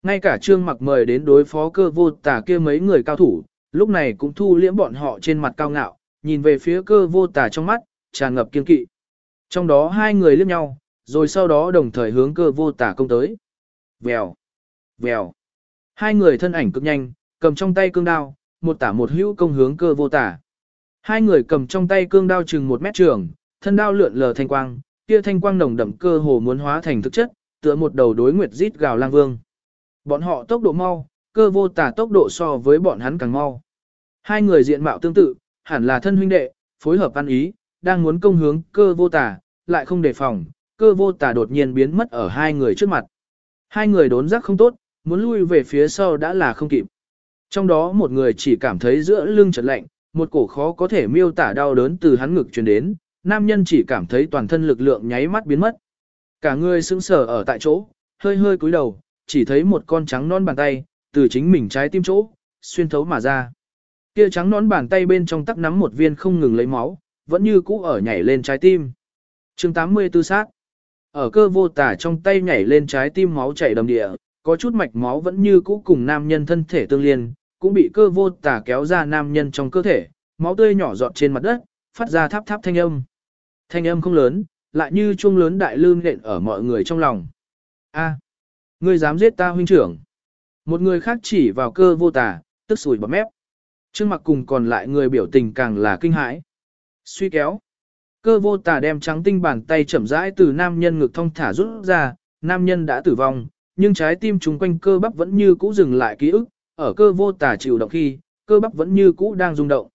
Ngay cả trương mặc mời đến đối phó cơ vô tả kia mấy người cao thủ, lúc này cũng thu liễm bọn họ trên mặt cao ngạo, nhìn về phía cơ vô tả trong mắt, tràn ngập kiên kỵ. Trong đó hai người liếc nhau, rồi sau đó đồng thời hướng cơ vô tả công tới. Vèo, vèo. Hai người thân ảnh cực nhanh, cầm trong tay cương đao, một tả một hữu công hướng cơ vô tả. Hai người cầm trong tay cương đao chừng một mét trường, thân đao lượn lờ thanh quang, kia thanh quang nồng đậm cơ hồ muốn hóa thành thực chất, tựa một đầu đối nguyệt rít gào lang vương. Bọn họ tốc độ mau, cơ vô tả tốc độ so với bọn hắn càng mau. Hai người diện mạo tương tự, hẳn là thân huynh đệ, phối hợp ăn ý, đang muốn công hướng cơ vô tả, lại không đề phòng, cơ vô tả đột nhiên biến mất ở hai người trước mặt. Hai người đốn giác không tốt, muốn lui về phía sau đã là không kịp. Trong đó một người chỉ cảm thấy giữa lưng chợt lạnh, một cổ khó có thể miêu tả đau đớn từ hắn ngực truyền đến, nam nhân chỉ cảm thấy toàn thân lực lượng nháy mắt biến mất. Cả người sững sờ ở tại chỗ, hơi hơi cúi đầu, chỉ thấy một con trắng non bàn tay, từ chính mình trái tim chỗ, xuyên thấu mà ra. Kia trắng non bàn tay bên trong tắc nắm một viên không ngừng lấy máu, vẫn như cũ ở nhảy lên trái tim. chương 84 sát. Ở cơ vô tả trong tay nhảy lên trái tim máu chảy đầm địa, có chút mạch máu vẫn như cũ cùng nam nhân thân thể tương liên, cũng bị cơ vô tà kéo ra nam nhân trong cơ thể, máu tươi nhỏ giọt trên mặt đất, phát ra tháp tháp thanh âm. Thanh âm không lớn, lại như chuông lớn đại lương nện ở mọi người trong lòng. A, ngươi dám giết ta huynh trưởng. Một người khác chỉ vào cơ vô tà tức sùi bọt mép. Trương mặt cùng còn lại người biểu tình càng là kinh hãi. Suy kéo. Cơ vô tà đem trắng tinh bàn tay chậm rãi từ nam nhân ngực thông thả rút ra, nam nhân đã tử vong, nhưng trái tim chúng quanh cơ bắp vẫn như cũ dừng lại ký ức, ở cơ vô tả chịu động khi, cơ bắp vẫn như cũ đang rung động.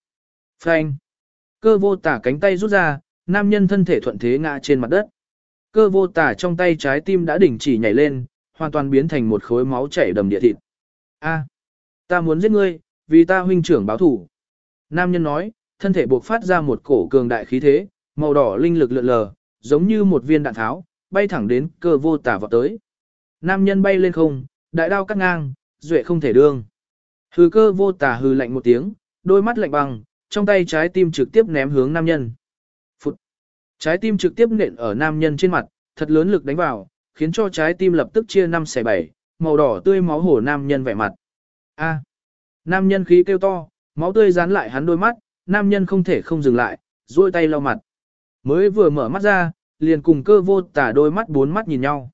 Phanh. Cơ vô tả cánh tay rút ra, nam nhân thân thể thuận thế ngã trên mặt đất. Cơ vô tả trong tay trái tim đã đỉnh chỉ nhảy lên, hoàn toàn biến thành một khối máu chảy đầm địa thịt. A, ta muốn giết ngươi, vì ta huynh trưởng báo thủ. Nam nhân nói, thân thể buộc phát ra một cổ cường đại khí thế, màu đỏ linh lực lượn lờ, giống như một viên đạn tháo, bay thẳng đến cơ vô tả vọt tới. Nam nhân bay lên không, đại đao cắt ngang, duệ không thể đương. Hư cơ vô tà hư lạnh một tiếng, đôi mắt lạnh băng, trong tay trái tim trực tiếp ném hướng nam nhân. Phụt. Trái tim trực tiếp nện ở nam nhân trên mặt, thật lớn lực đánh vào, khiến cho trái tim lập tức chia năm xẻ bảy, màu đỏ tươi máu hổ nam nhân vẻ mặt. A. Nam nhân khí kêu to, máu tươi dán lại hắn đôi mắt, nam nhân không thể không dừng lại, duỗi tay lau mặt. Mới vừa mở mắt ra, liền cùng cơ vô tả đôi mắt bốn mắt nhìn nhau.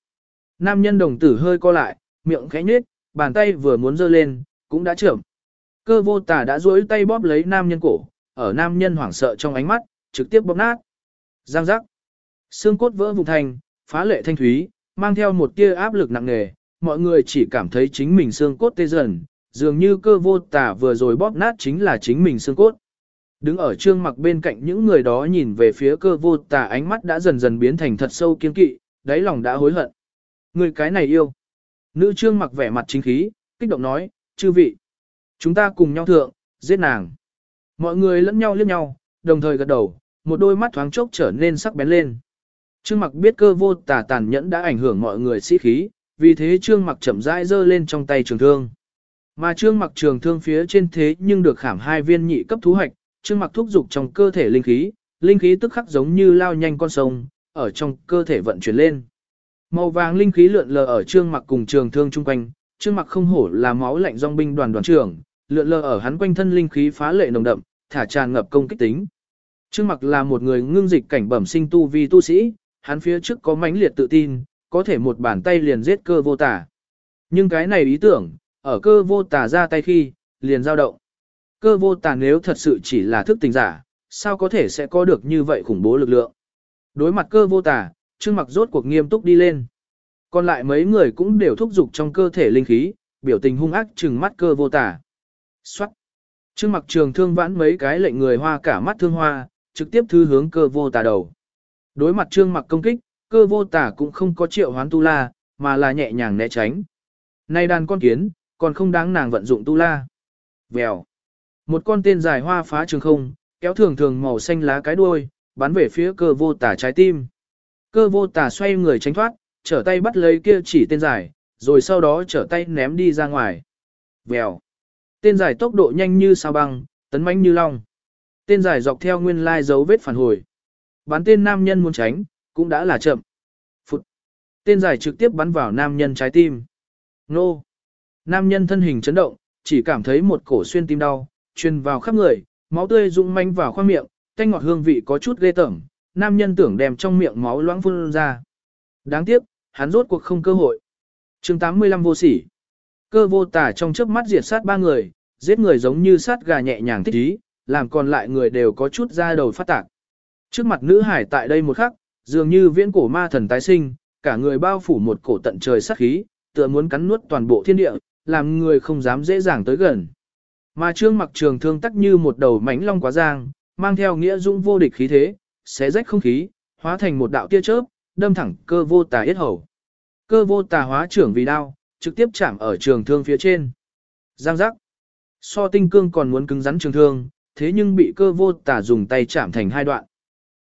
Nam nhân đồng tử hơi co lại, miệng khẽ nhếch, bàn tay vừa muốn giơ lên, cũng đã trưởng. Cơ vô tả đã duỗi tay bóp lấy nam nhân cổ, ở nam nhân hoảng sợ trong ánh mắt, trực tiếp bóp nát. Giang giác. Xương cốt vỡ vùng thành, phá lệ thanh thúy, mang theo một tia áp lực nặng nề, mọi người chỉ cảm thấy chính mình xương cốt tê dần, dường như cơ vô tà vừa rồi bóp nát chính là chính mình xương cốt. Đứng ở trương mặc bên cạnh những người đó nhìn về phía cơ vô tà ánh mắt đã dần dần biến thành thật sâu kiên kỵ, đáy lòng đã hối hận. Người cái này yêu. Nữ trương mặc vẻ mặt chính khí, kích động nói, chư vị. Chúng ta cùng nhau thượng, giết nàng. Mọi người lẫn nhau liếc nhau, đồng thời gật đầu, một đôi mắt thoáng chốc trở nên sắc bén lên. Trương mặc biết cơ vô tà tàn nhẫn đã ảnh hưởng mọi người sĩ khí, vì thế trương mặc chậm rãi giơ lên trong tay trường thương. Mà trương mặc trường thương phía trên thế nhưng được khảm hai viên nhị cấp thú hoạch, trương mặc thúc dục trong cơ thể linh khí, linh khí tức khắc giống như lao nhanh con sông, ở trong cơ thể vận chuyển lên. Màu vàng linh khí lượn lờ ở trương mặc cùng trường thương chung quanh, trương mặc không hổ là máu lạnh dòng binh đoàn đoàn trưởng, lượn lờ ở hắn quanh thân linh khí phá lệ nồng đậm, thả tràn ngập công kích tính. Trương mặc là một người ngưng dịch cảnh bẩm sinh tu vi tu sĩ, hắn phía trước có mãnh liệt tự tin, có thể một bàn tay liền giết cơ vô tả. Nhưng cái này ý tưởng, ở cơ vô tả ra tay khi, liền dao động. Cơ vô tả nếu thật sự chỉ là thức tình giả, sao có thể sẽ có được như vậy khủng bố lực lượng. Đối mặt cơ vô tả, Trương mặc rốt cuộc nghiêm túc đi lên. Còn lại mấy người cũng đều thúc giục trong cơ thể linh khí, biểu tình hung ác trừng mắt cơ vô tả. Xoát! Trương mặc trường thương vãn mấy cái lệnh người hoa cả mắt thương hoa, trực tiếp thư hướng cơ vô tả đầu. Đối mặt trương mặc công kích, cơ vô tả cũng không có triệu hoán tu la, mà là nhẹ nhàng né tránh. Nay đàn con kiến, còn không đáng nàng vận dụng tu la. Vèo. Một con tên dài hoa phá trường không, kéo thường thường màu xanh lá cái đuôi, bắn về phía cơ vô tả trái tim. Cơ vô tả xoay người tránh thoát, trở tay bắt lấy kia chỉ tên dài, rồi sau đó trở tay ném đi ra ngoài. Vèo. Tên dài tốc độ nhanh như sao băng, tấn mãnh như long. Tên dài dọc theo nguyên lai dấu vết phản hồi. Bắn tên nam nhân muốn tránh, cũng đã là chậm. Phụt. Tên dài trực tiếp bắn vào nam nhân trái tim. Nô. Nam nhân thân hình chấn động, chỉ cảm thấy một cổ xuyên tim đau, truyền vào khắp người, máu tươi rung manh vào khoang miệng, tanh ngọt hương vị có chút ghê tởm. Nam nhân tưởng đem trong miệng máu loãng phun ra. Đáng tiếc, hắn rốt cuộc không cơ hội. chương 85 vô sỉ. Cơ vô tả trong chớp mắt diệt sát ba người, giết người giống như sát gà nhẹ nhàng thích ý, làm còn lại người đều có chút ra đầu phát tạc. Trước mặt nữ hải tại đây một khắc, dường như viễn cổ ma thần tái sinh, cả người bao phủ một cổ tận trời sát khí, tựa muốn cắn nuốt toàn bộ thiên địa, làm người không dám dễ dàng tới gần. Mà trương mặc trường thương tắc như một đầu mảnh long quá giang, mang theo nghĩa dũng vô địch khí thế, xé rách không khí, hóa thành một đạo tia chớp, đâm thẳng cơ vô tà yết hầu. Cơ vô tà hóa trưởng vì đao, trực tiếp chạm ở trường thương phía trên. Giang giác. So tinh cương còn muốn cứng rắn trường thương, thế nhưng bị cơ vô tà dùng tay chạm thành hai đoạn.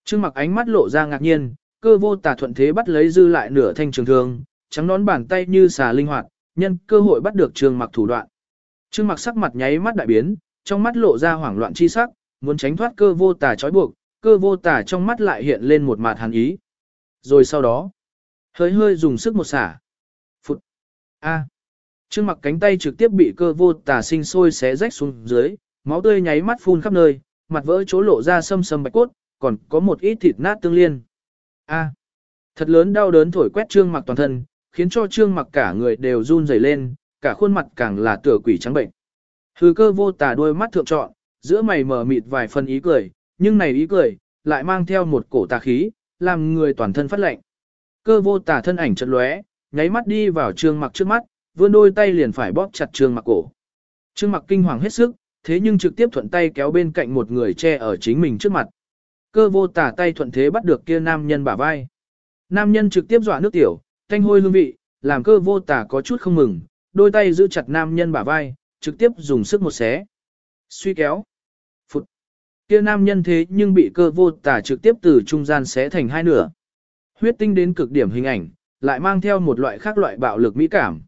Trương mặc ánh mắt lộ ra ngạc nhiên, cơ vô tà thuận thế bắt lấy dư lại nửa thanh trường thương, trắng nón bàn tay như xà linh hoạt, nhân cơ hội bắt được trương mặc thủ đoạn. Trương mặc sắc mặt nháy mắt đại biến, trong mắt lộ ra hoảng loạn chi sắc, muốn tránh thoát cơ vô tà trói buộc, cơ vô tà trong mắt lại hiện lên một mặt hàn ý. Rồi sau đó, hơi hơi dùng sức một xả. Phụt. A. Trương mặc cánh tay trực tiếp bị cơ vô tà sinh sôi xé rách xuống dưới, máu tươi nháy mắt phun khắp nơi, mặt vỡ chỗ lộ ra sâm sâm bạch cốt, còn có một ít thịt nát tương liên. A. Thật lớn đau đớn thổi quét trương mặc toàn thân, khiến cho trương mặc cả người đều run rẩy lên, cả khuôn mặt càng là tựa quỷ trắng bệnh. Hư cơ vô tà đôi mắt thượng trọn, giữa mày mở mịt vài phần ý cười, nhưng này ý cười, lại mang theo một cổ tà khí, làm người toàn thân phát lạnh. Cơ vô tà thân ảnh chật lóe, nháy mắt đi vào trương mặc trước mắt, vươn đôi tay liền phải bóp chặt trương mặc cổ. Trương mặc kinh hoàng hết sức, thế nhưng trực tiếp thuận tay kéo bên cạnh một người che ở chính mình trước mặt. Cơ vô tả tay thuận thế bắt được kia nam nhân bả vai. Nam nhân trực tiếp dọa nước tiểu, thanh hôi hương vị, làm cơ vô tả có chút không mừng, đôi tay giữ chặt nam nhân bả vai, trực tiếp dùng sức một xé. Suy kéo. Kia nam nhân thế nhưng bị cơ vô tả trực tiếp từ trung gian xé thành hai nửa. Huyết tinh đến cực điểm hình ảnh, lại mang theo một loại khác loại bạo lực mỹ cảm.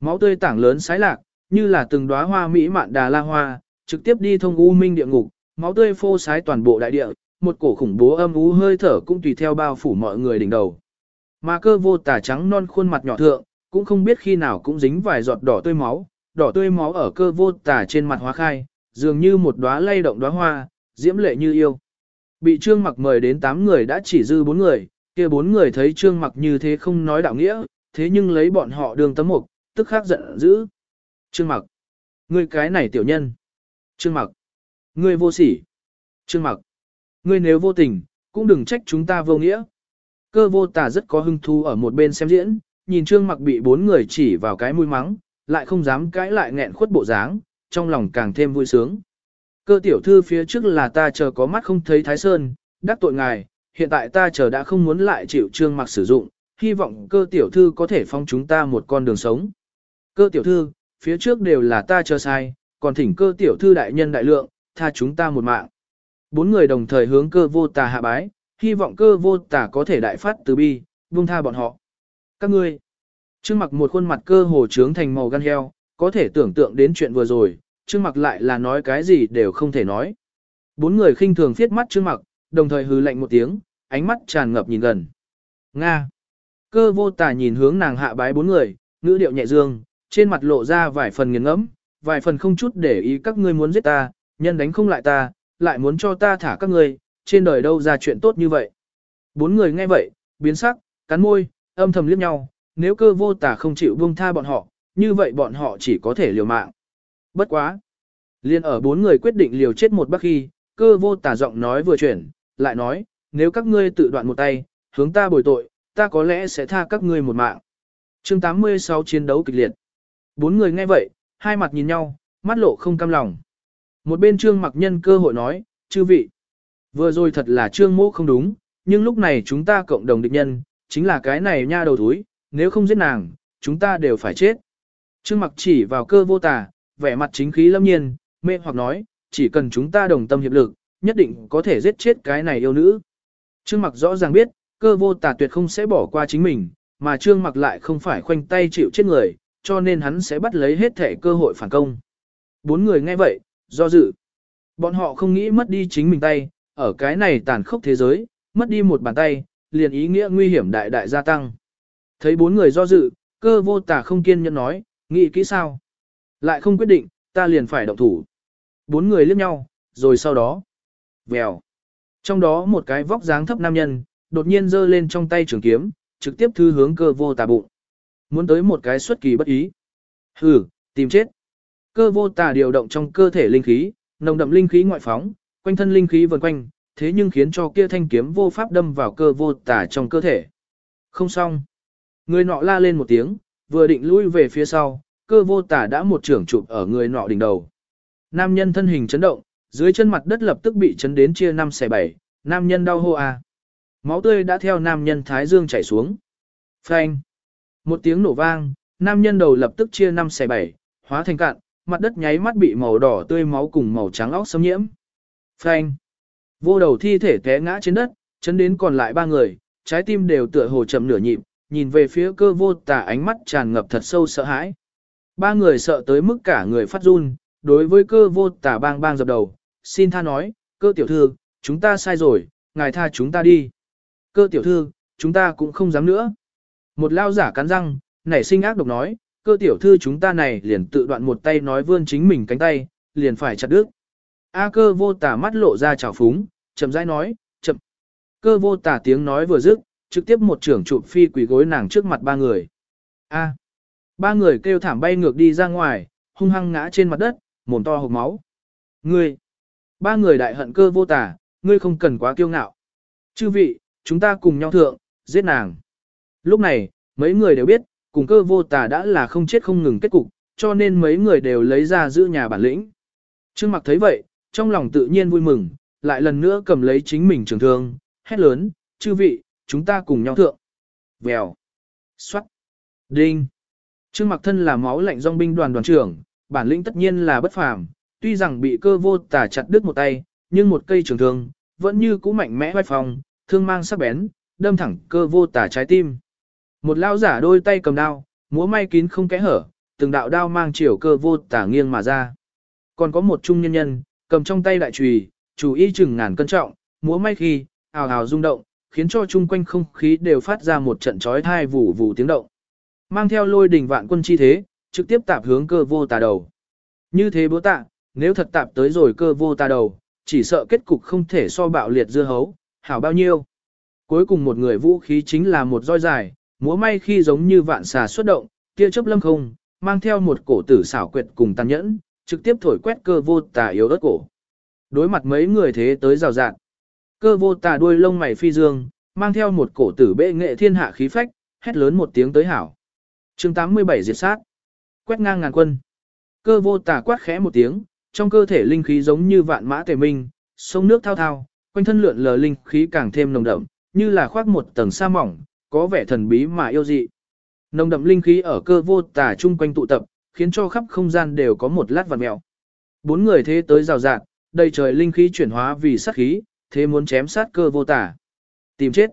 Máu tươi tảng lớn sái lạc, như là từng đóa hoa mỹ mạn đà la hoa, trực tiếp đi thông u minh địa ngục, máu tươi phô sái toàn bộ đại địa, một cổ khủng bố âm u hơi thở cũng tùy theo bao phủ mọi người đỉnh đầu. Mà cơ vô tả trắng non khuôn mặt nhỏ thượng, cũng không biết khi nào cũng dính vài giọt đỏ tươi máu, đỏ tươi máu ở cơ vô tả trên mặt hóa khai, dường như một đóa lay động đóa hoa, diễm lệ như yêu. Bị trương mặc mời đến 8 người đã chỉ dư 4 người, kia bốn người thấy trương mặc như thế không nói đạo nghĩa, thế nhưng lấy bọn họ đường tấm mục, tức khắc giận dữ. Trương mặc, ngươi cái này tiểu nhân. Trương mặc, ngươi vô sỉ. Trương mặc, ngươi nếu vô tình, cũng đừng trách chúng ta vô nghĩa. Cơ vô tà rất có hứng thú ở một bên xem diễn, nhìn trương mặc bị bốn người chỉ vào cái mũi mắng, lại không dám cãi lại nghẹn khuất bộ dáng, trong lòng càng thêm vui sướng. Cơ tiểu thư phía trước là ta chờ có mắt không thấy Thái Sơn, đắc tội ngài, hiện tại ta chờ đã không muốn lại chịu trương mặc sử dụng, hy vọng cơ tiểu thư có thể phong chúng ta một con đường sống. Cơ tiểu thư, phía trước đều là ta chờ sai, còn thỉnh cơ tiểu thư đại nhân đại lượng, tha chúng ta một mạng. Bốn người đồng thời hướng cơ vô tà hạ bái, hy vọng cơ vô tà có thể đại phát từ bi, buông tha bọn họ. Các ngươi, Trương mặc một khuôn mặt cơ hồ trướng thành màu gan heo, có thể tưởng tượng đến chuyện vừa rồi, Trương mặc lại là nói cái gì đều không thể nói. Bốn người khinh thường phiết mắt Trương mặc, đồng thời hừ lạnh một tiếng, ánh mắt tràn ngập nhìn gần. Nga. Cơ vô tà nhìn hướng nàng hạ bái bốn người, ngữ điệu nhẹ dương, trên mặt lộ ra vài phần nghiền ngẫm, vài phần không chút để ý các ngươi muốn giết ta, nhân đánh không lại ta, lại muốn cho ta thả các ngươi, trên đời đâu ra chuyện tốt như vậy. Bốn người nghe vậy, biến sắc, cắn môi, âm thầm liếc nhau, nếu cơ vô tà không chịu buông tha bọn họ, như vậy bọn họ chỉ có thể liều mạng. Bất quá. Liên ở bốn người quyết định liều chết một bác khi, cơ vô tà giọng nói vừa chuyển, lại nói, nếu các ngươi tự đoạn một tay, hướng ta bồi tội, ta có lẽ sẽ tha các ngươi một mạng. chương 86 chiến đấu kịch liệt. Bốn người nghe vậy, hai mặt nhìn nhau, mắt lộ không cam lòng. Một bên trương mặc nhân cơ hội nói, chư vị. Vừa rồi thật là trương mô không đúng, nhưng lúc này chúng ta cộng đồng địch nhân, chính là cái này nha đầu thúi, nếu không giết nàng, chúng ta đều phải chết. Trương mặc chỉ vào cơ vô tà, vẻ mặt chính khí lâm nhiên, mê hoặc nói, chỉ cần chúng ta đồng tâm hiệp lực, nhất định có thể giết chết cái này yêu nữ. Trương mặc rõ ràng biết, cơ vô tà tuyệt không sẽ bỏ qua chính mình, mà trương mặc lại không phải khoanh tay chịu chết người, cho nên hắn sẽ bắt lấy hết thể cơ hội phản công. Bốn người nghe vậy, do dự. Bọn họ không nghĩ mất đi chính mình tay, ở cái này tàn khốc thế giới, mất đi một bàn tay, liền ý nghĩa nguy hiểm đại đại gia tăng. Thấy bốn người do dự, cơ vô tà không kiên nhẫn nói, nghĩ kỹ sao? Lại không quyết định, ta liền phải động thủ. Bốn người liếc nhau, rồi sau đó, vèo. Trong đó một cái vóc dáng thấp nam nhân, đột nhiên giơ lên trong tay trường kiếm, trực tiếp thư hướng cơ vô tà bụng. Muốn tới một cái xuất kỳ bất ý. Hừ, tìm chết. Cơ vô tà điều động trong cơ thể linh khí, nồng đậm linh khí ngoại phóng, quanh thân linh khí vần quanh, thế nhưng khiến cho kia thanh kiếm vô pháp đâm vào cơ vô tà trong cơ thể. Không xong. Người nọ la lên một tiếng, vừa định lui về phía sau, cơ vô tả đã một trưởng chụp ở người nọ đỉnh đầu. Nam nhân thân hình chấn động, dưới chân mặt đất lập tức bị chấn đến chia năm xẻ bảy, nam nhân đau hô à. Máu tươi đã theo nam nhân thái dương chảy xuống. Phanh. Một tiếng nổ vang, nam nhân đầu lập tức chia năm xẻ bảy, hóa thành cạn, mặt đất nháy mắt bị màu đỏ tươi máu cùng màu trắng óc xâm nhiễm. Phanh. Vô đầu thi thể té ngã trên đất, chấn đến còn lại ba người, trái tim đều tựa hồ chậm nửa nhịp, nhìn về phía cơ vô tà ánh mắt tràn ngập thật sâu sợ hãi. Ba người sợ tới mức cả người phát run, đối với cơ vô Tả bang bang dập đầu, xin tha nói, cơ tiểu thư, chúng ta sai rồi, ngài tha chúng ta đi. Cơ tiểu thư, chúng ta cũng không dám nữa. Một lao giả cắn răng, nảy sinh ác độc nói, cơ tiểu thư chúng ta này liền tự đoạn một tay nói vươn chính mình cánh tay, liền phải chặt đứt. A cơ vô Tả mắt lộ ra trào phúng, chậm rãi nói, chậm. Cơ vô Tả tiếng nói vừa dứt, trực tiếp một trưởng trụ phi quỷ gối nàng trước mặt ba người. A. Ba người kêu thảm bay ngược đi ra ngoài, hung hăng ngã trên mặt đất, mồm to hộc máu. Ngươi. Ba người đại hận cơ vô tả, ngươi không cần quá kiêu ngạo. Chư vị, chúng ta cùng nhau thượng, giết nàng. Lúc này, mấy người đều biết, cùng cơ vô tả đã là không chết không ngừng kết cục, cho nên mấy người đều lấy ra giữ nhà bản lĩnh. Trương mặc thấy vậy, trong lòng tự nhiên vui mừng, lại lần nữa cầm lấy chính mình trường thương, hét lớn, chư vị, chúng ta cùng nhau thượng. Vèo. Xoát. Đinh. Trương mặc thân là máu lạnh dòng binh đoàn đoàn trưởng, bản lĩnh tất nhiên là bất phàm, tuy rằng bị cơ vô tả chặt đứt một tay, nhưng một cây trường thương, vẫn như cũ mạnh mẽ vai phòng, thương mang sắc bén, đâm thẳng cơ vô tả trái tim. Một lao giả đôi tay cầm đao, múa may kín không kẽ hở, từng đạo đao mang chiều cơ vô tả nghiêng mà ra. Còn có một trung nhân nhân, cầm trong tay đại chùy, chủ y chừng ngàn cân trọng, múa may khi, ào ào rung động, khiến cho chung quanh không khí đều phát ra một trận chói thai vù vù tiếng động. Mang theo lôi đỉnh vạn quân chi thế, trực tiếp tạp hướng cơ vô tà đầu. Như thế bố tạ, nếu thật tạp tới rồi cơ vô tà đầu, chỉ sợ kết cục không thể so bạo liệt dưa hấu, hảo bao nhiêu. Cuối cùng một người vũ khí chính là một roi dài, múa may khi giống như vạn xà xuất động, tia chớp lâm không, mang theo một cổ tử xảo quyệt cùng tàn nhẫn, trực tiếp thổi quét cơ vô tà yếu ớt cổ. Đối mặt mấy người thế tới rào rạt. Cơ vô tà đuôi lông mày phi dương, mang theo một cổ tử bệ nghệ thiên hạ khí phách, hét lớn một tiếng tới hảo chương 87 diệt sát. quét ngang ngàn quân. Cơ vô tà quát khẽ một tiếng, trong cơ thể linh khí giống như vạn mã tề minh, sông nước thao thao, quanh thân lượn lờ linh khí càng thêm nồng đậm, như là khoác một tầng sa mỏng, có vẻ thần bí mà yêu dị. Nồng đậm linh khí ở cơ vô tà chung quanh tụ tập, khiến cho khắp không gian đều có một lát vặn mèo. Bốn người thế tới rào rạt, đầy trời linh khí chuyển hóa vì sát khí, thế muốn chém sát cơ vô tà. Tìm chết.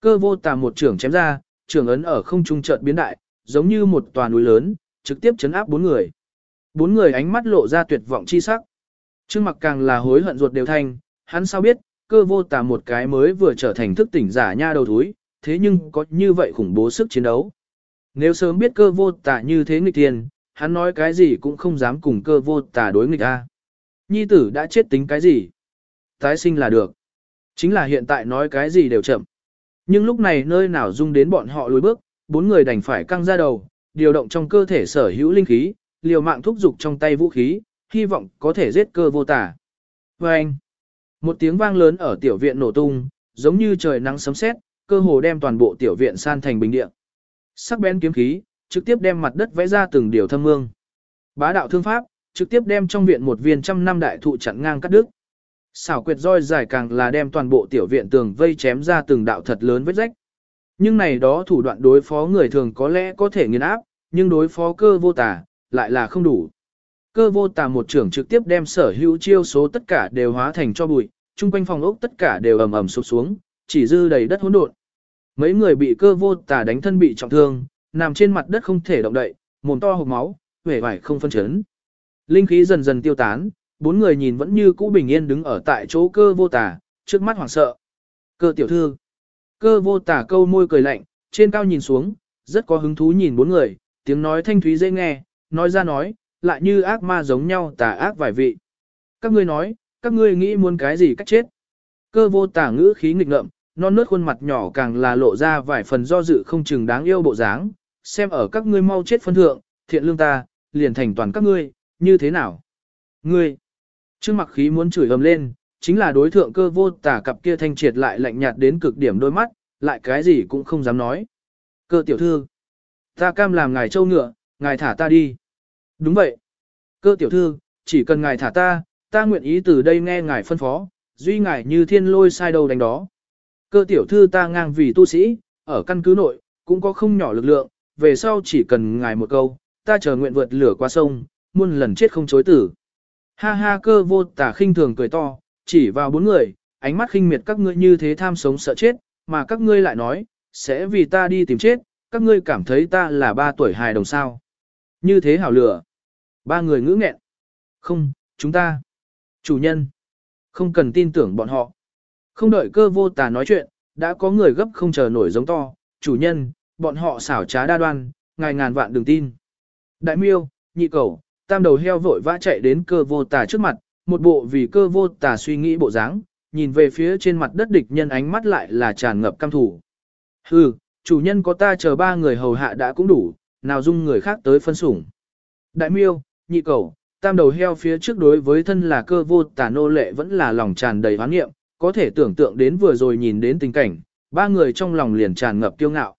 Cơ vô tà một trưởng chém ra, trưởng ấn ở không trung chợt biến đại, giống như một tòa núi lớn, trực tiếp chấn áp bốn người. Bốn người ánh mắt lộ ra tuyệt vọng chi sắc. Trương mặc càng là hối hận ruột đều thanh, hắn sao biết, cơ vô tà một cái mới vừa trở thành thức tỉnh giả nha đầu thúi, thế nhưng có như vậy khủng bố sức chiến đấu. Nếu sớm biết cơ vô tà như thế nghịch tiền, hắn nói cái gì cũng không dám cùng cơ vô tà đối nghịch a. Nhi tử đã chết tính cái gì? Tái sinh là được. Chính là hiện tại nói cái gì đều chậm. Nhưng lúc này nơi nào dung đến bọn họ lùi bước, bốn người đành phải căng ra đầu, điều động trong cơ thể sở hữu linh khí, liều mạng thúc dục trong tay vũ khí, hy vọng có thể giết cơ vô tả. Vâng! một tiếng vang lớn ở tiểu viện nổ tung, giống như trời nắng sấm sét, cơ hồ đem toàn bộ tiểu viện san thành bình địa. Sắc bén kiếm khí, trực tiếp đem mặt đất vẽ ra từng điều thâm mương. Bá đạo thương pháp, trực tiếp đem trong viện một viên trăm năm đại thụ chặn ngang cắt đứt. Xảo quyệt roi dài càng là đem toàn bộ tiểu viện tường vây chém ra từng đạo thật lớn vết rách. Nhưng này đó thủ đoạn đối phó người thường có lẽ có thể nghiền áp, nhưng đối phó cơ vô tà lại là không đủ. Cơ vô tà một trưởng trực tiếp đem sở hữu chiêu số tất cả đều hóa thành cho bụi, chung quanh phòng ốc tất cả đều ầm ầm sụp xuống, chỉ dư đầy đất hỗn độn. Mấy người bị cơ vô tà đánh thân bị trọng thương, nằm trên mặt đất không thể động đậy, mồm to hộc máu, vẻ vải không phân chấn. Linh khí dần dần tiêu tán, bốn người nhìn vẫn như cũ bình yên đứng ở tại chỗ cơ vô tà, trước mắt hoảng sợ. Cơ tiểu thư. Cơ vô tả câu môi cười lạnh, trên cao nhìn xuống, rất có hứng thú nhìn bốn người, tiếng nói thanh thúy dễ nghe, nói ra nói, lại như ác ma giống nhau tà ác vài vị. Các ngươi nói, các ngươi nghĩ muốn cái gì cách chết. Cơ vô tả ngữ khí nghịch ngợm, non nớt khuôn mặt nhỏ càng là lộ ra vài phần do dự không chừng đáng yêu bộ dáng, xem ở các ngươi mau chết phân thượng, thiện lương ta, liền thành toàn các ngươi, như thế nào? Ngươi, Trương mặc khí muốn chửi ầm lên, chính là đối thượng cơ vô tả cặp kia thanh triệt lại lạnh nhạt đến cực điểm đôi mắt, lại cái gì cũng không dám nói. Cơ tiểu thư, ta cam làm ngài châu ngựa, ngài thả ta đi. Đúng vậy. Cơ tiểu thư, chỉ cần ngài thả ta, ta nguyện ý từ đây nghe ngài phân phó, duy ngài như thiên lôi sai đầu đánh đó. Cơ tiểu thư ta ngang vì tu sĩ, ở căn cứ nội, cũng có không nhỏ lực lượng, về sau chỉ cần ngài một câu, ta chờ nguyện vượt lửa qua sông, muôn lần chết không chối tử. Ha ha cơ vô tả khinh thường cười to, chỉ vào bốn người, ánh mắt khinh miệt các ngươi như thế tham sống sợ chết, mà các ngươi lại nói, sẽ vì ta đi tìm chết, các ngươi cảm thấy ta là ba tuổi hài đồng sao. Như thế hảo lửa. Ba người ngữ nghẹn. Không, chúng ta. Chủ nhân. Không cần tin tưởng bọn họ. Không đợi cơ vô tà nói chuyện, đã có người gấp không chờ nổi giống to. Chủ nhân, bọn họ xảo trá đa đoan, ngài ngàn vạn đừng tin. Đại miêu, nhị cầu, tam đầu heo vội vã chạy đến cơ vô tà trước mặt, một bộ vì cơ vô tà suy nghĩ bộ dáng, nhìn về phía trên mặt đất địch nhân ánh mắt lại là tràn ngập căm thủ. Hừ, chủ nhân có ta chờ ba người hầu hạ đã cũng đủ, nào dung người khác tới phân sủng. Đại miêu, nhị cầu, tam đầu heo phía trước đối với thân là cơ vô tà nô lệ vẫn là lòng tràn đầy hoán nghiệm, có thể tưởng tượng đến vừa rồi nhìn đến tình cảnh, ba người trong lòng liền tràn ngập kiêu ngạo.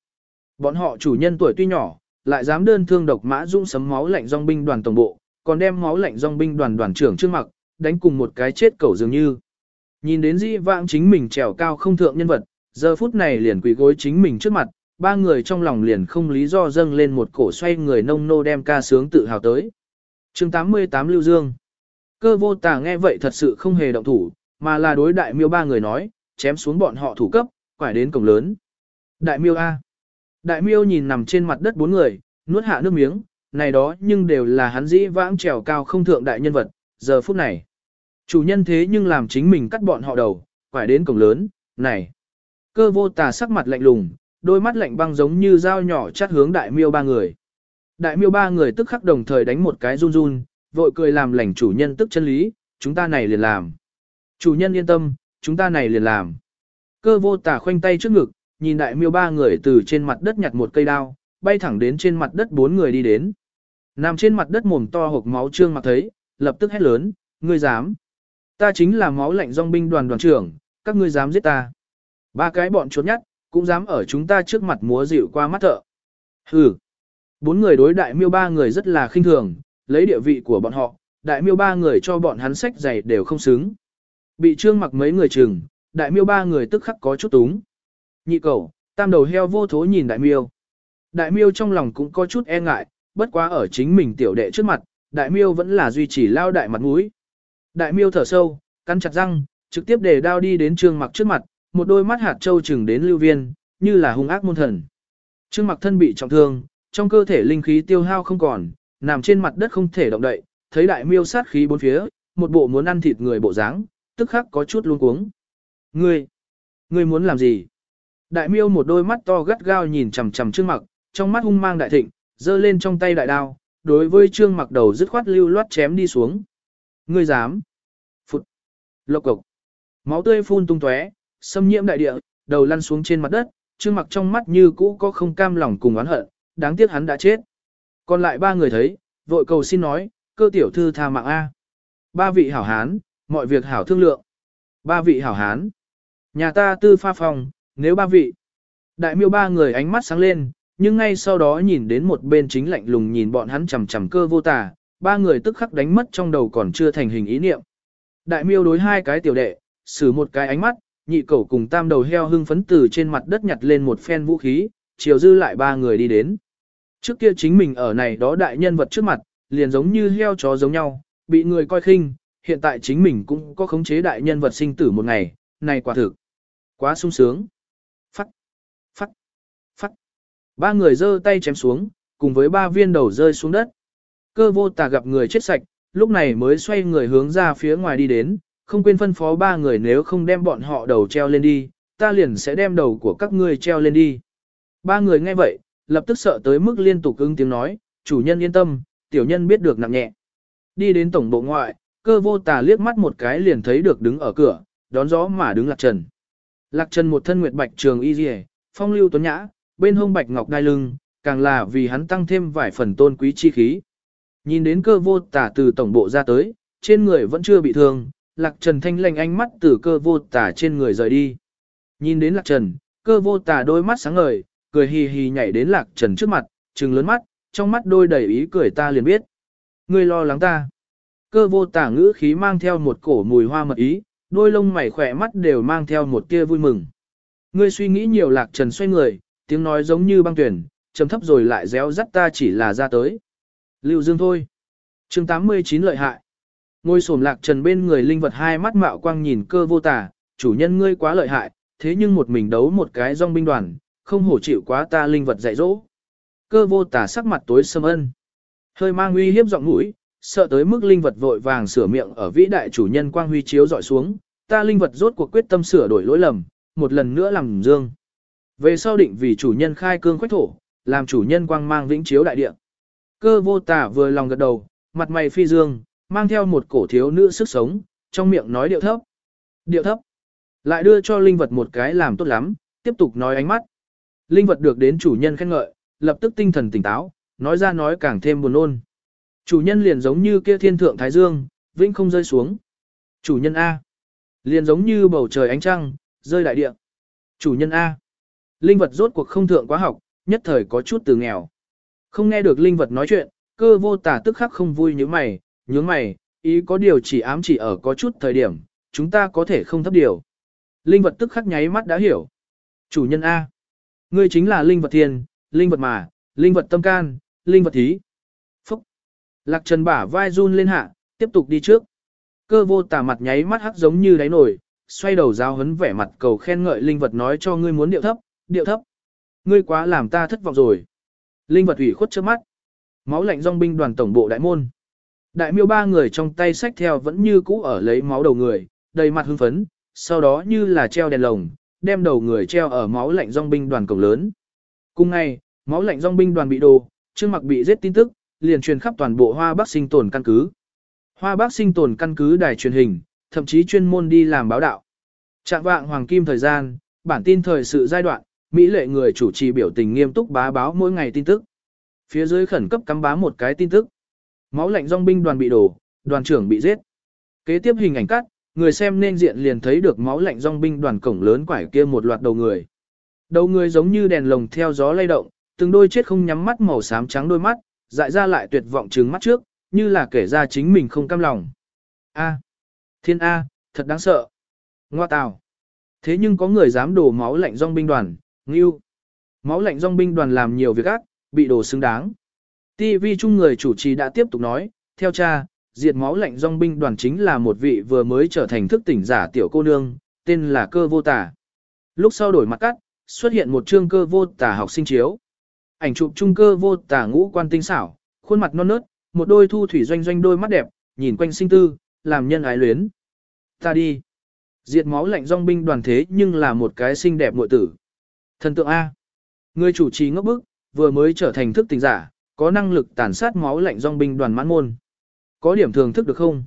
Bọn họ chủ nhân tuổi tuy nhỏ, lại dám đơn thương độc mã dũng sấm máu lạnh dòng binh đoàn tổng bộ, còn đem máu lạnh dòng binh đoàn đoàn trưởng trước mặt, đánh cùng một cái chết cẩu dường như. Nhìn đến dĩ vãng chính mình trèo cao không thượng nhân vật, giờ phút này liền quỳ gối chính mình trước mặt, ba người trong lòng liền không lý do dâng lên một cổ xoay người nông nô đem ca sướng tự hào tới. chương 88 Lưu Dương Cơ vô tà nghe vậy thật sự không hề động thủ, mà là đối đại miêu ba người nói, chém xuống bọn họ thủ cấp, quải đến cổng lớn. Đại miêu A. Đại miêu nhìn nằm trên mặt đất bốn người, nuốt hạ nước miếng, này đó nhưng đều là hắn dĩ vãng trèo cao không thượng đại nhân vật, giờ phút này. Chủ nhân thế nhưng làm chính mình cắt bọn họ đầu, phải đến cổng lớn, này. Cơ vô tà sắc mặt lạnh lùng, đôi mắt lạnh băng giống như dao nhỏ chát hướng đại miêu ba người. Đại miêu ba người tức khắc đồng thời đánh một cái run run, vội cười làm lành chủ nhân tức chân lý, chúng ta này liền làm. Chủ nhân yên tâm, chúng ta này liền làm. Cơ vô tà khoanh tay trước ngực, nhìn đại miêu ba người từ trên mặt đất nhặt một cây đao, bay thẳng đến trên mặt đất bốn người đi đến. Nằm trên mặt đất mồm to hộp máu trương mặt thấy, lập tức hét lớn, ngươi dám. Ta chính là máu lạnh dòng binh đoàn đoàn trưởng, các ngươi dám giết ta. Ba cái bọn trốn nhát, cũng dám ở chúng ta trước mặt múa dịu qua mắt thợ. Hừ. Bốn người đối đại miêu ba người rất là khinh thường, lấy địa vị của bọn họ, đại miêu ba người cho bọn hắn sách giày đều không xứng. Bị trương mặc mấy người chừng, đại miêu ba người tức khắc có chút túng. Nhị cầu, tam đầu heo vô thố nhìn đại miêu. Đại miêu trong lòng cũng có chút e ngại, bất quá ở chính mình tiểu đệ trước mặt, đại miêu vẫn là duy trì lao đại mặt mũi. Đại miêu thở sâu, cắn chặt răng, trực tiếp để đao đi đến trương mặc trước mặt, một đôi mắt hạt trâu chừng đến lưu viên, như là hung ác môn thần. Trương mặc thân bị trọng thương, trong cơ thể linh khí tiêu hao không còn, nằm trên mặt đất không thể động đậy, thấy đại miêu sát khí bốn phía, một bộ muốn ăn thịt người bộ dáng, tức khắc có chút luống cuống. Ngươi, ngươi muốn làm gì? Đại miêu một đôi mắt to gắt gao nhìn chằm chằm Trương Mặc, trong mắt hung mang đại thịnh, giơ lên trong tay đại đao, đối với Trương Mặc đầu dứt khoát lưu loát chém đi xuống. Ngươi dám? Lộc cục. Máu tươi phun tung tóe, xâm nhiễm đại địa, đầu lăn xuống trên mặt đất, Trương Mặc trong mắt như cũ có không cam lòng cùng oán hận, đáng tiếc hắn đã chết. Còn lại ba người thấy, vội cầu xin nói, cơ tiểu thư tha mạng A. Ba vị hảo hán, mọi việc hảo thương lượng. Ba vị hảo hán. Nhà ta tư pha phòng, nếu ba vị. Đại miêu ba người ánh mắt sáng lên, nhưng ngay sau đó nhìn đến một bên chính lạnh lùng nhìn bọn hắn chằm chằm cơ vô tà, ba người tức khắc đánh mất trong đầu còn chưa thành hình ý niệm. Đại miêu đối hai cái tiểu đệ, xử một cái ánh mắt, nhị cẩu cùng tam đầu heo hưng phấn từ trên mặt đất nhặt lên một phen vũ khí, chiều dư lại ba người đi đến. Trước kia chính mình ở này đó đại nhân vật trước mặt, liền giống như heo chó giống nhau, bị người coi khinh, hiện tại chính mình cũng có khống chế đại nhân vật sinh tử một ngày, này quả thực. Quá sung sướng. Phắt, phắt, phắt. Ba người giơ tay chém xuống, cùng với ba viên đầu rơi xuống đất. Cơ vô tà gặp người chết sạch, lúc này mới xoay người hướng ra phía ngoài đi đến, không quên phân phó ba người nếu không đem bọn họ đầu treo lên đi, ta liền sẽ đem đầu của các ngươi treo lên đi. Ba người nghe vậy, lập tức sợ tới mức liên tục ưng tiếng nói, chủ nhân yên tâm, tiểu nhân biết được nặng nhẹ. Đi đến tổng bộ ngoại, cơ vô tà liếc mắt một cái liền thấy được đứng ở cửa, đón gió mà đứng lạc trần. Lạc trần một thân nguyệt bạch trường y dì phong lưu tuấn nhã, bên hông bạch ngọc đai lưng, càng là vì hắn tăng thêm vài phần tôn quý chi khí. Nhìn đến cơ vô tả từ tổng bộ ra tới, trên người vẫn chưa bị thương, lạc trần thanh lành ánh mắt từ cơ vô tả trên người rời đi. Nhìn đến lạc trần, cơ vô tả đôi mắt sáng ngời, cười hì hì nhảy đến lạc trần trước mặt, trừng lớn mắt, trong mắt đôi đầy ý cười ta liền biết. Ngươi lo lắng ta. Cơ vô tả ngữ khí mang theo một cổ mùi hoa mật ý, đôi lông mày khỏe mắt đều mang theo một tia vui mừng. Ngươi suy nghĩ nhiều lạc trần xoay người, tiếng nói giống như băng tuyển, trầm thấp rồi lại réo rắt ta chỉ là ra tới. Lưu dương thôi. chương 89 lợi hại. Ngôi sổm lạc trần bên người linh vật hai mắt mạo quang nhìn cơ vô tả, chủ nhân ngươi quá lợi hại, thế nhưng một mình đấu một cái dòng binh đoàn, không hổ chịu quá ta linh vật dạy dỗ. Cơ vô tả sắc mặt tối sâm ân. Hơi mang uy hiếp giọng mũi, sợ tới mức linh vật vội vàng sửa miệng ở vĩ đại chủ nhân quang huy chiếu dọi xuống, ta linh vật rốt cuộc quyết tâm sửa đổi lỗi lầm, một lần nữa làm dương. Về sau định vì chủ nhân khai cương khoách thổ, làm chủ nhân quang mang vĩnh chiếu đại địa. Cơ vô tả vừa lòng gật đầu, mặt mày phi dương, mang theo một cổ thiếu nữ sức sống, trong miệng nói điệu thấp. Điệu thấp. Lại đưa cho linh vật một cái làm tốt lắm, tiếp tục nói ánh mắt. Linh vật được đến chủ nhân khen ngợi, lập tức tinh thần tỉnh táo, nói ra nói càng thêm buồn ôn. Chủ nhân liền giống như kia thiên thượng thái dương, vĩnh không rơi xuống. Chủ nhân A. Liền giống như bầu trời ánh trăng, rơi đại địa. Chủ nhân A. Linh vật rốt cuộc không thượng quá học, nhất thời có chút từ nghèo. Không nghe được linh vật nói chuyện, cơ vô tả tức khắc không vui như mày, nhướng mày, ý có điều chỉ ám chỉ ở có chút thời điểm, chúng ta có thể không thấp điều. Linh vật tức khắc nháy mắt đã hiểu. Chủ nhân A. Ngươi chính là linh vật thiên, linh vật mà, linh vật tâm can, linh vật thí. Phúc. Lạc trần bả vai run lên hạ, tiếp tục đi trước. Cơ vô tả mặt nháy mắt hắc giống như đáy nổi, xoay đầu giáo hấn vẻ mặt cầu khen ngợi linh vật nói cho ngươi muốn điệu thấp, điệu thấp. Ngươi quá làm ta thất vọng rồi. Linh vật ủy khuất trước mắt. Máu lạnh dòng binh đoàn tổng bộ đại môn. Đại miêu ba người trong tay sách theo vẫn như cũ ở lấy máu đầu người, đầy mặt hưng phấn, sau đó như là treo đèn lồng, đem đầu người treo ở máu lạnh dòng binh đoàn cổng lớn. Cùng ngày, máu lạnh dòng binh đoàn bị đồ, Trương Mặc bị giết tin tức, liền truyền khắp toàn bộ Hoa Bắc sinh tồn căn cứ. Hoa Bắc sinh tồn căn cứ đài truyền hình, thậm chí chuyên môn đi làm báo đạo. Trạng vạng hoàng kim thời gian, bản tin thời sự giai đoạn, Mỹ lệ người chủ trì biểu tình nghiêm túc bá báo mỗi ngày tin tức. Phía dưới khẩn cấp cắm bá một cái tin tức. Máu lạnh dòng binh đoàn bị đổ, đoàn trưởng bị giết. Kế tiếp hình ảnh cắt, người xem nên diện liền thấy được máu lạnh dòng binh đoàn cổng lớn quải kia một loạt đầu người. Đầu người giống như đèn lồng theo gió lay động, từng đôi chết không nhắm mắt màu xám trắng đôi mắt, dại ra lại tuyệt vọng trừng mắt trước, như là kể ra chính mình không cam lòng. A, thiên A, thật đáng sợ. Ngoa tào. Thế nhưng có người dám đổ máu lạnh dòng binh đoàn, ngưu. Máu lạnh dòng binh đoàn làm nhiều việc ác, bị đổ xứng đáng. TV chung người chủ trì đã tiếp tục nói, theo cha, diệt máu lạnh dòng binh đoàn chính là một vị vừa mới trở thành thức tỉnh giả tiểu cô nương, tên là cơ vô tả. Lúc sau đổi mặt cắt, xuất hiện một chương cơ vô tả học sinh chiếu. Ảnh chụp trung cơ vô tả ngũ quan tinh xảo, khuôn mặt non nớt, một đôi thu thủy doanh doanh đôi mắt đẹp, nhìn quanh sinh tư, làm nhân ái luyến. Ta đi. Diệt máu lạnh dòng binh đoàn thế nhưng là một cái xinh đẹp muội tử. Thần tượng A. Người chủ trì ngốc bức, vừa mới trở thành thức tình giả, có năng lực tàn sát máu lạnh dòng binh đoàn mãn môn. Có điểm thường thức được không?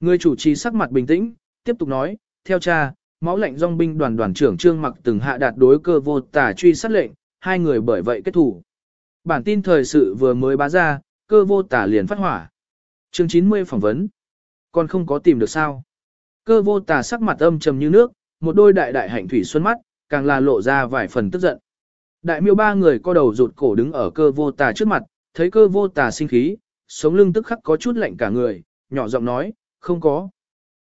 Người chủ trì sắc mặt bình tĩnh, tiếp tục nói, theo cha, máu lạnh dòng binh đoàn đoàn trưởng Trương Mặc từng hạ đạt đối cơ vô tả truy sát lệnh, hai người bởi vậy kết thủ. Bản tin thời sự vừa mới bá ra, cơ vô tả liền phát hỏa. Chương 90 phỏng vấn. Còn không có tìm được sao? Cơ vô tả sắc mặt âm trầm như nước, một đôi đại đại hạnh thủy xuân mắt, càng là lộ ra vài phần tức giận. Đại miêu ba người co đầu rụt cổ đứng ở cơ vô tà trước mặt, thấy cơ vô tà sinh khí, sống lưng tức khắc có chút lạnh cả người, nhỏ giọng nói, không có.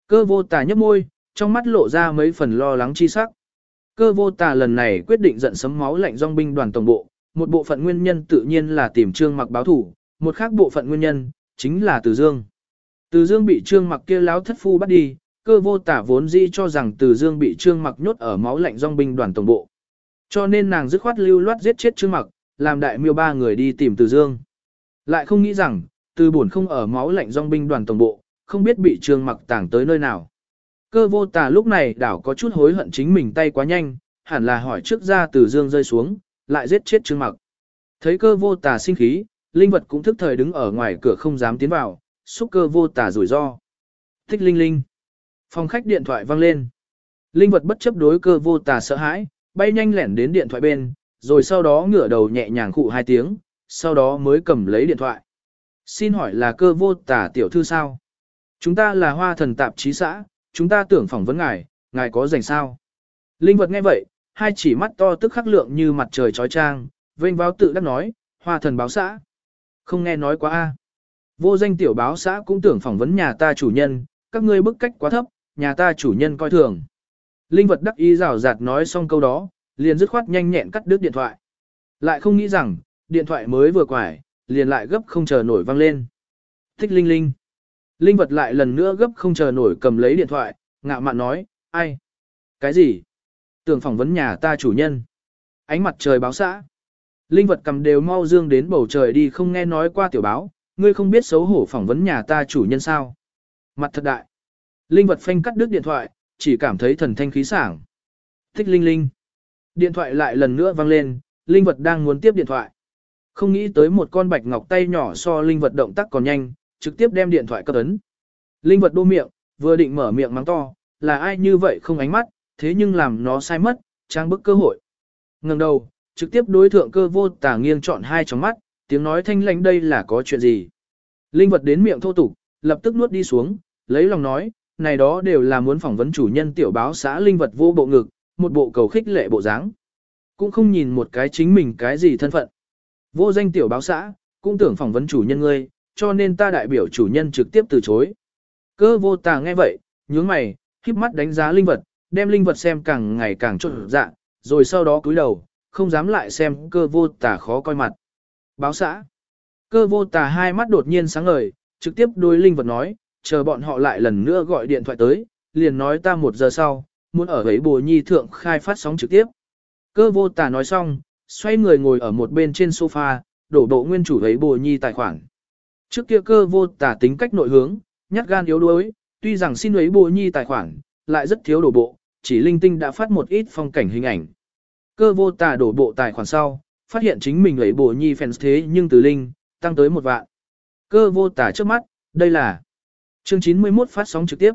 Cơ vô tà nhấp môi, trong mắt lộ ra mấy phần lo lắng chi sắc. Cơ vô tà lần này quyết định giận sấm máu lạnh dòng binh đoàn tổng bộ, một bộ phận nguyên nhân tự nhiên là tìm trương mặc báo thủ, một khác bộ phận nguyên nhân, chính là Từ Dương. Từ Dương bị trương mặc kia láo thất phu bắt đi, cơ vô tả vốn dĩ cho rằng Từ Dương bị trương mặc nhốt ở máu lạnh dòng binh đoàn tổng bộ. Cho nên nàng dứt khoát lưu loát giết chết trương mặc, làm đại miêu ba người đi tìm Từ Dương. Lại không nghĩ rằng, từ buồn không ở máu lạnh dòng binh đoàn tổng bộ, không biết bị trương mặc tảng tới nơi nào. Cơ vô tà lúc này đảo có chút hối hận chính mình tay quá nhanh, hẳn là hỏi trước ra từ dương rơi xuống, lại giết chết trương mặc. Thấy cơ vô tà sinh khí, linh vật cũng thức thời đứng ở ngoài cửa không dám tiến vào, xúc cơ vô tà rủi ro. Thích linh linh. Phòng khách điện thoại vang lên. Linh vật bất chấp đối cơ vô tà sợ hãi, bay nhanh lẻn đến điện thoại bên, rồi sau đó ngửa đầu nhẹ nhàng khụ hai tiếng, sau đó mới cầm lấy điện thoại. Xin hỏi là cơ vô tà tiểu thư sao? Chúng ta là hoa thần tạp chí xã, chúng ta tưởng phỏng vấn ngài, ngài có rảnh sao? Linh vật nghe vậy, hai chỉ mắt to tức khắc lượng như mặt trời trói trang, vênh báo tự đắc nói, hoa thần báo xã. Không nghe nói quá a. Vô danh tiểu báo xã cũng tưởng phỏng vấn nhà ta chủ nhân, các ngươi bức cách quá thấp, nhà ta chủ nhân coi thường. Linh vật đắc ý rào rạt nói xong câu đó, liền dứt khoát nhanh nhẹn cắt đứt điện thoại. Lại không nghĩ rằng, điện thoại mới vừa quải, liền lại gấp không chờ nổi vang lên. Thích linh linh. Linh vật lại lần nữa gấp không chờ nổi cầm lấy điện thoại, ngạo mạn nói, ai? Cái gì? Tưởng phỏng vấn nhà ta chủ nhân. Ánh mặt trời báo xã. Linh vật cầm đều mau dương đến bầu trời đi không nghe nói qua tiểu báo, ngươi không biết xấu hổ phỏng vấn nhà ta chủ nhân sao. Mặt thật đại. Linh vật phanh cắt đứt điện thoại, chỉ cảm thấy thần thanh khí sảng. Thích linh linh. Điện thoại lại lần nữa vang lên, linh vật đang muốn tiếp điện thoại. Không nghĩ tới một con bạch ngọc tay nhỏ so linh vật động tác còn nhanh, trực tiếp đem điện thoại cấp ấn. Linh vật đô miệng, vừa định mở miệng mắng to, là ai như vậy không ánh mắt, thế nhưng làm nó sai mất, trang bức cơ hội. Ngừng đầu, trực tiếp đối thượng cơ vô tả nghiêng chọn hai tròng mắt, tiếng nói thanh lãnh đây là có chuyện gì. Linh vật đến miệng thô tục, lập tức nuốt đi xuống, lấy lòng nói, này đó đều là muốn phỏng vấn chủ nhân tiểu báo xã linh vật vô bộ ngực, một bộ cầu khích lệ bộ dáng. Cũng không nhìn một cái chính mình cái gì thân phận. Vô danh tiểu báo xã, cũng tưởng phỏng vấn chủ nhân ngươi, cho nên ta đại biểu chủ nhân trực tiếp từ chối. Cơ vô tà nghe vậy, nhướng mày, híp mắt đánh giá linh vật, đem linh vật xem càng ngày càng trộn dạ, rồi sau đó cúi đầu, không dám lại xem cơ vô tà khó coi mặt. Báo xã. Cơ vô tà hai mắt đột nhiên sáng ngời, trực tiếp đối linh vật nói, chờ bọn họ lại lần nữa gọi điện thoại tới, liền nói ta một giờ sau, muốn ở ấy bồ nhi thượng khai phát sóng trực tiếp. Cơ vô tà nói xong, xoay người ngồi ở một bên trên sofa, đổ bộ nguyên chủ ấy bồ nhi tài khoản. Trước kia cơ vô tà tính cách nội hướng, nhát gan yếu đuối, tuy rằng xin ấy bồ nhi tài khoản, lại rất thiếu đổ bộ, chỉ linh tinh đã phát một ít phong cảnh hình ảnh. Cơ vô tà đổ bộ tài khoản sau, phát hiện chính mình ấy bồ nhi fans thế nhưng từ linh, tăng tới một vạn. Cơ vô tà trước mắt, đây là chương 91 phát sóng trực tiếp.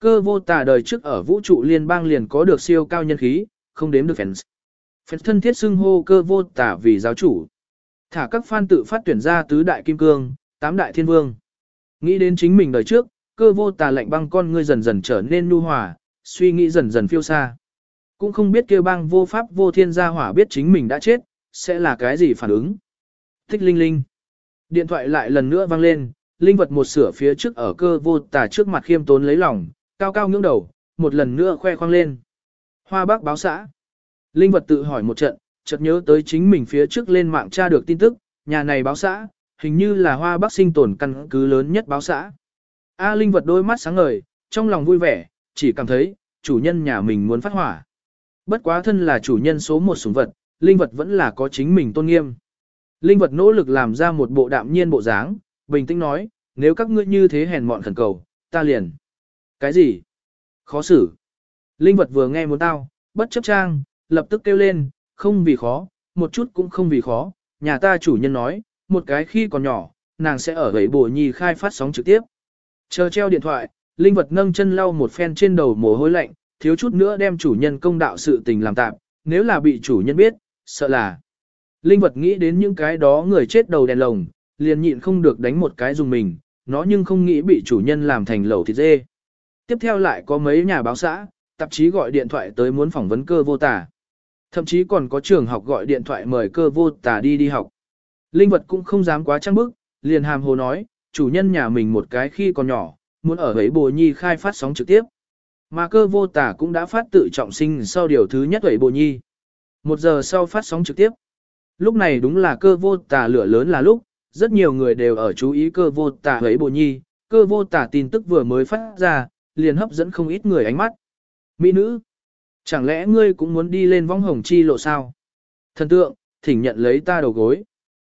Cơ vô tà đời trước ở vũ trụ liên bang liền có được siêu cao nhân khí, không đếm được fans. Fans thân thiết xưng hô cơ vô tà vì giáo chủ. Thả các fan tự phát tuyển ra tứ đại kim cương, tám đại thiên vương. Nghĩ đến chính mình đời trước, cơ vô tà lạnh băng con ngươi dần dần trở nên nu hòa, suy nghĩ dần dần phiêu xa. Cũng không biết kêu băng vô pháp vô thiên gia hỏa biết chính mình đã chết, sẽ là cái gì phản ứng. Thích linh linh. Điện thoại lại lần nữa vang lên, linh vật một sửa phía trước ở cơ vô tà trước mặt khiêm tốn lấy lòng, cao cao ngưỡng đầu, một lần nữa khoe khoang lên. Hoa bác báo xã. Linh vật tự hỏi một trận, chợt nhớ tới chính mình phía trước lên mạng tra được tin tức, nhà này báo xã, hình như là hoa bác sinh tồn căn cứ lớn nhất báo xã. A Linh vật đôi mắt sáng ngời, trong lòng vui vẻ, chỉ cảm thấy, chủ nhân nhà mình muốn phát hỏa. Bất quá thân là chủ nhân số một sủng vật, Linh vật vẫn là có chính mình tôn nghiêm. Linh vật nỗ lực làm ra một bộ đạm nhiên bộ dáng, bình tĩnh nói, nếu các ngươi như thế hèn mọn khẩn cầu, ta liền. Cái gì? Khó xử. Linh vật vừa nghe muốn tao, bất chấp trang, lập tức kêu lên, không vì khó, một chút cũng không vì khó, nhà ta chủ nhân nói, một cái khi còn nhỏ, nàng sẽ ở gầy bổ nhi khai phát sóng trực tiếp. Chờ treo điện thoại, Linh vật nâng chân lau một phen trên đầu mồ hôi lạnh, thiếu chút nữa đem chủ nhân công đạo sự tình làm tạm, nếu là bị chủ nhân biết, sợ là. Linh vật nghĩ đến những cái đó người chết đầu đèn lồng, liền nhịn không được đánh một cái dùng mình, nó nhưng không nghĩ bị chủ nhân làm thành lẩu thịt dê. Tiếp theo lại có mấy nhà báo xã, tạp chí gọi điện thoại tới muốn phỏng vấn cơ vô tả. Thậm chí còn có trường học gọi điện thoại mời cơ vô tả đi đi học. Linh vật cũng không dám quá trăng bức, liền hàm hồ nói, chủ nhân nhà mình một cái khi còn nhỏ, muốn ở ấy bồ nhi khai phát sóng trực tiếp. Mà cơ vô tả cũng đã phát tự trọng sinh sau điều thứ nhất ấy bồ nhi. Một giờ sau phát sóng trực tiếp. Lúc này đúng là cơ vô tả lửa lớn là lúc, rất nhiều người đều ở chú ý cơ vô tả ấy bộ nhi, cơ vô tả tin tức vừa mới phát ra, liền hấp dẫn không ít người ánh mắt. Mỹ nữ, chẳng lẽ ngươi cũng muốn đi lên vong hồng chi lộ sao? Thần tượng, thỉnh nhận lấy ta đầu gối.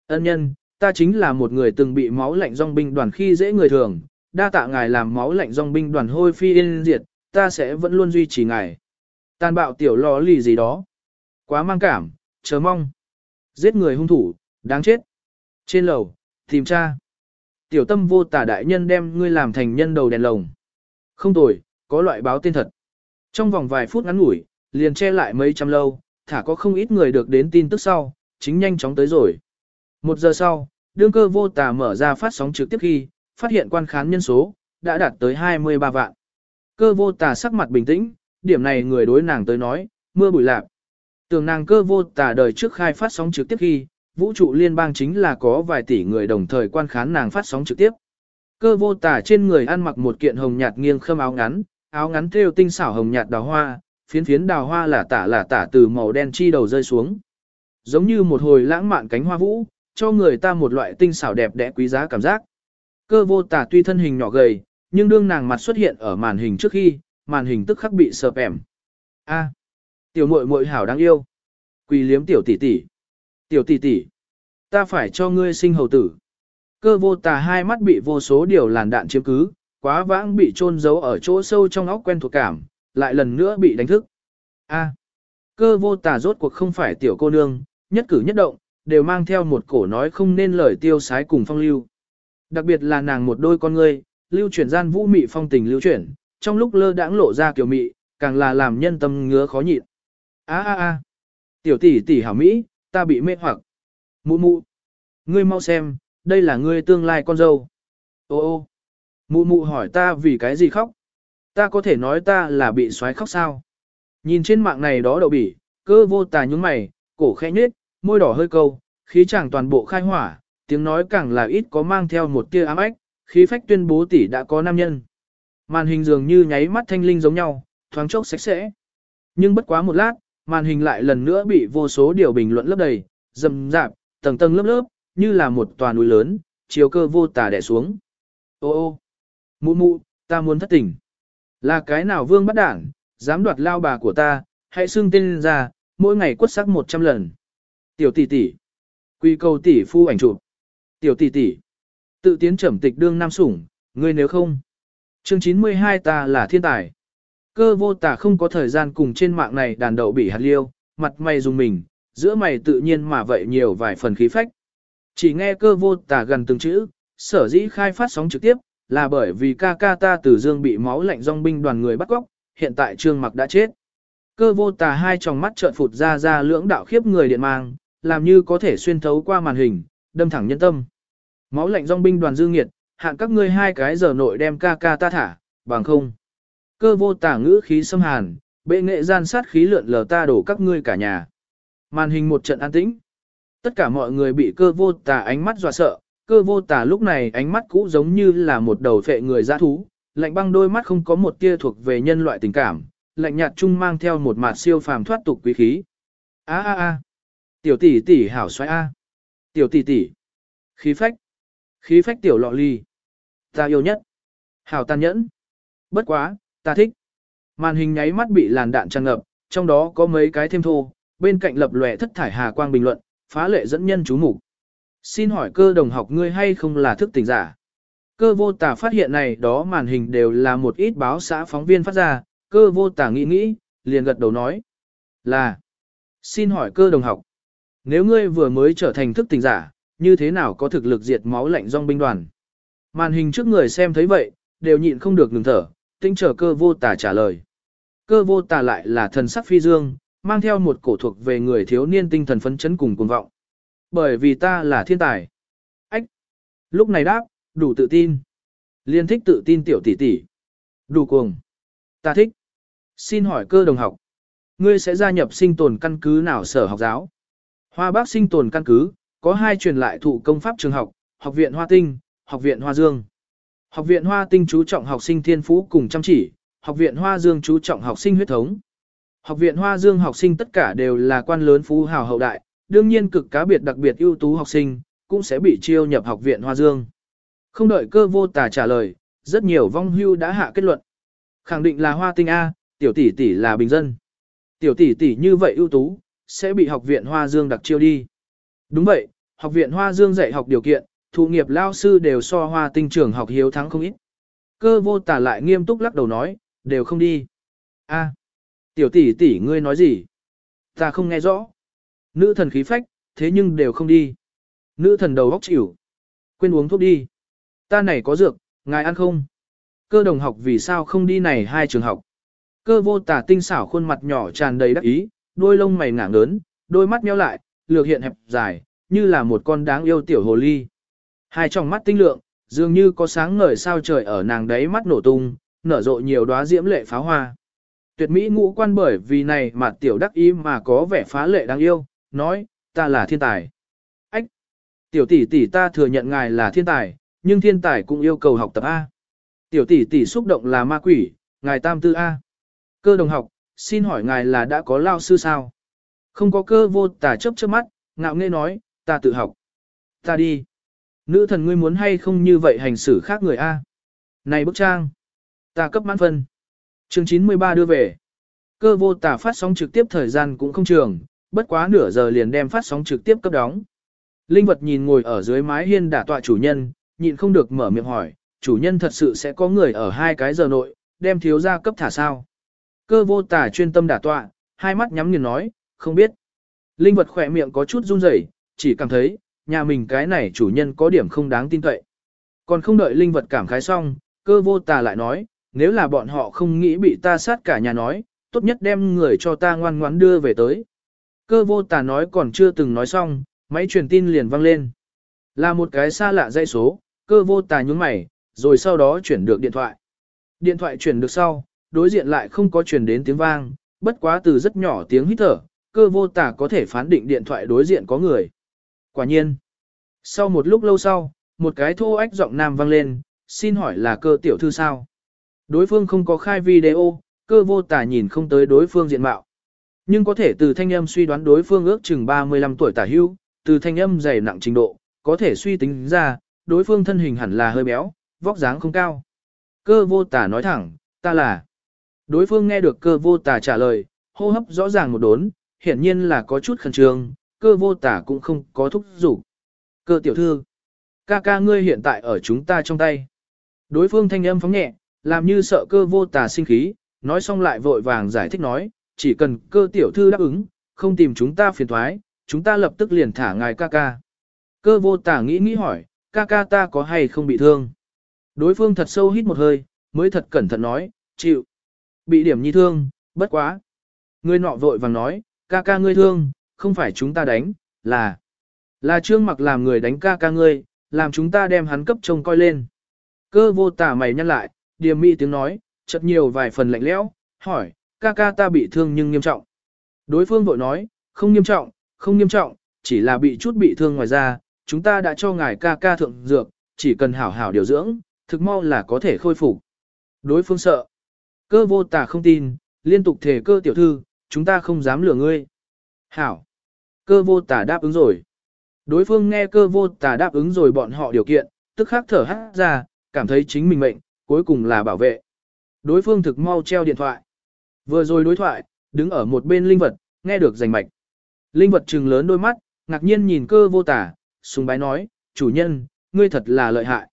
Ân nhân, ta chính là một người từng bị máu lạnh dòng binh đoàn khi dễ người thường, đa tạ ngài làm máu lạnh dòng binh đoàn hôi phi yên diệt, ta sẽ vẫn luôn duy trì ngài. Tàn bạo tiểu lò lì gì đó. Quá mang cảm, chờ mong. Giết người hung thủ, đáng chết. Trên lầu, tìm cha. Tiểu tâm vô tả đại nhân đem ngươi làm thành nhân đầu đèn lồng. Không tồi, có loại báo tên thật. Trong vòng vài phút ngắn ngủi, liền che lại mấy trăm lâu, thả có không ít người được đến tin tức sau, chính nhanh chóng tới rồi. Một giờ sau, đương cơ vô tà mở ra phát sóng trực tiếp khi, phát hiện quan khán nhân số, đã đạt tới 23 vạn. Cơ vô tà sắc mặt bình tĩnh, điểm này người đối nàng tới nói, mưa bụi lạp. Tưởng nàng cơ vô tà đời trước khai phát sóng trực tiếp khi, vũ trụ liên bang chính là có vài tỷ người đồng thời quan khán nàng phát sóng trực tiếp. Cơ vô tả trên người ăn mặc một kiện hồng nhạt nghiêng khâm áo ngắn, áo ngắn thêu tinh xảo hồng nhạt đào hoa, phiến phiến đào hoa là tả là tả từ màu đen chi đầu rơi xuống. Giống như một hồi lãng mạn cánh hoa vũ, cho người ta một loại tinh xảo đẹp đẽ quý giá cảm giác. Cơ vô tả tuy thân hình nhỏ gầy, nhưng đương nàng mặt xuất hiện ở màn hình trước khi, màn hình tức khắc bị sợp ẻm. A, tiểu muội muội hảo đáng yêu. Quỳ liếm tiểu tỷ tỷ. Tiểu tỷ tỷ, ta phải cho ngươi sinh hầu tử. Cơ vô tà hai mắt bị vô số điều làn đạn chiếm cứ, quá vãng bị chôn giấu ở chỗ sâu trong óc quen thuộc cảm, lại lần nữa bị đánh thức. A, cơ vô tà rốt cuộc không phải tiểu cô nương, nhất cử nhất động, đều mang theo một cổ nói không nên lời tiêu sái cùng phong lưu. Đặc biệt là nàng một đôi con ngươi, lưu chuyển gian vũ mị phong tình lưu chuyển, trong lúc lơ đãng lộ ra kiểu mị, càng là làm nhân tâm ngứa khó nhịn. A a a, tiểu tỷ tỷ hảo mỹ, ta bị mê hoặc. Mụ mụ, ngươi mau xem, đây là ngươi tương lai con dâu. Ô ô, mụ mụ hỏi ta vì cái gì khóc? Ta có thể nói ta là bị xoáy khóc sao? Nhìn trên mạng này đó đậu bỉ, cơ vô tà nhúng mày, cổ khẽ nhếch, môi đỏ hơi câu, khí chàng toàn bộ khai hỏa, tiếng nói càng là ít có mang theo một tia ám ách, khí phách tuyên bố tỷ đã có nam nhân. Màn hình dường như nháy mắt thanh linh giống nhau, thoáng chốc sạch sẽ. Nhưng bất quá một lát, màn hình lại lần nữa bị vô số điều bình luận lấp đầy, dầm dạp, tầng tầng lớp lớp, như là một tòa núi lớn, chiều cơ vô tà đè xuống. Ô ô, mụ mụ, ta muốn thất tỉnh. Là cái nào vương bắt đảng, dám đoạt lao bà của ta, hãy xưng tên ra, mỗi ngày quất sắc 100 lần. Tiểu tỷ tỷ, quy cầu tỷ phu ảnh chụp. Tiểu tỷ tỷ, tự tiến trầm tịch đương nam sủng, ngươi nếu không. Chương 92 ta là thiên tài. Cơ vô tà không có thời gian cùng trên mạng này đàn đậu bị hạt liêu, mặt mày dùng mình, giữa mày tự nhiên mà vậy nhiều vài phần khí phách. Chỉ nghe cơ vô tà gần từng chữ, sở dĩ khai phát sóng trực tiếp, là bởi vì ca ca ta tử dương bị máu lạnh dòng binh đoàn người bắt cóc, hiện tại trương mặc đã chết. Cơ vô tà hai tròng mắt trợn phụt ra ra lưỡng đạo khiếp người điện mang, làm như có thể xuyên thấu qua màn hình, đâm thẳng nhân tâm. Máu lạnh dòng binh đoàn dư nghiệt, hạn các ngươi hai cái giờ nội đem ca ca ta thả, bằng không. Cơ vô tả ngữ khí xâm hàn, bệ nghệ gian sát khí lượn lờ ta đổ các ngươi cả nhà. Màn hình một trận an tĩnh. Tất cả mọi người bị cơ vô tả ánh mắt dọa sợ, cơ vô tả lúc này ánh mắt cũ giống như là một đầu phệ người dã thú, lạnh băng đôi mắt không có một tia thuộc về nhân loại tình cảm, lạnh nhạt chung mang theo một mặt siêu phàm thoát tục quý khí. A a a, tiểu tỷ tỷ hảo xoay a, tiểu tỷ tỷ, khí phách, khí phách tiểu lọ ly, ta yêu nhất, hảo tàn nhẫn, bất quá, ta thích. Màn hình nháy mắt bị làn đạn tràn ngập, trong đó có mấy cái thêm thô, bên cạnh lập lòe thất thải hà quang bình luận, phá lệ dẫn nhân chú mục. Xin hỏi cơ đồng học ngươi hay không là thức tỉnh giả? Cơ vô tả phát hiện này đó màn hình đều là một ít báo xã phóng viên phát ra, cơ vô tả nghĩ nghĩ, liền gật đầu nói. Là, xin hỏi cơ đồng học, nếu ngươi vừa mới trở thành thức tỉnh giả, như thế nào có thực lực diệt máu lạnh dòng binh đoàn? Màn hình trước người xem thấy vậy, đều nhịn không được ngừng thở, tinh chờ cơ vô tả trả lời. Cơ vô tả lại là thần sắc phi dương, mang theo một cổ thuộc về người thiếu niên tinh thần phấn chấn cùng cuồng vọng. Bởi vì ta là thiên tài. Ách! Lúc này đáp, đủ tự tin. Liên thích tự tin tiểu tỷ tỷ. Đủ cuồng. Ta thích. Xin hỏi cơ đồng học. Ngươi sẽ gia nhập sinh tồn căn cứ nào sở học giáo? Hoa bác sinh tồn căn cứ, có hai truyền lại thụ công pháp trường học, học viện Hoa Tinh, học viện Hoa Dương. Học viện Hoa Tinh chú trọng học sinh thiên phú cùng chăm chỉ, học viện Hoa Dương chú trọng học sinh huyết thống. Học viện Hoa Dương học sinh tất cả đều là quan lớn phú hào hậu đại, đương nhiên cực cá biệt đặc biệt ưu tú học sinh, cũng sẽ bị chiêu nhập học viện Hoa Dương. Không đợi cơ vô tà trả lời, rất nhiều vong hưu đã hạ kết luận. Khẳng định là Hoa Tinh A, tiểu tỷ tỷ là bình dân. Tiểu tỷ tỷ như vậy ưu tú, sẽ bị học viện Hoa Dương đặc chiêu đi. Đúng vậy, học viện Hoa Dương dạy học điều kiện, thụ nghiệp lao sư đều so Hoa Tinh trường học hiếu thắng không ít. Cơ vô tả lại nghiêm túc lắc đầu nói, đều không đi. A. Tiểu tỷ tỷ ngươi nói gì? Ta không nghe rõ. Nữ thần khí phách, thế nhưng đều không đi. Nữ thần đầu góc chịu. Quên uống thuốc đi. Ta này có dược, ngài ăn không? Cơ đồng học vì sao không đi này hai trường học? Cơ vô tả tinh xảo khuôn mặt nhỏ tràn đầy đắc ý, đôi lông mày ngảng lớn, đôi mắt nheo lại, lược hiện hẹp dài, như là một con đáng yêu tiểu hồ ly. Hai tròng mắt tinh lượng, dường như có sáng ngời sao trời ở nàng đấy mắt nổ tung, nở rộ nhiều đóa diễm lệ pháo hoa. Tuyệt mỹ ngũ quan bởi vì này mà tiểu đắc ý mà có vẻ phá lệ đáng yêu, nói, ta là thiên tài. Ách! Tiểu tỷ tỷ ta thừa nhận ngài là thiên tài, nhưng thiên tài cũng yêu cầu học tập A. Tiểu tỷ tỷ xúc động là ma quỷ, ngài tam tư A. Cơ đồng học, xin hỏi ngài là đã có lao sư sao? Không có cơ vô tà chấp chớp mắt, ngạo nghe nói, ta tự học. Ta đi. Nữ thần ngươi muốn hay không như vậy hành xử khác người A. Này bức trang. Ta cấp mãn phân. Chương 93 đưa về. Cơ vô tả phát sóng trực tiếp thời gian cũng không trường, bất quá nửa giờ liền đem phát sóng trực tiếp cấp đóng. Linh vật nhìn ngồi ở dưới mái hiên đả tọa chủ nhân, nhịn không được mở miệng hỏi, chủ nhân thật sự sẽ có người ở hai cái giờ nội, đem thiếu gia cấp thả sao. Cơ vô tả chuyên tâm đả tọa, hai mắt nhắm nghiền nói, không biết. Linh vật khỏe miệng có chút run rẩy, chỉ cảm thấy, nhà mình cái này chủ nhân có điểm không đáng tin cậy. Còn không đợi linh vật cảm khái xong, cơ vô tà lại nói, nếu là bọn họ không nghĩ bị ta sát cả nhà nói, tốt nhất đem người cho ta ngoan ngoãn đưa về tới. Cơ vô tà nói còn chưa từng nói xong, máy truyền tin liền vang lên. Là một cái xa lạ dây số, cơ vô tà nhúng mày, rồi sau đó chuyển được điện thoại. Điện thoại chuyển được sau, đối diện lại không có chuyển đến tiếng vang, bất quá từ rất nhỏ tiếng hít thở, cơ vô tà có thể phán định điện thoại đối diện có người. Quả nhiên. Sau một lúc lâu sau, một cái thô ách giọng nam vang lên, xin hỏi là cơ tiểu thư sao? Đối phương không có khai video, cơ vô tà nhìn không tới đối phương diện mạo. Nhưng có thể từ thanh âm suy đoán đối phương ước chừng 35 tuổi tả hưu, từ thanh âm dày nặng trình độ, có thể suy tính ra, đối phương thân hình hẳn là hơi béo, vóc dáng không cao. Cơ vô tả nói thẳng, ta là. Đối phương nghe được cơ vô tả trả lời, hô hấp rõ ràng một đốn, hiển nhiên là có chút khẩn trương, cơ vô tả cũng không có thúc giục. Cơ tiểu thư, ca ca ngươi hiện tại ở chúng ta trong tay. Đối phương thanh âm phóng nhẹ, làm như sợ cơ vô tả sinh khí, nói xong lại vội vàng giải thích nói, chỉ cần cơ tiểu thư đáp ứng, không tìm chúng ta phiền thoái, chúng ta lập tức liền thả ngài ca ca. Cơ vô tả nghĩ nghĩ hỏi, ca ca ta có hay không bị thương? Đối phương thật sâu hít một hơi, mới thật cẩn thận nói, chịu. Bị điểm nhi thương, bất quá. Ngươi nọ vội vàng nói, ca ca ngươi thương, không phải chúng ta đánh, là. Là trương mặc làm người đánh ca ca ngươi, làm chúng ta đem hắn cấp trông coi lên. Cơ vô tả mày nhăn lại, điềm mỹ tiếng nói, chật nhiều vài phần lạnh lẽo, hỏi, ca ca ta bị thương nhưng nghiêm trọng. Đối phương vội nói, không nghiêm trọng, không nghiêm trọng, chỉ là bị chút bị thương ngoài ra, chúng ta đã cho ngài ca ca thượng dược, chỉ cần hảo hảo điều dưỡng, thực mau là có thể khôi phục. Đối phương sợ. Cơ vô tả không tin, liên tục thể cơ tiểu thư, chúng ta không dám lừa ngươi. Hảo. Cơ vô tà đáp ứng rồi. Đối phương nghe cơ vô tà đáp ứng rồi bọn họ điều kiện, tức khắc thở hát ra, cảm thấy chính mình mệnh, cuối cùng là bảo vệ. Đối phương thực mau treo điện thoại. Vừa rồi đối thoại, đứng ở một bên linh vật, nghe được rành mạch. Linh vật trừng lớn đôi mắt, ngạc nhiên nhìn cơ vô tả, sùng bái nói, chủ nhân, ngươi thật là lợi hại.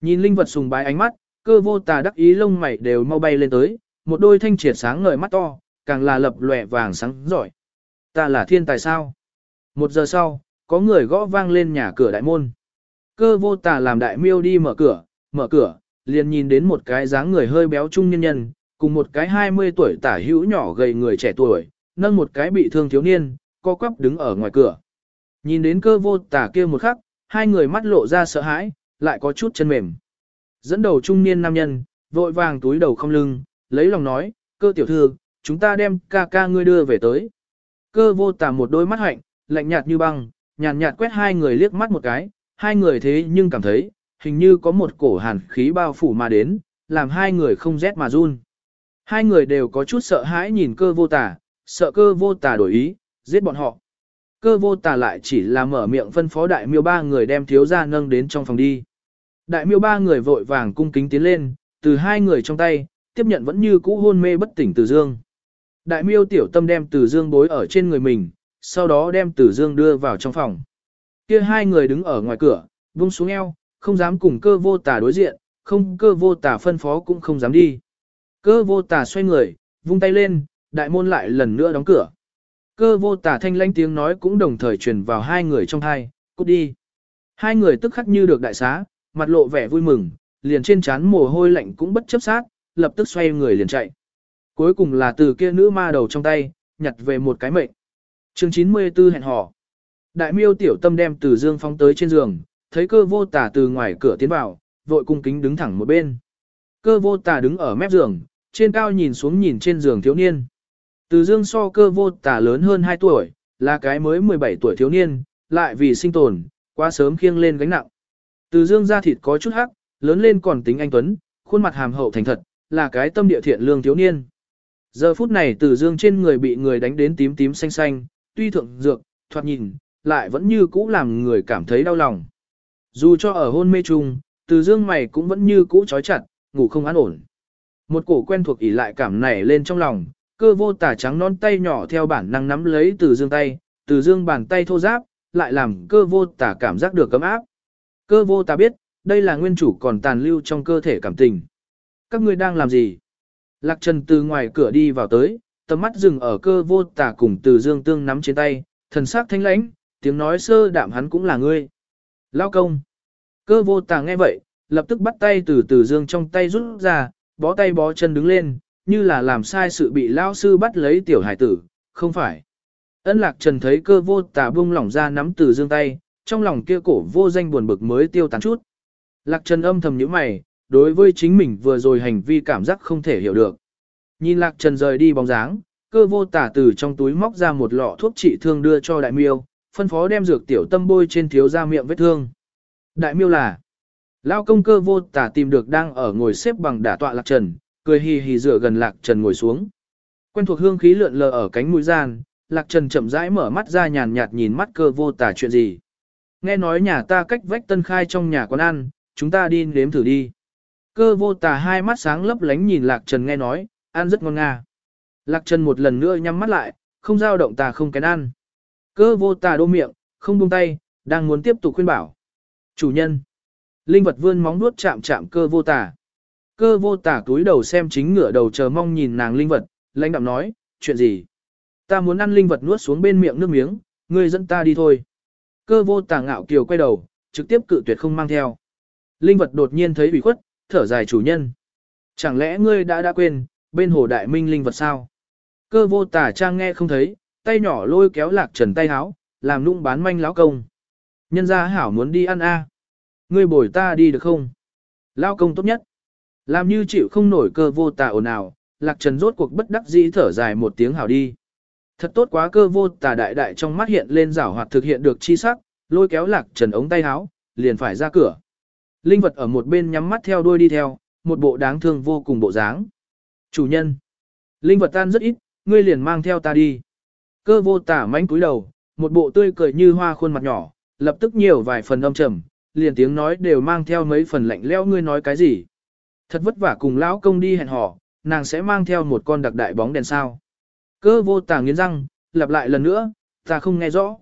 Nhìn linh vật sùng bái ánh mắt, cơ vô tà đắc ý lông mày đều mau bay lên tới, một đôi thanh triệt sáng ngời mắt to, càng là lập lòe vàng sáng giỏi. Ta là thiên tài sao? Một giờ sau, có người gõ vang lên nhà cửa đại môn. Cơ vô tà làm đại miêu đi mở cửa, mở cửa, liền nhìn đến một cái dáng người hơi béo trung nhân nhân, cùng một cái 20 tuổi tả hữu nhỏ gầy người trẻ tuổi, nâng một cái bị thương thiếu niên, co quắp đứng ở ngoài cửa. Nhìn đến cơ vô tả kia một khắc, hai người mắt lộ ra sợ hãi, lại có chút chân mềm. Dẫn đầu trung niên nam nhân, vội vàng túi đầu không lưng, lấy lòng nói, cơ tiểu thư, chúng ta đem ca ca ngươi đưa về tới. Cơ vô tả một đôi mắt hạnh, lạnh nhạt như băng, nhàn nhạt quét hai người liếc mắt một cái, hai người thế nhưng cảm thấy, hình như có một cổ hàn khí bao phủ mà đến, làm hai người không rét mà run. Hai người đều có chút sợ hãi nhìn cơ vô tà, sợ cơ vô tà đổi ý, giết bọn họ. Cơ vô tà lại chỉ là mở miệng phân phó đại miêu ba người đem thiếu gia nâng đến trong phòng đi. Đại miêu ba người vội vàng cung kính tiến lên, từ hai người trong tay, tiếp nhận vẫn như cũ hôn mê bất tỉnh từ dương. Đại miêu tiểu tâm đem từ dương bối ở trên người mình, sau đó đem tử dương đưa vào trong phòng. Kia hai người đứng ở ngoài cửa, vung xuống eo, không dám cùng cơ vô tà đối diện, không cơ vô tà phân phó cũng không dám đi. Cơ vô tà xoay người, vung tay lên, đại môn lại lần nữa đóng cửa. Cơ vô tà thanh lãnh tiếng nói cũng đồng thời truyền vào hai người trong hai, cút đi. Hai người tức khắc như được đại xá, mặt lộ vẻ vui mừng, liền trên trán mồ hôi lạnh cũng bất chấp sát, lập tức xoay người liền chạy. Cuối cùng là từ kia nữ ma đầu trong tay, nhặt về một cái mệnh chương 94 hẹn hò. Đại miêu tiểu tâm đem từ dương phóng tới trên giường, thấy cơ vô tà từ ngoài cửa tiến vào, vội cung kính đứng thẳng một bên. Cơ vô tà đứng ở mép giường, trên cao nhìn xuống nhìn trên giường thiếu niên. Từ dương so cơ vô tà lớn hơn 2 tuổi, là cái mới 17 tuổi thiếu niên, lại vì sinh tồn, quá sớm khiêng lên gánh nặng. Từ dương da thịt có chút hắc, lớn lên còn tính anh Tuấn, khuôn mặt hàm hậu thành thật, là cái tâm địa thiện lương thiếu niên. Giờ phút này từ dương trên người bị người đánh đến tím tím xanh xanh, tuy thượng dược, thoạt nhìn, lại vẫn như cũ làm người cảm thấy đau lòng. Dù cho ở hôn mê chung, từ dương mày cũng vẫn như cũ trói chặt, ngủ không an ổn. Một cổ quen thuộc ỉ lại cảm nảy lên trong lòng, cơ vô tả trắng non tay nhỏ theo bản năng nắm lấy từ dương tay, từ dương bàn tay thô giáp, lại làm cơ vô tả cảm giác được cấm áp. Cơ vô tả biết, đây là nguyên chủ còn tàn lưu trong cơ thể cảm tình. Các ngươi đang làm gì? Lạc Trần từ ngoài cửa đi vào tới, tầm mắt dừng ở cơ vô tả cùng từ dương tương nắm trên tay, thần sắc thanh lãnh, tiếng nói sơ đạm hắn cũng là ngươi. Lao công. Cơ vô tả nghe vậy, lập tức bắt tay từ từ dương trong tay rút ra, bó tay bó chân đứng lên, như là làm sai sự bị lao sư bắt lấy tiểu hải tử, không phải. Ân lạc trần thấy cơ vô tả buông lỏng ra nắm từ dương tay, trong lòng kia cổ vô danh buồn bực mới tiêu tán chút. Lạc trần âm thầm nhíu mày, đối với chính mình vừa rồi hành vi cảm giác không thể hiểu được. Nhìn lạc trần rời đi bóng dáng, cơ vô tả từ trong túi móc ra một lọ thuốc trị thương đưa cho đại miêu, phân phó đem dược tiểu tâm bôi trên thiếu da miệng vết thương. Đại miêu là, lao công cơ vô tả tìm được đang ở ngồi xếp bằng đả tọa lạc trần, cười hì hì dựa gần lạc trần ngồi xuống. Quen thuộc hương khí lượn lờ ở cánh mũi gian, lạc trần chậm rãi mở mắt ra nhàn nhạt nhìn mắt cơ vô tả chuyện gì. Nghe nói nhà ta cách vách tân khai trong nhà quán ăn, chúng ta đi nếm thử đi. Cơ vô tả hai mắt sáng lấp lánh nhìn lạc trần nghe nói, ăn rất ngon nga. Lạc trần một lần nữa nhắm mắt lại, không dao động tà không kén ăn. Cơ vô tà đô miệng, không buông tay, đang muốn tiếp tục khuyên bảo. Chủ nhân. Linh vật vươn móng nuốt chạm chạm cơ vô tà. Cơ vô tà túi đầu xem chính ngửa đầu chờ mong nhìn nàng linh vật, lãnh đạm nói, chuyện gì? Ta muốn ăn linh vật nuốt xuống bên miệng nước miếng, ngươi dẫn ta đi thôi. Cơ vô tà ngạo kiều quay đầu, trực tiếp cự tuyệt không mang theo. Linh vật đột nhiên thấy ủy khuất, thở dài chủ nhân. Chẳng lẽ ngươi đã đã quên, bên hồ đại minh linh vật sao? Cơ vô tả trang nghe không thấy, tay nhỏ lôi kéo lạc trần tay háo, làm nung bán manh lão công. Nhân gia hảo muốn đi ăn a, Ngươi bồi ta đi được không? Lão công tốt nhất. Làm như chịu không nổi cơ vô tà ồn ào, lạc trần rốt cuộc bất đắc dĩ thở dài một tiếng hảo đi. Thật tốt quá cơ vô tà đại đại trong mắt hiện lên rảo hoạt thực hiện được chi sắc, lôi kéo lạc trần ống tay háo liền phải ra cửa. Linh vật ở một bên nhắm mắt theo đuôi đi theo, một bộ đáng thương vô cùng bộ dáng. Chủ nhân. Linh vật tan rất ít, ngươi liền mang theo ta đi. Cơ vô tả mánh cúi đầu, một bộ tươi cười như hoa khuôn mặt nhỏ, lập tức nhiều vài phần âm trầm, liền tiếng nói đều mang theo mấy phần lạnh leo ngươi nói cái gì. Thật vất vả cùng lão công đi hẹn hò, nàng sẽ mang theo một con đặc đại bóng đèn sao. Cơ vô tả nghiến răng, lặp lại lần nữa, ta không nghe rõ.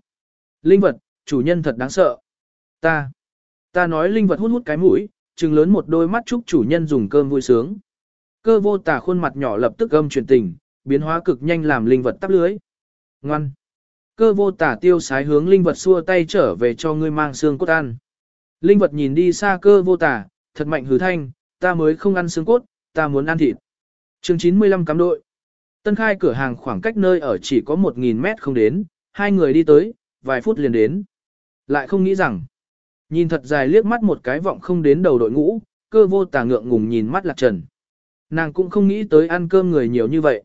Linh vật, chủ nhân thật đáng sợ. Ta, ta nói linh vật hút hút cái mũi, trừng lớn một đôi mắt chúc chủ nhân dùng cơm vui sướng. Cơ vô tả khuôn mặt nhỏ lập tức âm truyền tình, biến hóa cực nhanh làm linh vật tắp lưới. Ngoan. Cơ vô tả tiêu sái hướng linh vật xua tay trở về cho ngươi mang xương cốt ăn. Linh vật nhìn đi xa cơ vô tả, thật mạnh hứ thanh, ta mới không ăn xương cốt, ta muốn ăn thịt. chương 95 cắm đội. Tân khai cửa hàng khoảng cách nơi ở chỉ có 1.000 mét không đến, hai người đi tới, vài phút liền đến. Lại không nghĩ rằng, nhìn thật dài liếc mắt một cái vọng không đến đầu đội ngũ, cơ vô tà ngượng ngùng nhìn mắt lạc trần. Nàng cũng không nghĩ tới ăn cơm người nhiều như vậy.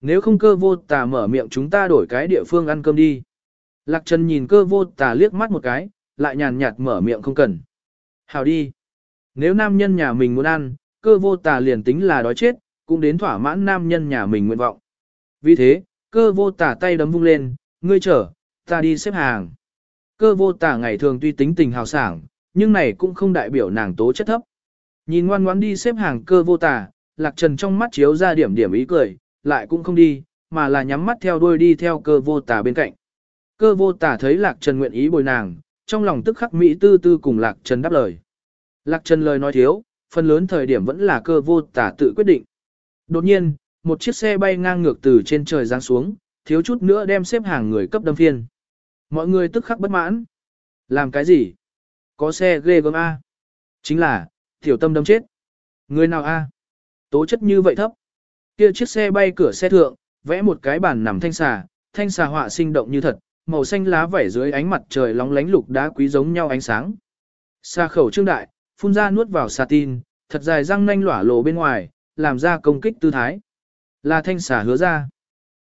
Nếu không cơ vô tà mở miệng chúng ta đổi cái địa phương ăn cơm đi. Lạc Trần nhìn cơ vô tà liếc mắt một cái, lại nhàn nhạt mở miệng không cần. Hào đi. Nếu nam nhân nhà mình muốn ăn, cơ vô tà liền tính là đói chết, cũng đến thỏa mãn nam nhân nhà mình nguyện vọng. Vì thế, cơ vô tà tay đấm vung lên, ngươi chở, ta đi xếp hàng. Cơ vô tà ngày thường tuy tính tình hào sảng, nhưng này cũng không đại biểu nàng tố chất thấp. Nhìn ngoan ngoãn đi xếp hàng cơ vô tà, lạc trần trong mắt chiếu ra điểm điểm ý cười, lại cũng không đi, mà là nhắm mắt theo đuôi đi theo cơ vô tà bên cạnh. Cơ vô tà thấy lạc trần nguyện ý bồi nàng, trong lòng tức khắc Mỹ tư tư cùng lạc trần đáp lời. Lạc trần lời nói thiếu, phần lớn thời điểm vẫn là cơ vô tà tự quyết định. Đột nhiên, một chiếc xe bay ngang ngược từ trên trời giáng xuống, thiếu chút nữa đem xếp hàng người cấp đâm phiên. Mọi người tức khắc bất mãn. Làm cái gì? Có xe ghê gớm A. Chính là, tiểu tâm đâm chết. Người nào A? Tố chất như vậy thấp. Kia chiếc xe bay cửa xe thượng, vẽ một cái bàn nằm thanh xà, thanh xà họa sinh động như thật, màu xanh lá vảy dưới ánh mặt trời lóng lánh lục đá quý giống nhau ánh sáng. Xà khẩu trương đại, phun ra nuốt vào xà tin, thật dài răng nanh lỏa lộ bên ngoài, làm ra công kích tư thái. Là thanh xà hứa ra.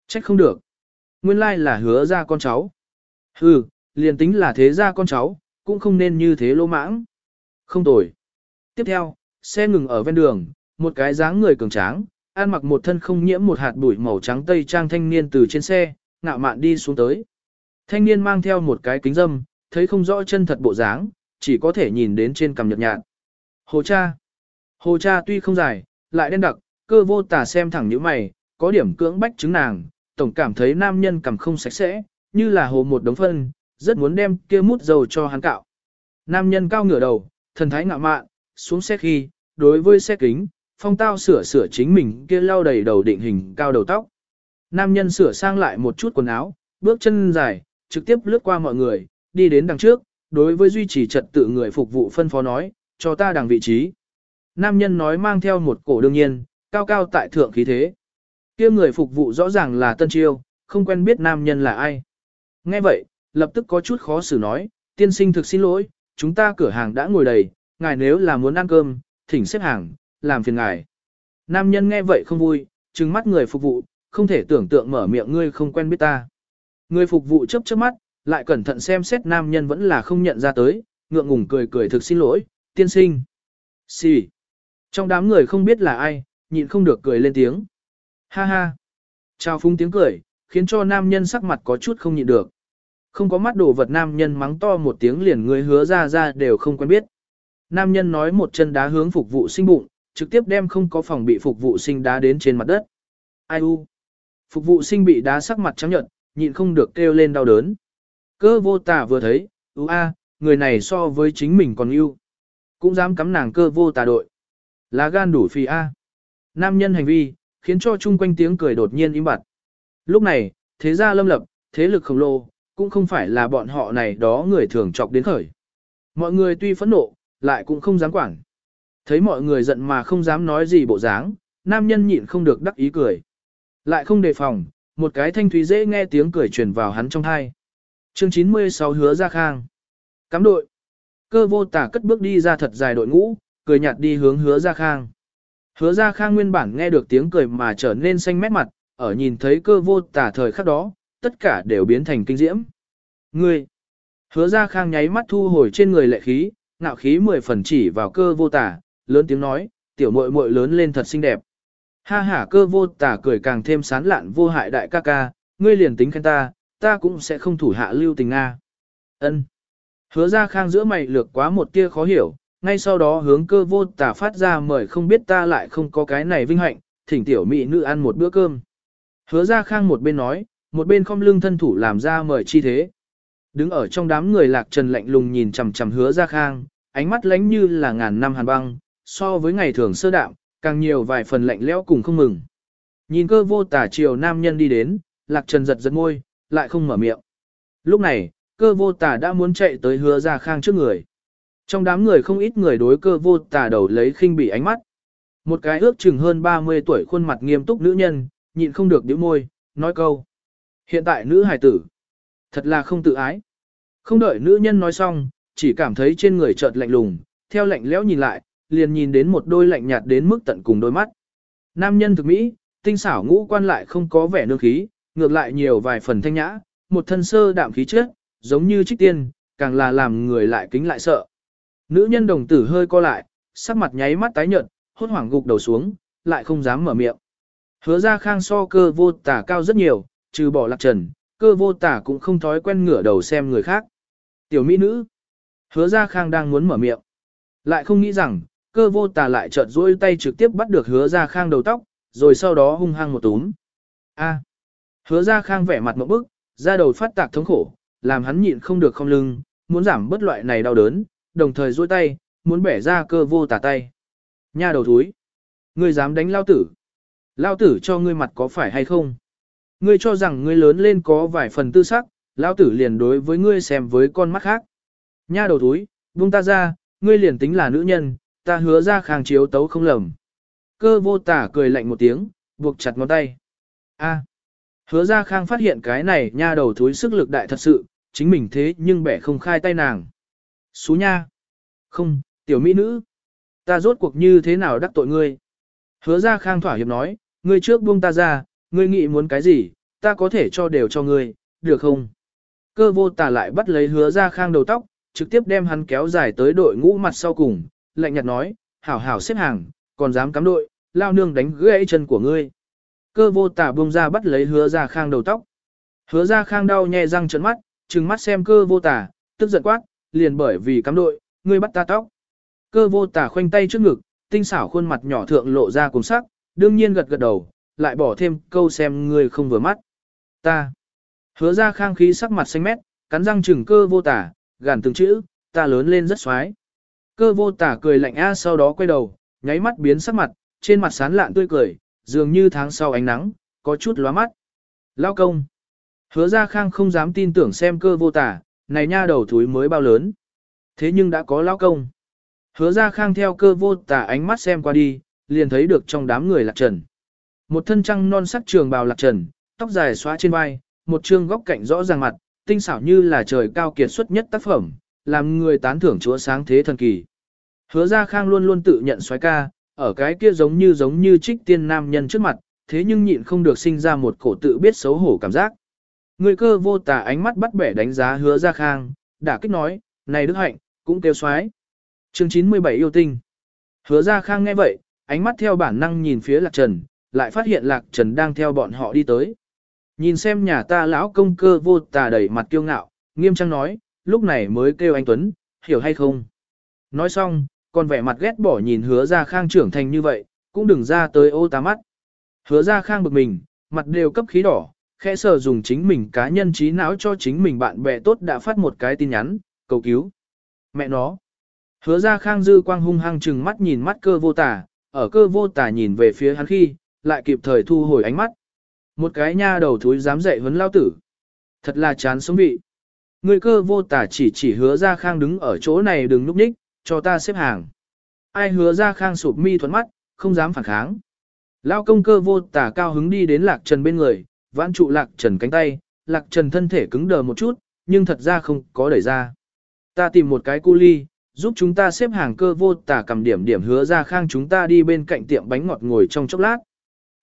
Trách không được. Nguyên lai là hứa ra con cháu. Hừ, liền tính là thế ra con cháu, cũng không nên như thế lô mãng. Không tồi. Tiếp theo, xe ngừng ở ven đường, một cái dáng người cường tráng, ăn mặc một thân không nhiễm một hạt bụi màu trắng tây trang thanh niên từ trên xe, ngạo mạn đi xuống tới. Thanh niên mang theo một cái kính dâm, thấy không rõ chân thật bộ dáng, chỉ có thể nhìn đến trên cằm nhợt nhạt. Hồ cha. Hồ cha tuy không dài, lại đen đặc, cơ vô tà xem thẳng như mày, có điểm cưỡng bách chứng nàng, tổng cảm thấy nam nhân cầm không sạch sẽ, như là hồ một đống phân, rất muốn đem kia mút dầu cho hắn cạo. Nam nhân cao ngửa đầu, thần thái ngạo mạn, xuống xe khi, đối với xe kính, phong tao sửa sửa chính mình kia lau đầy đầu định hình cao đầu tóc. Nam nhân sửa sang lại một chút quần áo, bước chân dài, trực tiếp lướt qua mọi người, đi đến đằng trước, đối với duy trì trật tự người phục vụ phân phó nói, cho ta đằng vị trí. Nam nhân nói mang theo một cổ đương nhiên, cao cao tại thượng khí thế. kia người phục vụ rõ ràng là tân chiêu, không quen biết nam nhân là ai. Nghe vậy, lập tức có chút khó xử nói, tiên sinh thực xin lỗi, chúng ta cửa hàng đã ngồi đầy, ngài nếu là muốn ăn cơm, thỉnh xếp hàng, làm phiền ngài. Nam nhân nghe vậy không vui, trừng mắt người phục vụ, không thể tưởng tượng mở miệng ngươi không quen biết ta. Người phục vụ chớp chớp mắt, lại cẩn thận xem xét nam nhân vẫn là không nhận ra tới, ngượng ngùng cười cười thực xin lỗi, tiên sinh. Xì. Trong đám người không biết là ai, nhịn không được cười lên tiếng. Ha ha. Chào phung tiếng cười, khiến cho nam nhân sắc mặt có chút không nhịn được. Không có mắt đồ vật nam nhân mắng to một tiếng liền người hứa ra ra đều không quen biết. Nam nhân nói một chân đá hướng phục vụ sinh bụng, trực tiếp đem không có phòng bị phục vụ sinh đá đến trên mặt đất. Ai u? Phục vụ sinh bị đá sắc mặt trắng nhợt, nhịn không được kêu lên đau đớn. Cơ vô tà vừa thấy, u a, người này so với chính mình còn yêu. Cũng dám cắm nàng cơ vô tà đội. Lá gan đủ phi a. Nam nhân hành vi, khiến cho chung quanh tiếng cười đột nhiên im bặt. Lúc này, thế gia lâm lập, thế lực khổng lồ, cũng không phải là bọn họ này đó người thường chọc đến khởi. Mọi người tuy phẫn nộ, lại cũng không dám quản. Thấy mọi người giận mà không dám nói gì bộ dáng, nam nhân nhịn không được đắc ý cười. Lại không đề phòng, một cái thanh thúy dễ nghe tiếng cười truyền vào hắn trong thai. Chương 96 hứa ra khang. Cắm đội. Cơ vô tả cất bước đi ra thật dài đội ngũ, cười nhạt đi hướng hứa ra khang. Hứa ra khang nguyên bản nghe được tiếng cười mà trở nên xanh mét mặt, ở nhìn thấy cơ vô tả thời khắc đó, tất cả đều biến thành kinh diễm. Ngươi! Hứa ra khang nháy mắt thu hồi trên người lệ khí, ngạo khí mười phần chỉ vào cơ vô tả, lớn tiếng nói, tiểu muội muội lớn lên thật xinh đẹp. Ha ha cơ vô tả cười càng thêm sán lạn vô hại đại ca ca, ngươi liền tính khen ta, ta cũng sẽ không thủ hạ lưu tình Nga. Ân. Hứa ra khang giữa mày lược quá một tia khó hiểu, ngay sau đó hướng cơ vô tả phát ra mời không biết ta lại không có cái này vinh hạnh, thỉnh tiểu mỹ nữ ăn một bữa cơm. Hứa ra khang một bên nói, một bên không lưng thân thủ làm ra mời chi thế. Đứng ở trong đám người lạc trần lạnh lùng nhìn chằm chằm hứa ra khang, ánh mắt lánh như là ngàn năm hàn băng, so với ngày thường sơ đạm, càng nhiều vài phần lạnh lẽo cùng không mừng. Nhìn cơ vô tả chiều nam nhân đi đến, lạc trần giật giật môi, lại không mở miệng. Lúc này, cơ vô tả đã muốn chạy tới hứa ra khang trước người. Trong đám người không ít người đối cơ vô tả đầu lấy khinh bị ánh mắt. Một cái ước chừng hơn 30 tuổi khuôn mặt nghiêm túc nữ nhân, nhịn không được điếu môi, nói câu. Hiện tại nữ hài tử, thật là không tự ái. Không đợi nữ nhân nói xong, chỉ cảm thấy trên người chợt lạnh lùng, theo lạnh lẽo nhìn lại, liền nhìn đến một đôi lạnh nhạt đến mức tận cùng đôi mắt. Nam nhân thực mỹ, tinh xảo ngũ quan lại không có vẻ nương khí, ngược lại nhiều vài phần thanh nhã, một thân sơ đạm khí chất, giống như trích tiên, càng là làm người lại kính lại sợ. Nữ nhân đồng tử hơi co lại, sắc mặt nháy mắt tái nhợt, hốt hoảng gục đầu xuống, lại không dám mở miệng. Hứa ra khang so cơ vô tả cao rất nhiều, trừ bỏ lạc trần, cơ vô tả cũng không thói quen ngửa đầu xem người khác. Tiểu mỹ nữ. Hứa ra khang đang muốn mở miệng. Lại không nghĩ rằng, cơ vô tà lại chợt duỗi tay trực tiếp bắt được hứa ra khang đầu tóc, rồi sau đó hung hăng một túm. A. Hứa ra khang vẻ mặt một bức, ra đầu phát tạc thống khổ, làm hắn nhịn không được không lưng, muốn giảm bớt loại này đau đớn, đồng thời duỗi tay, muốn bẻ ra cơ vô tà tay. Nha đầu thúi. Ngươi dám đánh lao tử. Lao tử cho ngươi mặt có phải hay không? Ngươi cho rằng ngươi lớn lên có vài phần tư sắc, lao tử liền đối với ngươi xem với con mắt khác. Nha đầu thúi, buông ta ra, ngươi liền tính là nữ nhân, ta hứa ra khang chiếu tấu không lầm. Cơ vô tả cười lạnh một tiếng, buộc chặt ngón tay. A. Hứa ra khang phát hiện cái này nha đầu thối sức lực đại thật sự, chính mình thế nhưng bẻ không khai tay nàng. Xú nha. Không, tiểu mỹ nữ. Ta rốt cuộc như thế nào đắc tội ngươi? Hứa ra khang thỏa hiệp nói, ngươi trước buông ta ra, ngươi nghĩ muốn cái gì, ta có thể cho đều cho ngươi, được không? Cơ vô tả lại bắt lấy hứa ra khang đầu tóc, trực tiếp đem hắn kéo dài tới đội ngũ mặt sau cùng, lạnh nhạt nói, hảo hảo xếp hàng, còn dám cắm đội, lao nương đánh gãy chân của ngươi. Cơ vô tà buông ra bắt lấy hứa ra khang đầu tóc. Hứa ra khang đau nhè răng trợn mắt, trừng mắt xem cơ vô tà, tức giận quát, liền bởi vì cắm đội, ngươi bắt ta tóc. Cơ vô tà khoanh tay trước ngực, tinh xảo khuôn mặt nhỏ thượng lộ ra cùng sắc, đương nhiên gật gật đầu, lại bỏ thêm câu xem ngươi không vừa mắt. Ta. Hứa ra khang khí sắc mặt xanh mét, cắn răng chừng cơ vô tả, gàn từng chữ, ta lớn lên rất xoái. Cơ vô tả cười lạnh a sau đó quay đầu, nháy mắt biến sắc mặt, trên mặt sán lạn tươi cười, dường như tháng sau ánh nắng, có chút lóa mắt. Lao công. Hứa ra khang không dám tin tưởng xem cơ vô tả, này nha đầu thúi mới bao lớn. Thế nhưng đã có lao công. Hứa ra khang theo cơ vô tả ánh mắt xem qua đi, liền thấy được trong đám người lạc trần. Một thân trăng non sắc trường bào lạc trần, tóc dài xóa trên vai, một trương góc cạnh rõ ràng mặt, tinh xảo như là trời cao kiệt xuất nhất tác phẩm, làm người tán thưởng chúa sáng thế thần kỳ. Hứa ra khang luôn luôn tự nhận xoái ca, ở cái kia giống như giống như trích tiên nam nhân trước mặt, thế nhưng nhịn không được sinh ra một cổ tự biết xấu hổ cảm giác. Người cơ vô tả ánh mắt bắt bẻ đánh giá hứa ra khang, đã kích nói, này đức hạnh, cũng kêu xoái. Chương 97 yêu tinh. Hứa ra khang nghe vậy, ánh mắt theo bản năng nhìn phía lạc trần, lại phát hiện lạc trần đang theo bọn họ đi tới. Nhìn xem nhà ta lão công cơ vô tà đẩy mặt kiêu ngạo, nghiêm trang nói, lúc này mới kêu anh Tuấn, hiểu hay không? Nói xong, còn vẻ mặt ghét bỏ nhìn hứa ra khang trưởng thành như vậy, cũng đừng ra tới ô tá mắt. Hứa ra khang bực mình, mặt đều cấp khí đỏ, khẽ sờ dùng chính mình cá nhân trí não cho chính mình bạn bè tốt đã phát một cái tin nhắn, cầu cứu. Mẹ nó, Hứa ra khang dư quang hung hăng chừng mắt nhìn mắt cơ vô tả, ở cơ vô tả nhìn về phía hắn khi, lại kịp thời thu hồi ánh mắt. Một cái nha đầu thúi dám dậy huấn lao tử. Thật là chán sống vị. Người cơ vô tả chỉ chỉ hứa ra khang đứng ở chỗ này đừng núp ních, cho ta xếp hàng. Ai hứa ra khang sụp mi thuẫn mắt, không dám phản kháng. Lao công cơ vô tả cao hứng đi đến lạc trần bên người, vãn trụ lạc trần cánh tay, lạc trần thân thể cứng đờ một chút, nhưng thật ra không có đẩy ra. Ta tìm một cái cu ly, giúp chúng ta xếp hàng cơ vô tả cầm điểm điểm hứa ra khang chúng ta đi bên cạnh tiệm bánh ngọt ngồi trong chốc lát.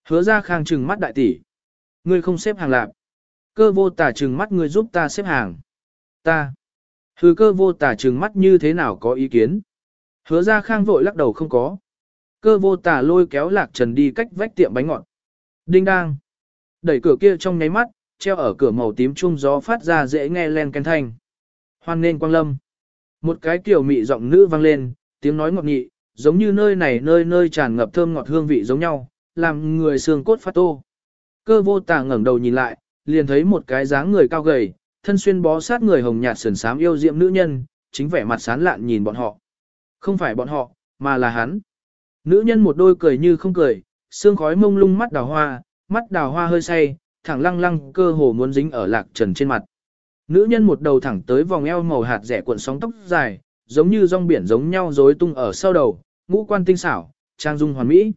Hứa ra khang trừng mắt đại tỷ. Ngươi không xếp hàng lạc. Cơ vô tả trừng mắt ngươi giúp ta xếp hàng. Ta. hứa cơ vô tả trừng mắt như thế nào có ý kiến. Hứa ra khang vội lắc đầu không có. Cơ vô tả lôi kéo lạc trần đi cách vách tiệm bánh ngọt. Đinh đang. Đẩy cửa kia trong nháy mắt, treo ở cửa màu tím trung gió phát ra dễ nghe len ken thanh. Hoan nên quang lâm. Một cái kiểu mị giọng nữ vang lên, tiếng nói ngọt nghị, giống như nơi này nơi nơi tràn ngập thơm ngọt hương vị giống nhau, làm người xương cốt phát tô. Cơ vô tà ngẩng đầu nhìn lại, liền thấy một cái dáng người cao gầy, thân xuyên bó sát người hồng nhạt sườn xám yêu diệm nữ nhân, chính vẻ mặt sán lạn nhìn bọn họ. Không phải bọn họ, mà là hắn. Nữ nhân một đôi cười như không cười, xương khói mông lung mắt đào hoa, mắt đào hoa hơi say, thẳng lăng lăng cơ hồ muốn dính ở lạc trần trên mặt. Nữ nhân một đầu thẳng tới vòng eo màu hạt rẻ cuộn sóng tóc dài, giống như rong biển giống nhau rối tung ở sau đầu, ngũ quan tinh xảo, trang dung hoàn mỹ.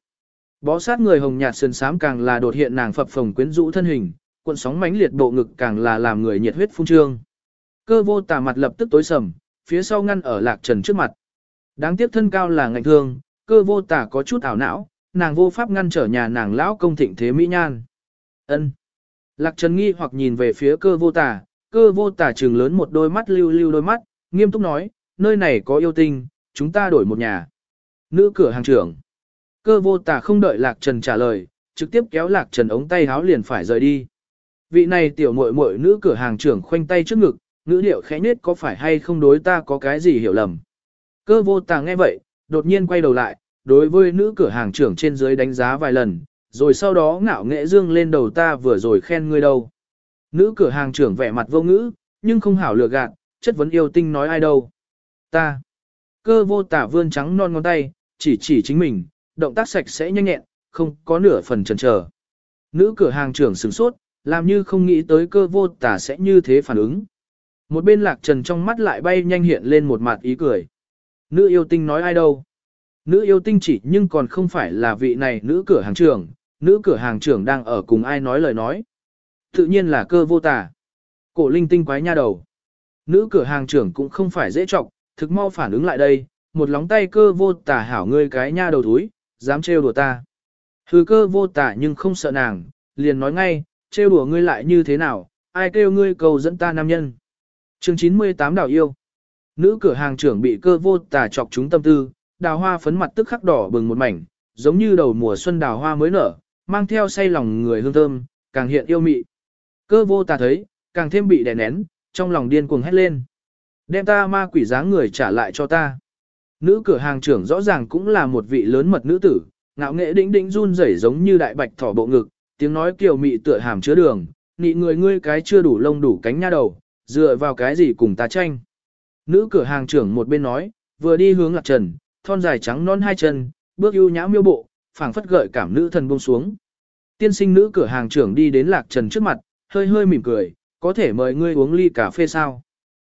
Bó sát người hồng nhạt sườn xám càng là đột hiện nàng phập phồng quyến rũ thân hình, cuộn sóng mãnh liệt bộ ngực càng là làm người nhiệt huyết phun trương. Cơ vô tà mặt lập tức tối sầm, phía sau ngăn ở lạc trần trước mặt. Đáng tiếc thân cao là ngạnh thương, cơ vô tà có chút ảo não, nàng vô pháp ngăn trở nhà nàng lão công thịnh thế mỹ nhan. Ân. Lạc trần nghi hoặc nhìn về phía cơ vô tà, cơ vô tà trừng lớn một đôi mắt lưu lưu đôi mắt, nghiêm túc nói, nơi này có yêu tinh, chúng ta đổi một nhà. Nữ cửa hàng trưởng. Cơ vô tà không đợi Lạc Trần trả lời, trực tiếp kéo Lạc Trần ống tay háo liền phải rời đi. Vị này tiểu muội muội nữ cửa hàng trưởng khoanh tay trước ngực, ngữ điệu khẽ nết có phải hay không đối ta có cái gì hiểu lầm. Cơ vô tàng nghe vậy, đột nhiên quay đầu lại, đối với nữ cửa hàng trưởng trên dưới đánh giá vài lần, rồi sau đó ngạo nghệ dương lên đầu ta vừa rồi khen ngươi đâu. Nữ cửa hàng trưởng vẻ mặt vô ngữ, nhưng không hảo lừa gạt, chất vấn yêu tinh nói ai đâu. Ta. Cơ vô tả vươn trắng non ngón tay, chỉ chỉ chính mình, động tác sạch sẽ nhanh nhẹn, không có nửa phần chần chờ. Nữ cửa hàng trưởng sửng sốt, làm như không nghĩ tới cơ vô tả sẽ như thế phản ứng. Một bên lạc trần trong mắt lại bay nhanh hiện lên một mặt ý cười. Nữ yêu tinh nói ai đâu? Nữ yêu tinh chỉ nhưng còn không phải là vị này nữ cửa hàng trưởng, nữ cửa hàng trưởng đang ở cùng ai nói lời nói. Tự nhiên là cơ vô tả. Cổ linh tinh quái nha đầu. Nữ cửa hàng trưởng cũng không phải dễ trọng, thực mau phản ứng lại đây, một lóng tay cơ vô tả hảo ngươi cái nha đầu túi, dám trêu đùa ta. Hừ cơ vô tả nhưng không sợ nàng, liền nói ngay, trêu đùa ngươi lại như thế nào, ai kêu ngươi cầu dẫn ta nam nhân. chương 98 đào yêu. Nữ cửa hàng trưởng bị cơ vô tà chọc chúng tâm tư, đào hoa phấn mặt tức khắc đỏ bừng một mảnh, giống như đầu mùa xuân đào hoa mới nở, mang theo say lòng người hương thơm, càng hiện yêu mị. Cơ vô tà thấy, càng thêm bị đè nén, trong lòng điên cuồng hét lên. Đem ta ma quỷ dáng người trả lại cho ta. Nữ cửa hàng trưởng rõ ràng cũng là một vị lớn mật nữ tử, ngạo nghệ đĩnh đĩnh run rẩy giống như đại bạch thỏ bộ ngực, tiếng nói kiều mị tựa hàm chứa đường, nị người ngươi cái chưa đủ lông đủ cánh nha đầu, dựa vào cái gì cùng ta tranh. Nữ cửa hàng trưởng một bên nói, vừa đi hướng lạc trần, thon dài trắng non hai chân, bước ưu nhã miêu bộ, phảng phất gợi cảm nữ thần buông xuống. Tiên sinh nữ cửa hàng trưởng đi đến lạc trần trước mặt, hơi hơi mỉm cười, có thể mời ngươi uống ly cà phê sao?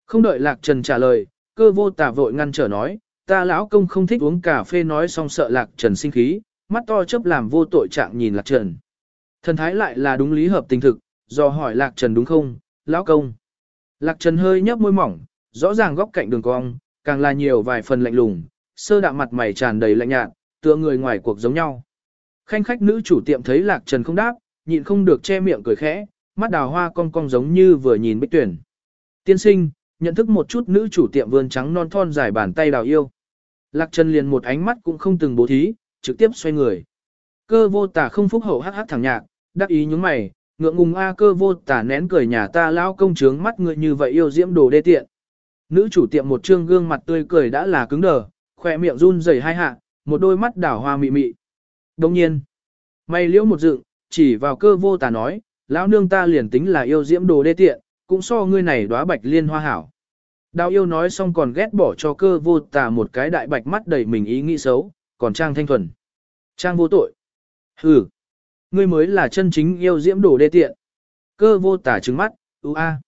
Không đợi lạc trần trả lời, cơ vô tả vội ngăn trở nói, ta lão công không thích uống cà phê nói xong sợ lạc trần sinh khí, mắt to chấp làm vô tội trạng nhìn lạc trần. Thần thái lại là đúng lý hợp tình thực, do hỏi lạc trần đúng không, lão công. Lạc trần hơi nhấp môi mỏng, rõ ràng góc cạnh đường cong, càng là nhiều vài phần lạnh lùng, sơ đạm mặt mày tràn đầy lạnh nhạt, tựa người ngoài cuộc giống nhau. Khanh khách nữ chủ tiệm thấy lạc trần không đáp, nhịn không được che miệng cười khẽ, mắt đào hoa cong cong giống như vừa nhìn bích tuyển. Tiên sinh, nhận thức một chút nữ chủ tiệm vườn trắng non thon dài bàn tay đào yêu. Lạc Trần liền một ánh mắt cũng không từng bố thí, trực tiếp xoay người. Cơ vô tả không phúc hậu hắc hắc thẳng nhạc, đắc ý những mày, ngượng ngùng a cơ vô tả nén cười nhà ta lão công trướng mắt người như vậy yêu diễm đồ đê tiện. Nữ chủ tiệm một trương gương mặt tươi cười đã là cứng đờ, khỏe miệng run rẩy hai hạ, một đôi mắt đảo hoa mị mị. Đồng nhiên, mày liễu một dựng, chỉ vào cơ vô tả nói, lão nương ta liền tính là yêu diễm đồ đê tiện, cũng so ngươi này đóa bạch liên hoa hảo. Đào yêu nói xong còn ghét bỏ cho cơ vô tà một cái đại bạch mắt đầy mình ý nghĩ xấu, còn trang thanh thuần. Trang vô tội. Hừ. Ngươi mới là chân chính yêu diễm đổ đê tiện. Cơ vô tả trừng mắt, ưu a.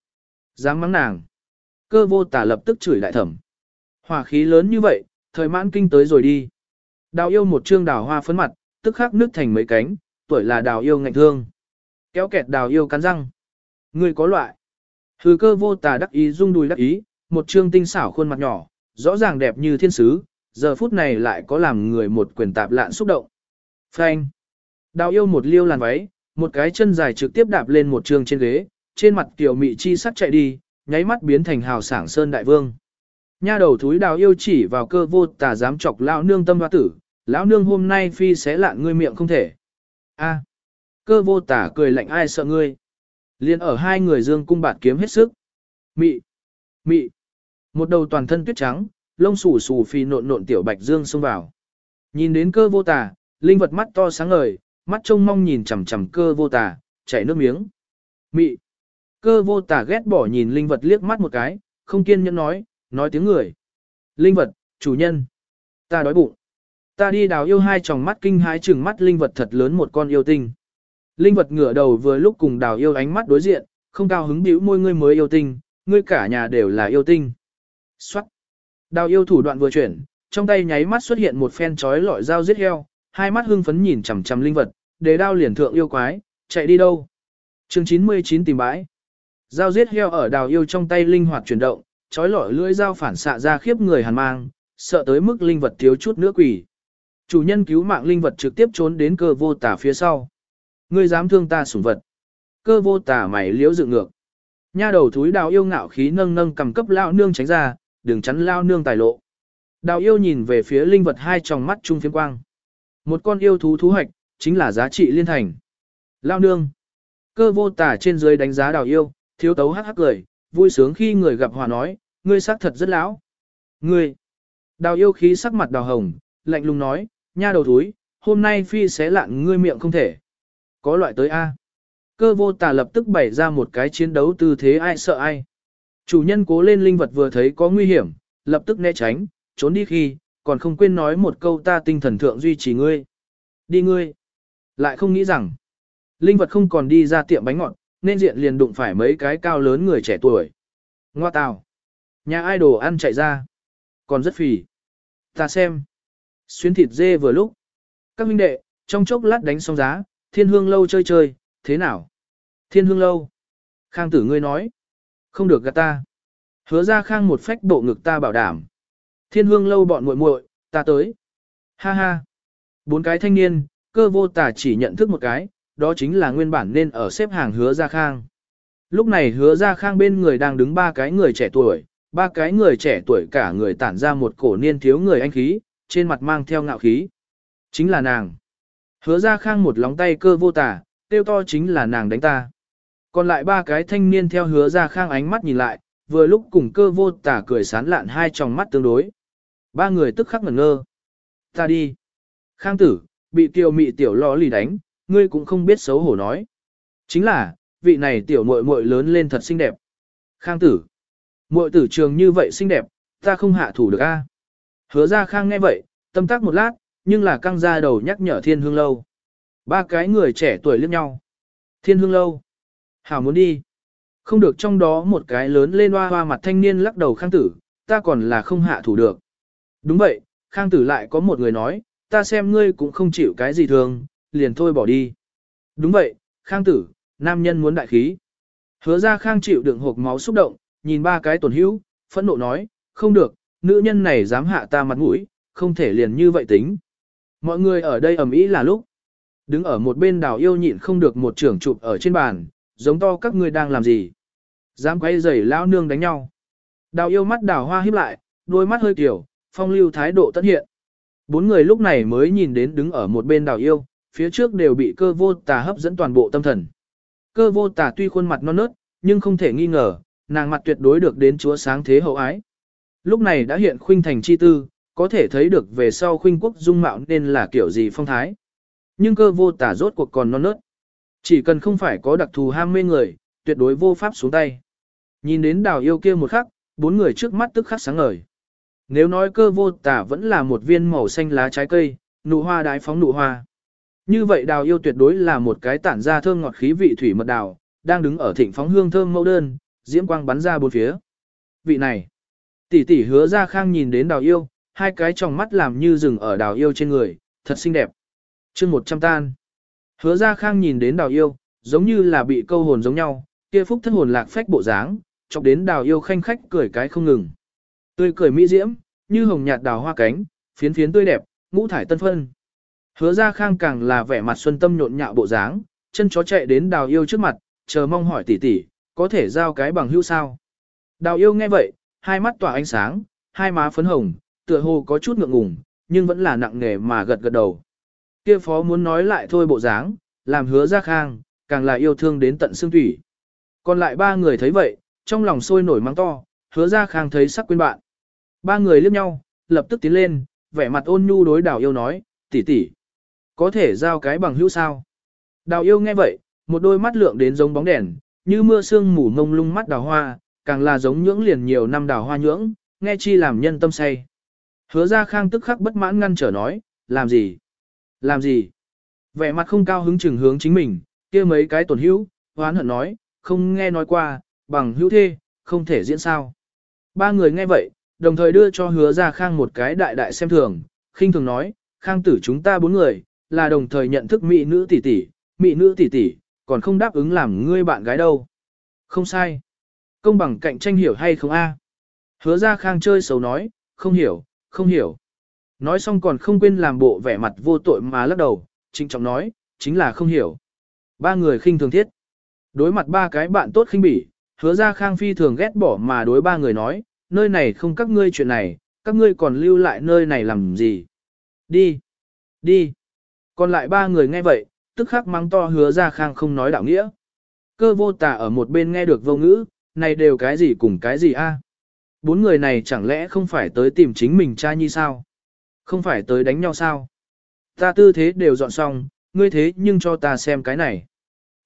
Dám mắng nàng. Cơ vô tả lập tức chửi đại thẩm. Hỏa khí lớn như vậy, thời mãn kinh tới rồi đi. Đào yêu một trương đào hoa phấn mặt, tức khắc nước thành mấy cánh, tuổi là đào yêu ngạnh thương. Kéo kẹt đào yêu cắn răng. Ngươi có loại. Hừ cơ vô tà đắc ý rung đùi đắc ý, một trương tinh xảo khuôn mặt nhỏ, rõ ràng đẹp như thiên sứ, giờ phút này lại có làm người một quyền tạp lạn xúc động. Phanh. Đào yêu một liêu làn váy, một cái chân dài trực tiếp đạp lên một trường trên ghế, trên mặt tiểu mị chi sắc chạy đi, nháy mắt biến thành hào sảng sơn đại vương. Nha đầu thúi đào yêu chỉ vào cơ vô tà dám chọc lão nương tâm hoa tử, lão nương hôm nay phi sẽ lạn ngươi miệng không thể. A, cơ vô tà cười lạnh ai sợ ngươi. Liên ở hai người dương cung bạt kiếm hết sức. Mị, mị, một đầu toàn thân tuyết trắng, lông xù xù phi nộn nộn tiểu bạch dương xông vào. Nhìn đến cơ vô tà, linh vật mắt to sáng ngời, mắt trông mong nhìn chằm chằm cơ vô tà, chảy nước miếng. Mị, cơ vô tà ghét bỏ nhìn linh vật liếc mắt một cái, không kiên nhẫn nói, nói tiếng người. Linh vật, chủ nhân. Ta đói bụng. Ta đi đào yêu hai tròng mắt kinh hái chừng mắt linh vật thật lớn một con yêu tinh. Linh vật ngửa đầu vừa lúc cùng đào yêu ánh mắt đối diện, không cao hứng bĩu môi ngươi mới yêu tinh, ngươi cả nhà đều là yêu tinh. Xoát. Đào yêu thủ đoạn vừa chuyển, trong tay nháy mắt xuất hiện một phen chói lọi dao giết heo, hai mắt hưng phấn nhìn chằm chằm linh vật, để đao liền thượng yêu quái, chạy đi đâu? Chương 99 tìm bãi. Dao giết heo ở đào yêu trong tay linh hoạt chuyển động, chói lọi lưỡi dao phản xạ ra khiếp người hàn mang, sợ tới mức linh vật thiếu chút nữa quỷ. Chủ nhân cứu mạng linh vật trực tiếp trốn đến cơ vô tả phía sau. Ngươi dám thương ta sủng vật. Cơ vô tả mày liếu dựng ngược. Nha đầu thúi đào yêu ngạo khí nâng nâng cầm cấp lao nương tránh ra, đừng chắn lao nương tài lộ. Đào yêu nhìn về phía linh vật hai tròng mắt trung phiếm quang. Một con yêu thú thú hoạch, chính là giá trị liên thành. Lao nương. Cơ vô tả trên dưới đánh giá đào yêu, thiếu tấu hắc hắc cười, vui sướng khi người gặp hòa nói, ngươi sắc thật rất lão. Ngươi. Đào yêu khí sắc mặt đào hồng, lạnh lùng nói, nha đầu thúi, hôm nay phi xé lạn ngươi miệng không thể. Có loại tới A. Cơ vô tà lập tức bày ra một cái chiến đấu tư thế ai sợ ai. Chủ nhân cố lên linh vật vừa thấy có nguy hiểm, lập tức né tránh, trốn đi khi, còn không quên nói một câu ta tinh thần thượng duy trì ngươi. Đi ngươi. Lại không nghĩ rằng, linh vật không còn đi ra tiệm bánh ngọt, nên diện liền đụng phải mấy cái cao lớn người trẻ tuổi. Ngoa tào. Nhà ai đồ ăn chạy ra. Còn rất phì. Ta xem. Xuyến thịt dê vừa lúc. Các huynh đệ, trong chốc lát đánh xong giá, thiên hương lâu chơi chơi, thế nào? Thiên hương lâu. Khang tử ngươi nói. Không được gạt ta. Hứa ra khang một phách bộ ngực ta bảo đảm. Thiên hương lâu bọn muội muội, ta tới. Ha ha. Bốn cái thanh niên, cơ vô tả chỉ nhận thức một cái, đó chính là nguyên bản nên ở xếp hàng hứa ra khang. Lúc này hứa ra khang bên người đang đứng ba cái người trẻ tuổi, ba cái người trẻ tuổi cả người tản ra một cổ niên thiếu người anh khí, trên mặt mang theo ngạo khí. Chính là nàng. Hứa ra khang một lóng tay cơ vô tả, tiêu to chính là nàng đánh ta. Còn lại ba cái thanh niên theo hứa ra khang ánh mắt nhìn lại, vừa lúc cùng cơ vô tả cười sán lạn hai tròng mắt tương đối. Ba người tức khắc ngẩn ngơ. Ta đi. Khang tử, bị kiều mị tiểu lò lì đánh, ngươi cũng không biết xấu hổ nói. Chính là, vị này tiểu muội muội lớn lên thật xinh đẹp. Khang tử. Muội tử trường như vậy xinh đẹp, ta không hạ thủ được a. Hứa ra khang nghe vậy, tâm tác một lát, nhưng là căng ra đầu nhắc nhở thiên hương lâu. Ba cái người trẻ tuổi liếc nhau. Thiên hương lâu. Hảo muốn đi. Không được trong đó một cái lớn lên hoa hoa mặt thanh niên lắc đầu khang tử, ta còn là không hạ thủ được. Đúng vậy, khang tử lại có một người nói, ta xem ngươi cũng không chịu cái gì thường, liền thôi bỏ đi. Đúng vậy, khang tử, nam nhân muốn đại khí. Hứa ra khang chịu đựng hộp máu xúc động, nhìn ba cái tổn hữu, phẫn nộ nói, không được, nữ nhân này dám hạ ta mặt mũi, không thể liền như vậy tính. Mọi người ở đây ầm ĩ là lúc. Đứng ở một bên đào yêu nhịn không được một trưởng chụp ở trên bàn, giống to các ngươi đang làm gì. Dám quay giày lão nương đánh nhau. Đào yêu mắt đào hoa híp lại, đôi mắt hơi tiểu phong lưu thái độ tất hiện. Bốn người lúc này mới nhìn đến đứng ở một bên đào yêu, phía trước đều bị cơ vô tà hấp dẫn toàn bộ tâm thần. Cơ vô tà tuy khuôn mặt non nớt, nhưng không thể nghi ngờ, nàng mặt tuyệt đối được đến chúa sáng thế hậu ái. Lúc này đã hiện khuynh thành chi tư, có thể thấy được về sau khuynh quốc dung mạo nên là kiểu gì phong thái. Nhưng cơ vô tả rốt cuộc còn non nớt. Chỉ cần không phải có đặc thù ham mê người, tuyệt đối vô pháp xuống tay. Nhìn đến đào yêu kia một khắc, bốn người trước mắt tức khắc sáng ngời. Nếu nói cơ vô tả vẫn là một viên màu xanh lá trái cây, nụ hoa đái phóng nụ hoa. Như vậy đào yêu tuyệt đối là một cái tản ra thơm ngọt khí vị thủy mật đào, đang đứng ở thịnh phóng hương thơm mẫu đơn, diễm quang bắn ra bốn phía. Vị này, tỷ tỷ hứa ra khang nhìn đến đào yêu, hai cái tròng mắt làm như rừng ở đào yêu trên người, thật xinh đẹp. chương một trăm tan. Hứa ra khang nhìn đến đào yêu, giống như là bị câu hồn giống nhau, kia phúc thất hồn lạc phách bộ dáng, chọc đến đào yêu khanh khách cười cái không ngừng. Tươi cười mỹ diễm, như hồng nhạt đào hoa cánh, phiến phiến tươi đẹp, ngũ thải tân phân. Hứa ra khang càng là vẻ mặt xuân tâm nhộn nhạo bộ dáng, chân chó chạy đến đào yêu trước mặt, chờ mong hỏi tỷ tỷ, có thể giao cái bằng hữu sao. Đào yêu nghe vậy, hai mắt tỏa ánh sáng, hai má phấn hồng, tựa hồ có chút ngượng ngùng, nhưng vẫn là nặng nề mà gật gật đầu. Kia phó muốn nói lại thôi bộ dáng, làm hứa ra khang, càng là yêu thương đến tận xương thủy. Còn lại ba người thấy vậy, trong lòng sôi nổi mắng to, hứa ra khang thấy sắc quên bạn. Ba người liếc nhau, lập tức tiến lên, vẻ mặt ôn nhu đối đào yêu nói, tỷ tỷ, có thể giao cái bằng hữu sao. Đào yêu nghe vậy, một đôi mắt lượng đến giống bóng đèn, như mưa sương mù mông lung mắt đào hoa, càng là giống nhưỡng liền nhiều năm đào hoa nhưỡng, nghe chi làm nhân tâm say. Hứa ra khang tức khắc bất mãn ngăn trở nói, làm gì? Làm gì? Vẻ mặt không cao hứng chừng hướng chính mình, kia mấy cái tổn hữu, hoán hận nói, không nghe nói qua, bằng hữu thê, không thể diễn sao. Ba người nghe vậy, đồng thời đưa cho hứa ra khang một cái đại đại xem thường, khinh thường nói, khang tử chúng ta bốn người, là đồng thời nhận thức mỹ nữ tỷ tỷ, mỹ nữ tỷ tỷ, còn không đáp ứng làm ngươi bạn gái đâu. Không sai. Công bằng cạnh tranh hiểu hay không a? À? Hứa ra khang chơi xấu nói, không hiểu, không hiểu. Nói xong còn không quên làm bộ vẻ mặt vô tội mà lắc đầu, trinh trọng nói, chính là không hiểu. Ba người khinh thường thiết. Đối mặt ba cái bạn tốt khinh bỉ, hứa ra khang phi thường ghét bỏ mà đối ba người nói, nơi này không các ngươi chuyện này, các ngươi còn lưu lại nơi này làm gì. Đi, đi. Còn lại ba người nghe vậy, tức khắc mắng to hứa ra khang không nói đạo nghĩa. Cơ vô tà ở một bên nghe được vô ngữ, này đều cái gì cùng cái gì a? Bốn người này chẳng lẽ không phải tới tìm chính mình cha nhi sao? Không phải tới đánh nhau sao? Ta tư thế đều dọn xong, ngươi thế nhưng cho ta xem cái này.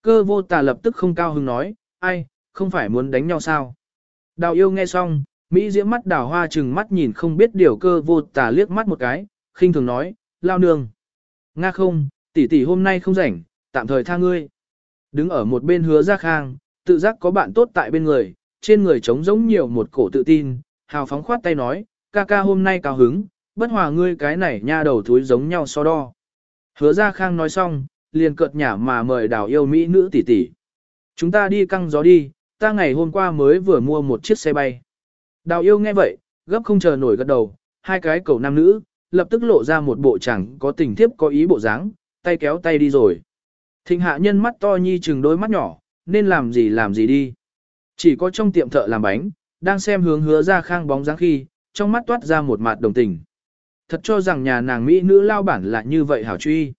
Cơ vô tà lập tức không cao hứng nói, ai, không phải muốn đánh nhau sao? Đào yêu nghe xong, Mỹ diễm mắt đào hoa chừng mắt nhìn không biết điều cơ vô tà liếc mắt một cái, khinh thường nói, lao nương. Nga không, tỷ tỷ hôm nay không rảnh, tạm thời tha ngươi. Đứng ở một bên hứa ra khang, tự giác có bạn tốt tại bên người, trên người trống giống nhiều một cổ tự tin, hào phóng khoát tay nói, ca ca hôm nay cao hứng, bất hòa ngươi cái này nha đầu thúi giống nhau so đo. Hứa ra khang nói xong, liền cợt nhả mà mời đào yêu mỹ nữ tỷ tỷ. Chúng ta đi căng gió đi, ta ngày hôm qua mới vừa mua một chiếc xe bay. Đào yêu nghe vậy, gấp không chờ nổi gật đầu, hai cái cầu nam nữ, lập tức lộ ra một bộ chẳng có tình thiếp có ý bộ dáng, tay kéo tay đi rồi. Thịnh hạ nhân mắt to nhi chừng đôi mắt nhỏ, nên làm gì làm gì đi. Chỉ có trong tiệm thợ làm bánh, đang xem hướng hứa ra khang bóng dáng khi, trong mắt toát ra một mặt đồng tình. Thật cho rằng nhà nàng Mỹ nữ lao bản là như vậy hảo truy.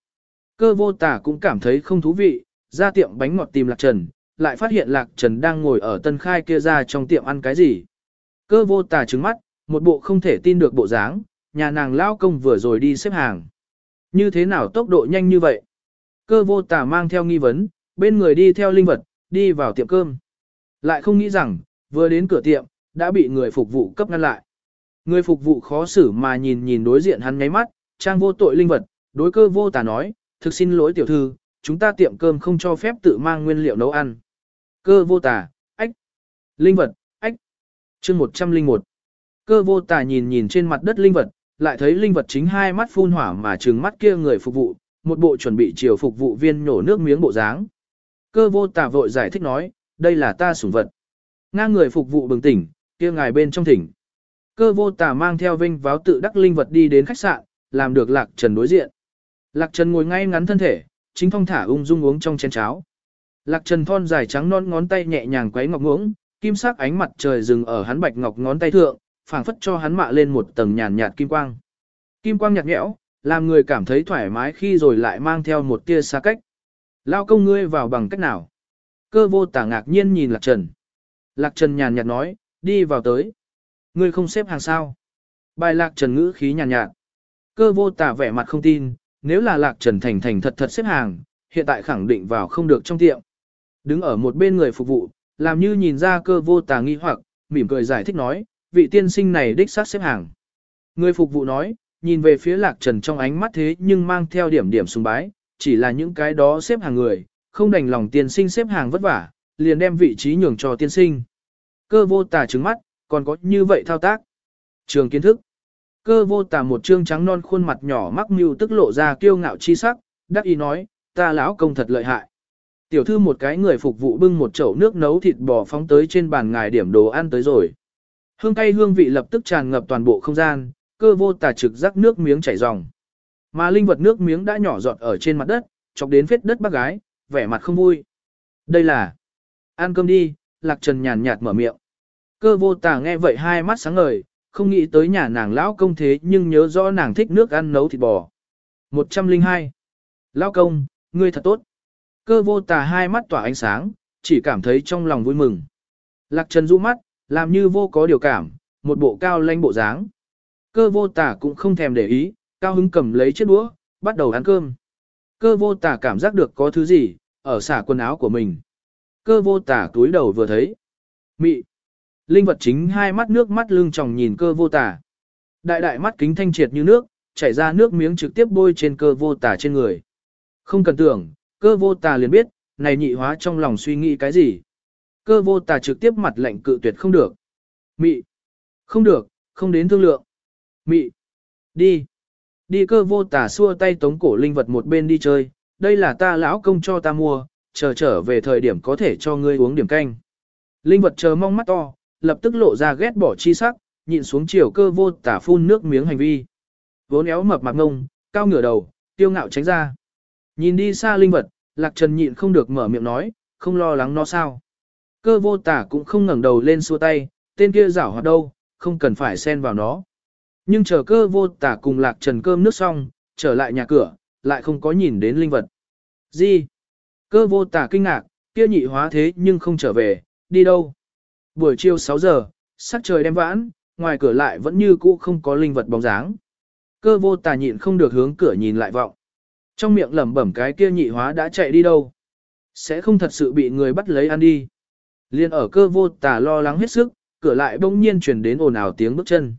Cơ vô tả cũng cảm thấy không thú vị, ra tiệm bánh ngọt tìm Lạc Trần, lại phát hiện Lạc Trần đang ngồi ở tân khai kia ra trong tiệm ăn cái gì. Cơ vô tà trứng mắt, một bộ không thể tin được bộ dáng, nhà nàng lao công vừa rồi đi xếp hàng. Như thế nào tốc độ nhanh như vậy? Cơ vô tà mang theo nghi vấn, bên người đi theo linh vật, đi vào tiệm cơm. Lại không nghĩ rằng, vừa đến cửa tiệm, đã bị người phục vụ cấp ngăn lại. Người phục vụ khó xử mà nhìn nhìn đối diện hắn nháy mắt, trang vô tội linh vật, đối cơ vô tà nói, thực xin lỗi tiểu thư, chúng ta tiệm cơm không cho phép tự mang nguyên liệu nấu ăn. Cơ vô tà, ách, linh vật, ách, chương 101. Cơ vô tà nhìn nhìn trên mặt đất linh vật, lại thấy linh vật chính hai mắt phun hỏa mà trừng mắt kia người phục vụ, một bộ chuẩn bị chiều phục vụ viên nhổ nước miếng bộ dáng. Cơ vô tà vội giải thích nói, đây là ta sủng vật. Nga người phục vụ bừng tỉnh, kia ngài bên trong thỉnh. Cơ vô tà mang theo vinh váo tự đắc linh vật đi đến khách sạn, làm được lạc trần đối diện. Lạc trần ngồi ngay ngắn thân thể, chính thong thả ung dung uống trong chén cháo. Lạc trần thon dài trắng non ngón tay nhẹ nhàng quấy ngọc ngưỡng, kim sắc ánh mặt trời dừng ở hắn bạch ngọc ngón tay thượng, phảng phất cho hắn mạ lên một tầng nhàn nhạt kim quang. Kim quang nhạt nhẽo, làm người cảm thấy thoải mái khi rồi lại mang theo một tia xa cách. Lao công ngươi vào bằng cách nào? Cơ vô tả ngạc nhiên nhìn Lạc Trần. Lạc Trần nhàn nhạt nói, đi vào tới. Ngươi không xếp hàng sao? Bài Lạc Trần ngữ khí nhàn nhạt. Cơ vô tả vẻ mặt không tin, nếu là Lạc Trần thành thành thật thật xếp hàng, hiện tại khẳng định vào không được trong tiệm. Đứng ở một bên người phục vụ, làm như nhìn ra cơ vô tà nghi hoặc, mỉm cười giải thích nói, vị tiên sinh này đích xác xếp hàng. Người phục vụ nói, nhìn về phía Lạc Trần trong ánh mắt thế nhưng mang theo điểm điểm sùng bái, chỉ là những cái đó xếp hàng người, không đành lòng tiên sinh xếp hàng vất vả, liền đem vị trí nhường cho tiên sinh. Cơ vô tà trứng mắt, còn có như vậy thao tác. Trường kiến thức. Cơ vô tà một trương trắng non khuôn mặt nhỏ mắc mưu tức lộ ra kiêu ngạo chi sắc, đắc ý nói, ta lão công thật lợi hại. Tiểu thư một cái người phục vụ bưng một chậu nước nấu thịt bò phóng tới trên bàn ngài điểm đồ ăn tới rồi. Hương cay hương vị lập tức tràn ngập toàn bộ không gian, cơ vô tà trực rắc nước miếng chảy ròng. Mà linh vật nước miếng đã nhỏ giọt ở trên mặt đất, chọc đến phết đất bác gái, vẻ mặt không vui. Đây là... Ăn cơm đi, Lạc Trần nhàn nhạt mở miệng. Cơ vô tà nghe vậy hai mắt sáng ngời, không nghĩ tới nhà nàng lão công thế nhưng nhớ rõ nàng thích nước ăn nấu thịt bò. 102. Lão công, ngươi thật tốt. Cơ vô tà hai mắt tỏa ánh sáng, chỉ cảm thấy trong lòng vui mừng. Lạc Trần du mắt, làm như vô có điều cảm, một bộ cao lanh bộ dáng. Cơ vô tà cũng không thèm để ý, cao hứng cầm lấy chiếc đũa, bắt đầu ăn cơm. Cơ vô tà cảm giác được có thứ gì, ở xả quần áo của mình. Cơ vô tà túi đầu vừa thấy. Mị. Linh vật chính hai mắt nước mắt lưng tròng nhìn cơ vô tà. Đại đại mắt kính thanh triệt như nước, chảy ra nước miếng trực tiếp bôi trên cơ vô tà trên người. Không cần tưởng, cơ vô tà liền biết, này nhị hóa trong lòng suy nghĩ cái gì. Cơ vô tà trực tiếp mặt lệnh cự tuyệt không được. Mị. Không được, không đến thương lượng. Mị. Đi. Đi cơ vô tà xua tay tống cổ linh vật một bên đi chơi, đây là ta lão công cho ta mua, chờ trở về thời điểm có thể cho ngươi uống điểm canh. Linh vật chờ mong mắt to, lập tức lộ ra ghét bỏ chi sắc, nhịn xuống chiều cơ vô tả phun nước miếng hành vi. Vốn éo mập mạp ngông, cao ngửa đầu, tiêu ngạo tránh ra. Nhìn đi xa linh vật, lạc trần nhịn không được mở miệng nói, không lo lắng nó sao. Cơ vô tả cũng không ngẩng đầu lên xua tay, tên kia rảo hoạt đâu, không cần phải xen vào nó. Nhưng chờ cơ vô tả cùng lạc trần cơm nước xong, trở lại nhà cửa, lại không có nhìn đến linh vật. Gì? Cơ vô tả kinh ngạc, kia nhị hóa thế nhưng không trở về, đi đâu? Buổi chiều 6 giờ, sắc trời đem vãn, ngoài cửa lại vẫn như cũ không có linh vật bóng dáng. Cơ vô tà nhịn không được hướng cửa nhìn lại vọng. Trong miệng lẩm bẩm cái kia nhị hóa đã chạy đi đâu? Sẽ không thật sự bị người bắt lấy ăn đi. Liên ở cơ vô tà lo lắng hết sức, cửa lại bỗng nhiên truyền đến ồn ào tiếng bước chân.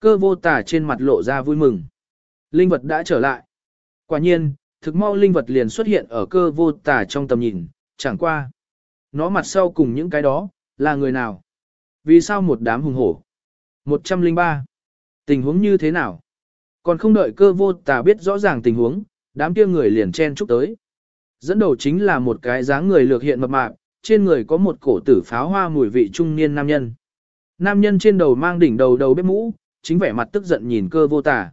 Cơ vô tà trên mặt lộ ra vui mừng. Linh vật đã trở lại. Quả nhiên, thực mau linh vật liền xuất hiện ở cơ vô tà trong tầm nhìn, chẳng qua. Nó mặt sau cùng những cái đó, là người nào? Vì sao một đám hùng hổ? 103. Tình huống như thế nào? Còn không đợi cơ vô tà biết rõ ràng tình huống, đám kia người liền chen chúc tới. Dẫn đầu chính là một cái dáng người lược hiện mập mạp, trên người có một cổ tử pháo hoa mùi vị trung niên nam nhân. Nam nhân trên đầu mang đỉnh đầu đầu bếp mũ, chính vẻ mặt tức giận nhìn cơ vô tả.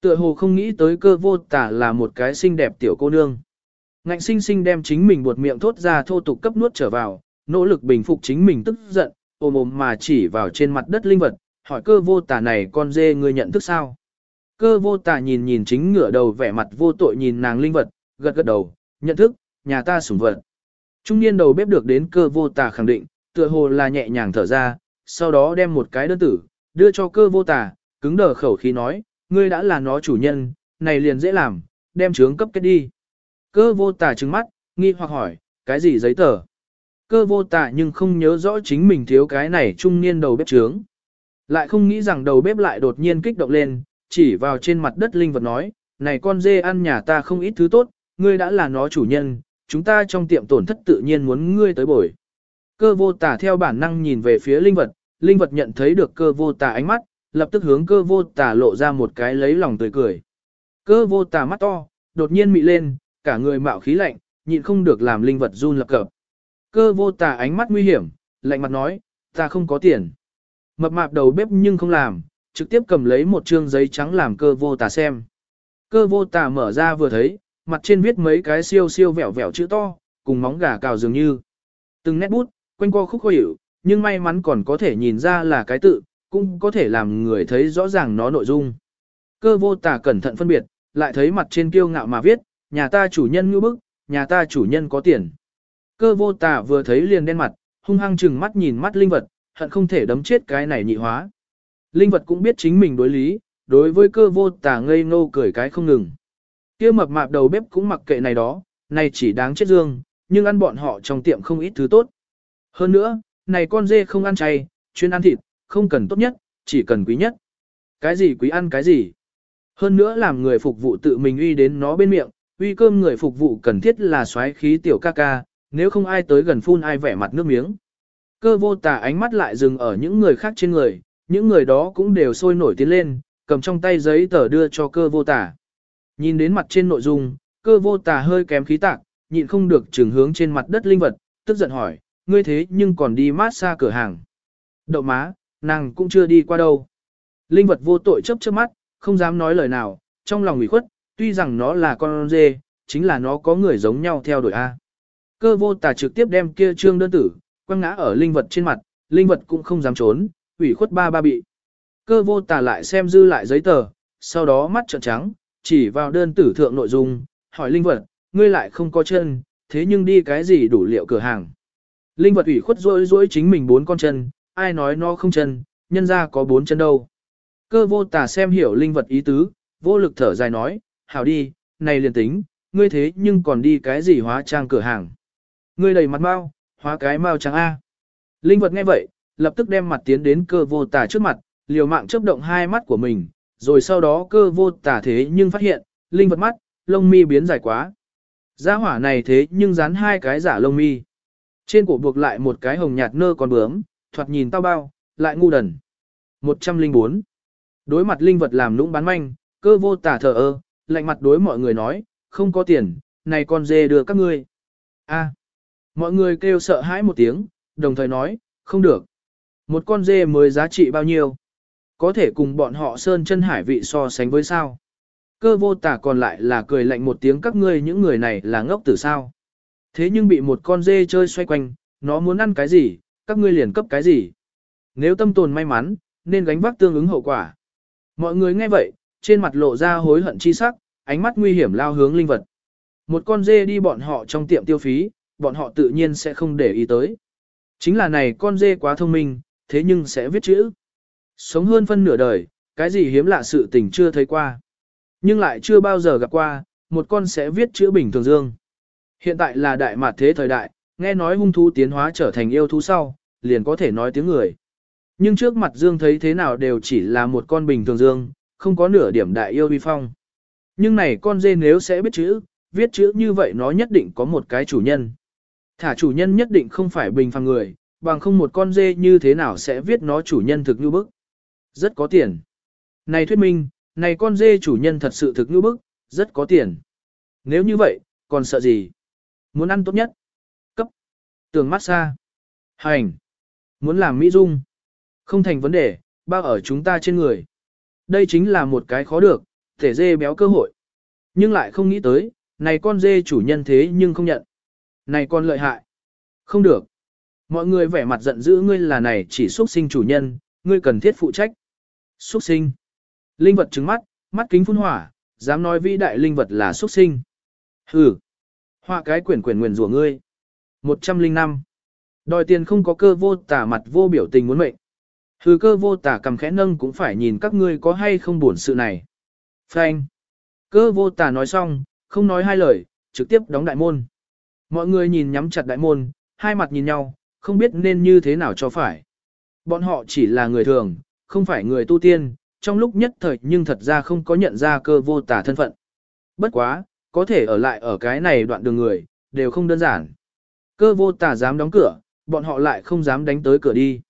Tựa hồ không nghĩ tới cơ vô tả là một cái xinh đẹp tiểu cô nương. Ngạnh sinh sinh đem chính mình buột miệng thốt ra thô tục cấp nuốt trở vào, nỗ lực bình phục chính mình tức giận, ôm ôm mà chỉ vào trên mặt đất linh vật, hỏi cơ vô tả này con dê ngươi nhận thức sao? Cơ vô tà nhìn nhìn chính ngửa đầu vẻ mặt vô tội nhìn nàng linh vật, gật gật đầu, nhận thức, nhà ta sủng vật. Trung niên đầu bếp được đến cơ vô tà khẳng định, tựa hồ là nhẹ nhàng thở ra, sau đó đem một cái đơn tử, đưa cho cơ vô tà, cứng đờ khẩu khí nói, ngươi đã là nó chủ nhân, này liền dễ làm, đem trướng cấp kết đi. Cơ vô tà trừng mắt, nghi hoặc hỏi, cái gì giấy tờ? Cơ vô tà nhưng không nhớ rõ chính mình thiếu cái này trung niên đầu bếp trướng. Lại không nghĩ rằng đầu bếp lại đột nhiên kích động lên, chỉ vào trên mặt đất linh vật nói, này con dê ăn nhà ta không ít thứ tốt, ngươi đã là nó chủ nhân, chúng ta trong tiệm tổn thất tự nhiên muốn ngươi tới bồi. Cơ vô tà theo bản năng nhìn về phía linh vật, linh vật nhận thấy được cơ vô tà ánh mắt, lập tức hướng cơ vô tà lộ ra một cái lấy lòng tươi cười. Cơ vô tà mắt to, đột nhiên mị lên, cả người mạo khí lạnh, nhịn không được làm linh vật run lập cập. Cơ vô tà ánh mắt nguy hiểm, lạnh mặt nói, ta không có tiền. Mập mạp đầu bếp nhưng không làm, trực tiếp cầm lấy một trương giấy trắng làm cơ vô tà xem. Cơ vô tà mở ra vừa thấy, mặt trên viết mấy cái siêu siêu vẹo vẹo chữ to, cùng móng gà cào dường như. Từng nét bút, quanh qua khúc khó hiểu, nhưng may mắn còn có thể nhìn ra là cái tự, cũng có thể làm người thấy rõ ràng nó nội dung. Cơ vô tà cẩn thận phân biệt, lại thấy mặt trên kiêu ngạo mà viết, nhà ta chủ nhân ngư bức, nhà ta chủ nhân có tiền. Cơ vô tà vừa thấy liền đen mặt, hung hăng chừng mắt nhìn mắt linh vật, hận không thể đấm chết cái này nhị hóa. Linh vật cũng biết chính mình đối lý, đối với cơ vô tà ngây ngô cười cái không ngừng. kia mập mạp đầu bếp cũng mặc kệ này đó, này chỉ đáng chết dương, nhưng ăn bọn họ trong tiệm không ít thứ tốt. Hơn nữa, này con dê không ăn chay, chuyên ăn thịt, không cần tốt nhất, chỉ cần quý nhất. Cái gì quý ăn cái gì. Hơn nữa làm người phục vụ tự mình uy đến nó bên miệng, uy cơm người phục vụ cần thiết là xoáy khí tiểu ca ca, nếu không ai tới gần phun ai vẻ mặt nước miếng. Cơ vô tà ánh mắt lại dừng ở những người khác trên người, những người đó cũng đều sôi nổi tiến lên, cầm trong tay giấy tờ đưa cho cơ vô tả. Nhìn đến mặt trên nội dung, cơ vô tả hơi kém khí tạc, nhịn không được trường hướng trên mặt đất linh vật, tức giận hỏi, ngươi thế nhưng còn đi mát xa cửa hàng. Đậu má, nàng cũng chưa đi qua đâu. Linh vật vô tội chấp chớp mắt, không dám nói lời nào, trong lòng ủy khuất, tuy rằng nó là con dê, chính là nó có người giống nhau theo đuổi A. Cơ vô tà trực tiếp đem kia trương đơn tử, quăng ngã ở linh vật trên mặt, linh vật cũng không dám trốn, ủy khuất ba ba bị. Cơ vô tà lại xem dư lại giấy tờ, sau đó mắt trợn trắng, chỉ vào đơn tử thượng nội dung, hỏi linh vật, ngươi lại không có chân, thế nhưng đi cái gì đủ liệu cửa hàng. Linh vật ủy khuất rỗi rỗi chính mình bốn con chân, ai nói nó không chân, nhân ra có bốn chân đâu. Cơ vô tà xem hiểu linh vật ý tứ, vô lực thở dài nói, hảo đi, này liền tính, ngươi thế nhưng còn đi cái gì hóa trang cửa hàng. Ngươi đầy mặt mau, hóa cái mau trắng A. Linh vật nghe vậy, lập tức đem mặt tiến đến cơ vô tà trước mặt, liều mạng chớp động hai mắt của mình, rồi sau đó cơ vô tà thế nhưng phát hiện, linh vật mắt, lông mi biến dài quá. Gia hỏa này thế nhưng dán hai cái giả lông mi. Trên cổ buộc lại một cái hồng nhạt nơ còn bướm, thoạt nhìn tao bao, lại ngu đần. 104. Đối mặt linh vật làm nũng bán manh, cơ vô tả thờ ơ, lạnh mặt đối mọi người nói, không có tiền, này con dê đưa các ngươi. A. Mọi người kêu sợ hãi một tiếng, đồng thời nói, không được. Một con dê mới giá trị bao nhiêu? Có thể cùng bọn họ sơn chân hải vị so sánh với sao? Cơ vô tả còn lại là cười lạnh một tiếng các ngươi những người này là ngốc tử sao? Thế nhưng bị một con dê chơi xoay quanh, nó muốn ăn cái gì, các ngươi liền cấp cái gì. Nếu tâm tồn may mắn, nên gánh vác tương ứng hậu quả. Mọi người nghe vậy, trên mặt lộ ra hối hận chi sắc, ánh mắt nguy hiểm lao hướng linh vật. Một con dê đi bọn họ trong tiệm tiêu phí, bọn họ tự nhiên sẽ không để ý tới. Chính là này con dê quá thông minh, thế nhưng sẽ viết chữ. Sống hơn phân nửa đời, cái gì hiếm lạ sự tình chưa thấy qua. Nhưng lại chưa bao giờ gặp qua, một con sẽ viết chữ bình thường dương. Hiện tại là đại mạt thế thời đại, nghe nói hung thú tiến hóa trở thành yêu thú sau, liền có thể nói tiếng người. Nhưng trước mặt dương thấy thế nào đều chỉ là một con bình thường dương, không có nửa điểm đại yêu vi phong. Nhưng này con dê nếu sẽ biết chữ, viết chữ như vậy nó nhất định có một cái chủ nhân. Thả chủ nhân nhất định không phải bình phàm người, bằng không một con dê như thế nào sẽ viết nó chủ nhân thực như bức. Rất có tiền. Này thuyết minh, này con dê chủ nhân thật sự thực như bức, rất có tiền. Nếu như vậy, còn sợ gì? Muốn ăn tốt nhất. Cấp. Tường massage. Hành. Muốn làm mỹ dung. Không thành vấn đề, bao ở chúng ta trên người. Đây chính là một cái khó được, thể dê béo cơ hội. Nhưng lại không nghĩ tới, này con dê chủ nhân thế nhưng không nhận. Này con lợi hại. Không được. Mọi người vẻ mặt giận dữ ngươi là này chỉ xuất sinh chủ nhân, ngươi cần thiết phụ trách. Xuất sinh. Linh vật trứng mắt, mắt kính phun hỏa, dám nói vĩ đại linh vật là xuất sinh. Hừ. Họa cái quyển quyển nguyền rủa ngươi. 105. Đòi tiền không có cơ vô tả mặt vô biểu tình muốn mệnh. Hừ cơ vô tả cầm khẽ nâng cũng phải nhìn các ngươi có hay không buồn sự này. Phanh. Cơ vô tả nói xong, không nói hai lời, trực tiếp đóng đại môn. Mọi người nhìn nhắm chặt đại môn, hai mặt nhìn nhau, không biết nên như thế nào cho phải. Bọn họ chỉ là người thường, không phải người tu tiên, trong lúc nhất thời nhưng thật ra không có nhận ra cơ vô tả thân phận. Bất quá, có thể ở lại ở cái này đoạn đường người, đều không đơn giản. Cơ vô tả dám đóng cửa, bọn họ lại không dám đánh tới cửa đi.